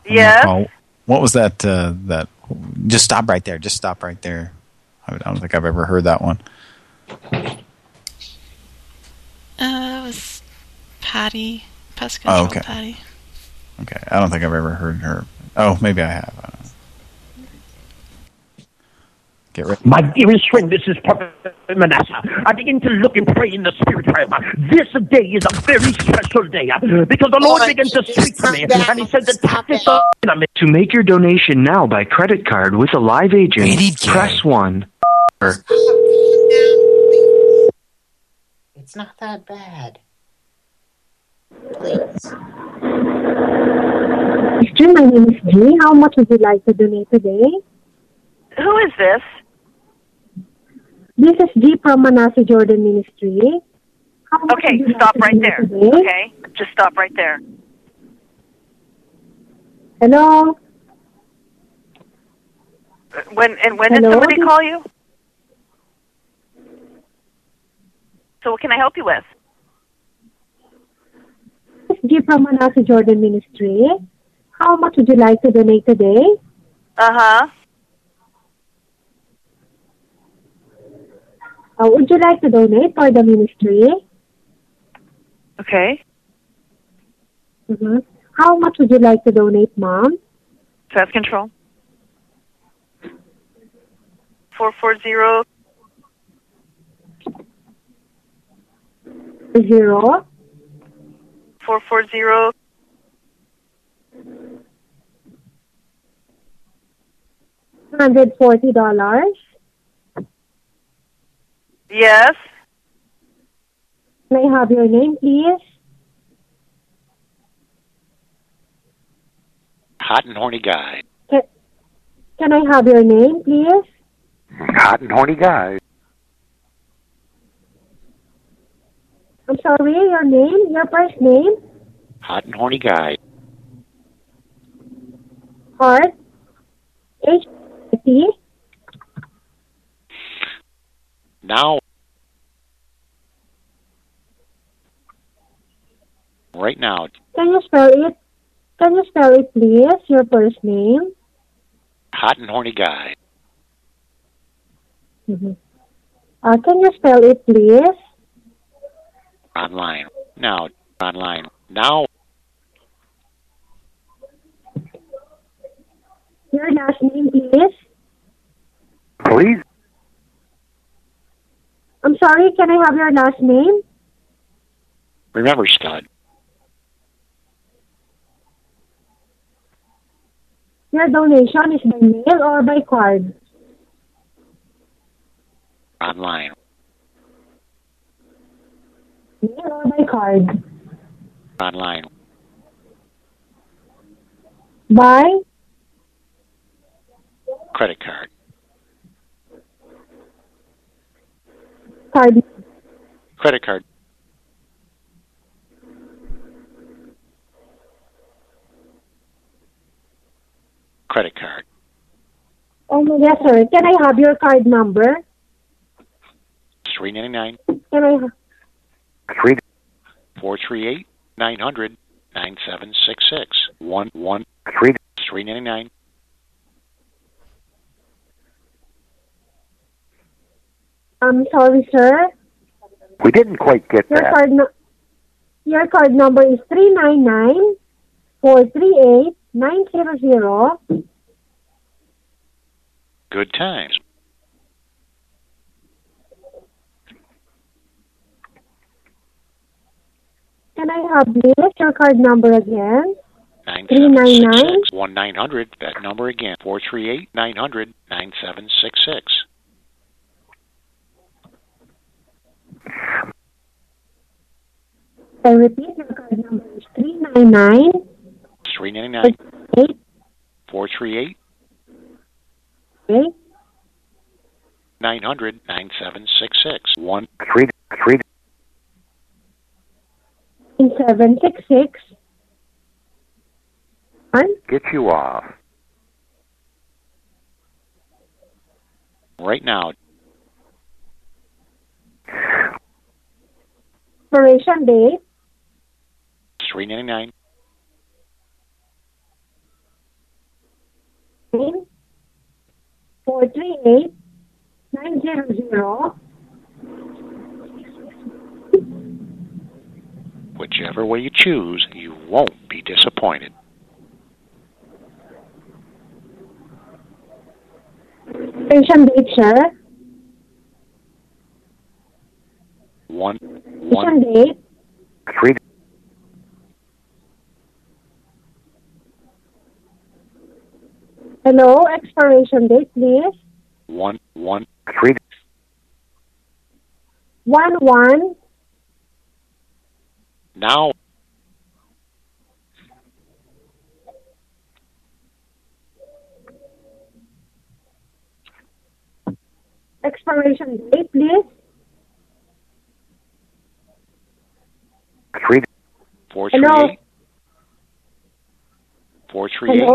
Yes. Oh, what was that? Uh, that just stop right there. Just stop right there. I don't think I've ever heard that one. Uh, it was Patty. Pest control Oh, okay. Patty. Okay, I don't think I've ever heard her. Oh, maybe I have. I don't know. Get ready. My dearest friend, this is Prophet Manasseh. I begin to look and pray in the spirit realm. This day is a very special day uh, because the Lord began to speak to me and He said the tactics of enemy. To make your donation now by credit card with a live agent, press 1. It's not that bad. Please. Mister, my name is G. How much would you like to donate today? Who is this? This is G from Manasseh Jordan Ministry. How Okay, you stop right there. today? Okay, just stop right there. Hello? When and when did somebody call you? So what can I help you with? This is G from Manasseh Jordan Ministry. How much would you like to donate today? Uh Uh, would you like to donate for the ministry? Okay. Mm-hmm. How much would you like to donate, Mom? Pest control. Four four zero Zero. four four zero. Hundred forty dollars. Yes. May I have your name, please? Hot and horny guy. Can, can I have your name, please? Hot and horny guy. I'm sorry, your name, your first name, Hot and horny guy. Hart, H T. Now. Right now. Can you spell it? Can you spell it, please? Your first name. Hot and horny guy. Mm-hmm. Uh, can you spell it, please? Online. Now. Online. Now. Your last name, please. Please. I'm sorry, can I have your last name? Remember, Scott. Your donation is by mail or by card? Online. Mail or by card? Online. By Credit card. Card Credit card. Credit card. Oh, yes, sir. Can I have your card number? Three ninety nine. Can I? ha- Three. Four three eight nine hundred nine seven six six one one three three ninety nine. I'm sorry, sir. We didn't quite get Your that. card, no- your card number is three nine nine four three eight nine zero zero. Good times. Can I have please your card number again? Nine Three seven nine six nine. six one nine hundred. That number again. Four three eight nine hundred nine seven six six. I repeat, your card number is three nine nine Three ninety nine. eight Four three eight eight nine hundred nine seven six six one Three three seven six six. One. get you off. right now. Expiration date Three ninety nine. nine four three eight nine zero zero. Whichever way you choose, you won't be disappointed. Expiration date, sir. One one date? Three. Hello, expiration date, please. one one three. One one. Now. Expiration date, please. Three four three Hello. eight four three eight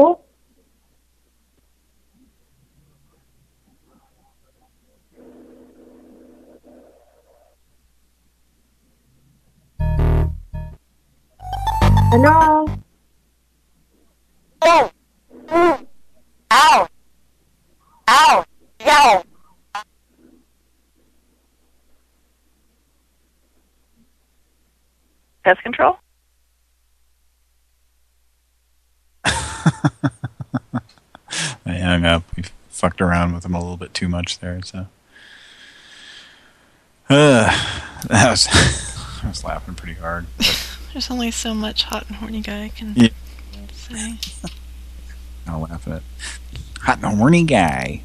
Hello. Hello. Ow! Ow! Ow! Yo! Pest control? I hung up. We fucked around with him a little bit too much there, so. Uh, that was, I was laughing pretty hard. There's only so much hot and horny guy can Yeah. say. I'll laugh at it. Hot and horny guy.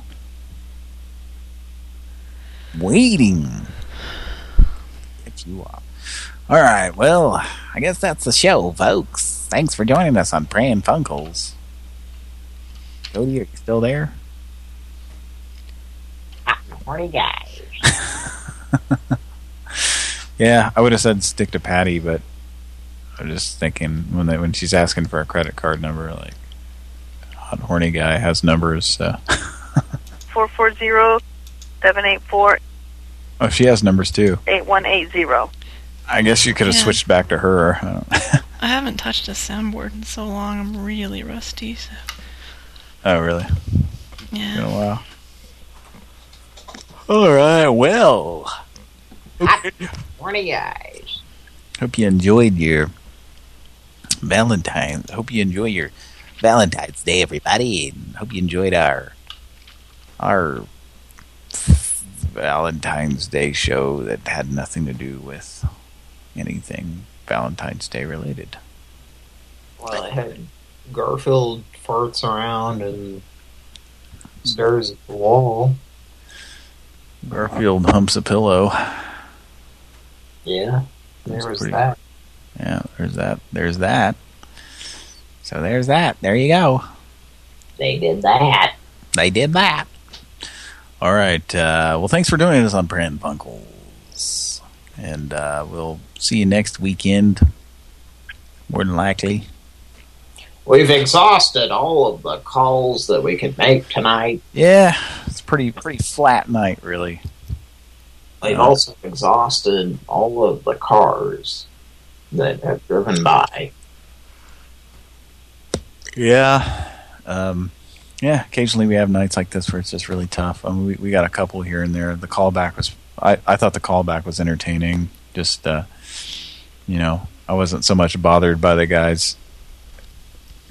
Waiting. Get you off. All right, well, I guess that's the show, folks. Thanks for joining us on Pran Funkels. Cody, are you still there? Hot Horny guy. Yeah, I would have said stick to Patty, but I'm just thinking when they, when she's asking for a credit card number, like hot horny guy has numbers. So. Four four zero seven eight four Oh, she has numbers too. eight one eight zero. I guess you could have Yeah. switched back to her. I I haven't touched a soundboard in so long. I'm really rusty. So. oh, really? Yeah. Been a while. All right. Well, Horny guys. hope you enjoyed your Valentine's. Hope you enjoy your Valentine's Day, everybody. And hope you enjoyed our our Valentine's Day show that had nothing to do with anything Valentine's Day related. Well, I had Garfield farts around and stares at the wall. Garfield humps a pillow. Yeah, there was pretty- that. Yeah, there's that. There's that. So there's that. There you go. They did that. They did that. All right. Uh, well, thanks for doing this on Pran Funkels. And uh, we'll see you next weekend. More than likely. We've exhausted all of the calls that we could make tonight. Yeah, it's pretty pretty flat night, really. We've Uh, also exhausted all of the cars that have driven by. Yeah. Um, yeah, occasionally we have nights like this where it's just really tough. I mean, we, we got a couple here and there. The callback was, I, I thought the callback was entertaining. Just, uh, you know, I wasn't so much bothered by the guy's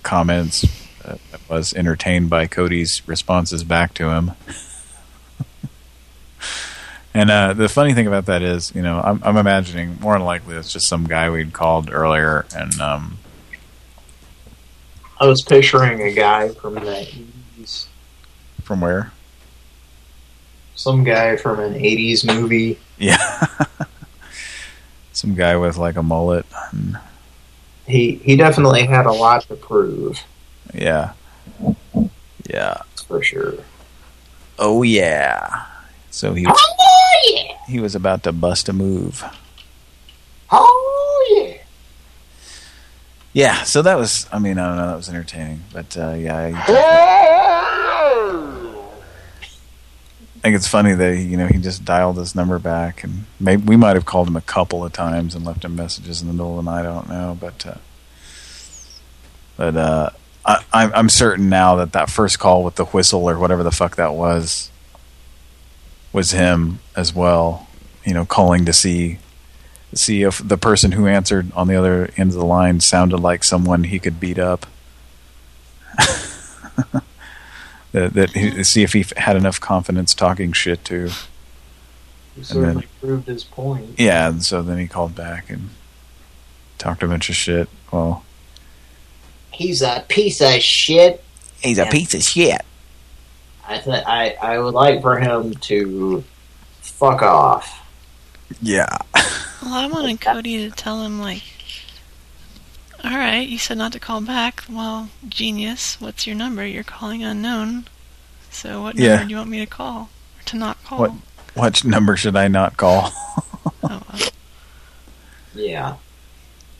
comments. Uh, I was entertained by Cody's responses back to him. and uh, the funny thing about that is, you know, I'm, I'm imagining more than likely it's just some guy we'd called earlier and, um, I was picturing a guy from the 80s. from where? Some guy from an 80s movie. Yeah. Some guy with like a mullet. He he definitely had a lot to prove, yeah. Yeah. for sure. Oh yeah. So he Oh yeah! he was about to bust a move. Oh yeah! Yeah, so that was I mean, I don't know, that was entertaining. But uh yeah, I, I think it's funny that you know he just dialed his number back and maybe we might have called him a couple of times and left him messages in the middle of the night, I don't know, but uh but uh I, I'm I'm certain now that that first call with the whistle or whatever the fuck that was was him as well. You know, calling to see see if the person who answered on the other end of the line sounded like someone he could beat up. that, that he, see if he had enough confidence talking shit to. He And certainly then- proved his point. Yeah, and so then he called back and talked a bunch of shit. Well, He's a piece of shit. he's a piece of shit. I th I I would like for him to fuck off. Yeah. Well, I wanted Cody to tell him, like, alright, you said not to call back. Well, genius, what's your number? You're calling unknown. So what Yeah. number do you want me to call? Or to not call? What what number should I not call? Oh, yeah.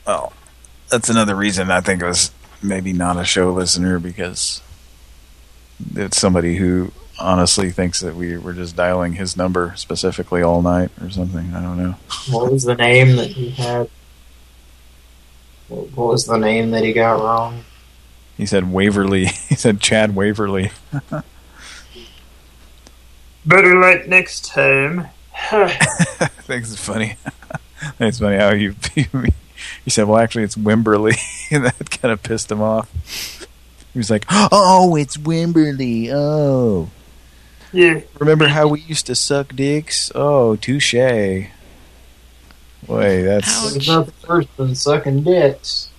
Well, that's another reason I think it was maybe not a show listener because it's somebody who honestly thinks that we were just dialing his number specifically all night or something. I don't know. What was the name that he had? What what was the name that he got wrong? He said Waverly. He said Chad Waverly. Better luck next time. I think it's funny. it's funny how you he said, well, actually, it's Wimberly, and that kind of pissed him off. He was like, oh, it's Wimberly. Oh. Yeah. Remember how we used to suck dicks? Oh, touche. Boy, that's... There's nothing worse than sucking dicks.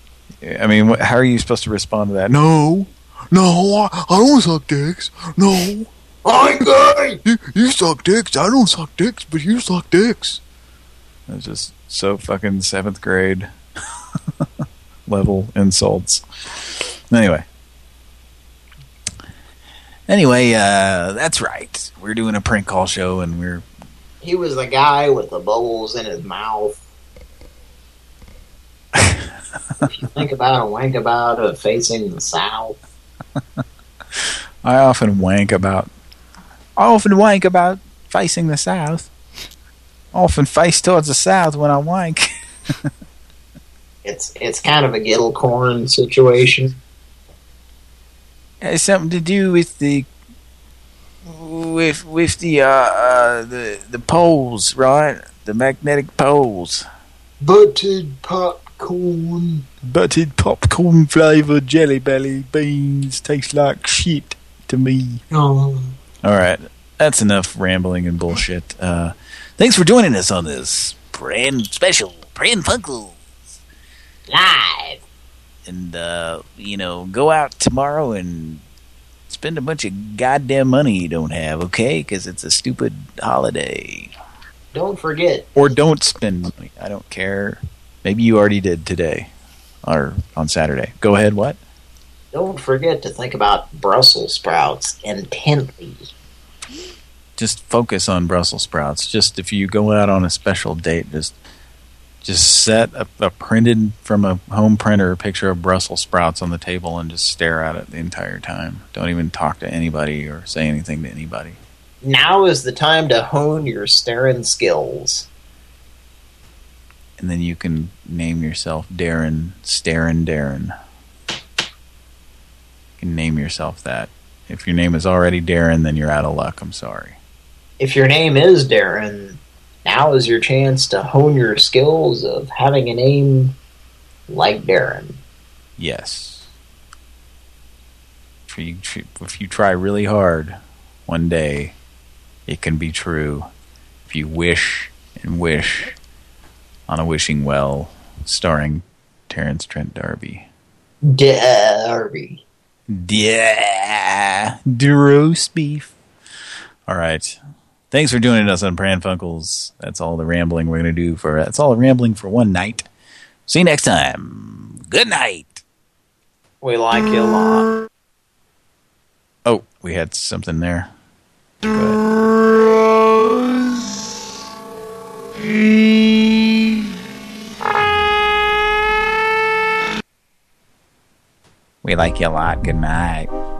I mean, what, how are you supposed to respond to that? No. No, I, I don't suck dicks. No. I'm gay! You, you suck dicks. I don't suck dicks, but you suck dicks. It's just so fucking seventh grade level insults. Anyway. Anyway, uh, that's right. We're doing a prank call show, and we're He was the guy with the bubbles in his mouth. if you think about it, wank about it, facing the south. I often wank about. I often wank about facing the south. I often face towards the south when I wank. It's it's kind of a Gittle corn situation. It's something to do with the with with the uh, uh the the poles, right? The magnetic poles. Buttered popcorn. Buttered popcorn flavored jelly belly beans taste like shit to me. Oh. All right, that's enough rambling and bullshit. Uh, thanks for joining us on this brand special, Pran Funkels Live. And, uh, you know, go out tomorrow and spend a bunch of goddamn money you don't have, okay? Because it's a stupid holiday. Don't forget. Or don't spend money. I don't care. Maybe you already did today or on Saturday. Go ahead, what? Don't forget to think about Brussels sprouts intently. Just focus on Brussels sprouts. Just if you go out on a special date, just just set a, a printed from a home printer picture of Brussels sprouts on the table and just stare at it the entire time. Don't even talk to anybody or say anything to anybody. Now is the time to hone your staring skills. And then you can name yourself Darren, Starin Darren. You can name yourself that. If your name is already Darren, then you're out of luck. I'm sorry. If your name is Darren, now is your chance to hone your skills of having a name like Darren. Yes. If you, if you try really hard, one day, it can be true. If you wish and wish on a wishing well, starring Terrence Trent D'Arby. Darby. Yeah, roast beef. All right. Thanks for joining us on Pran Funkels. That's all the rambling we're going to do for. That's all the rambling for one night. See you next time. Good night. We like you a lot. Oh, we had something there. We like you a lot. Good night.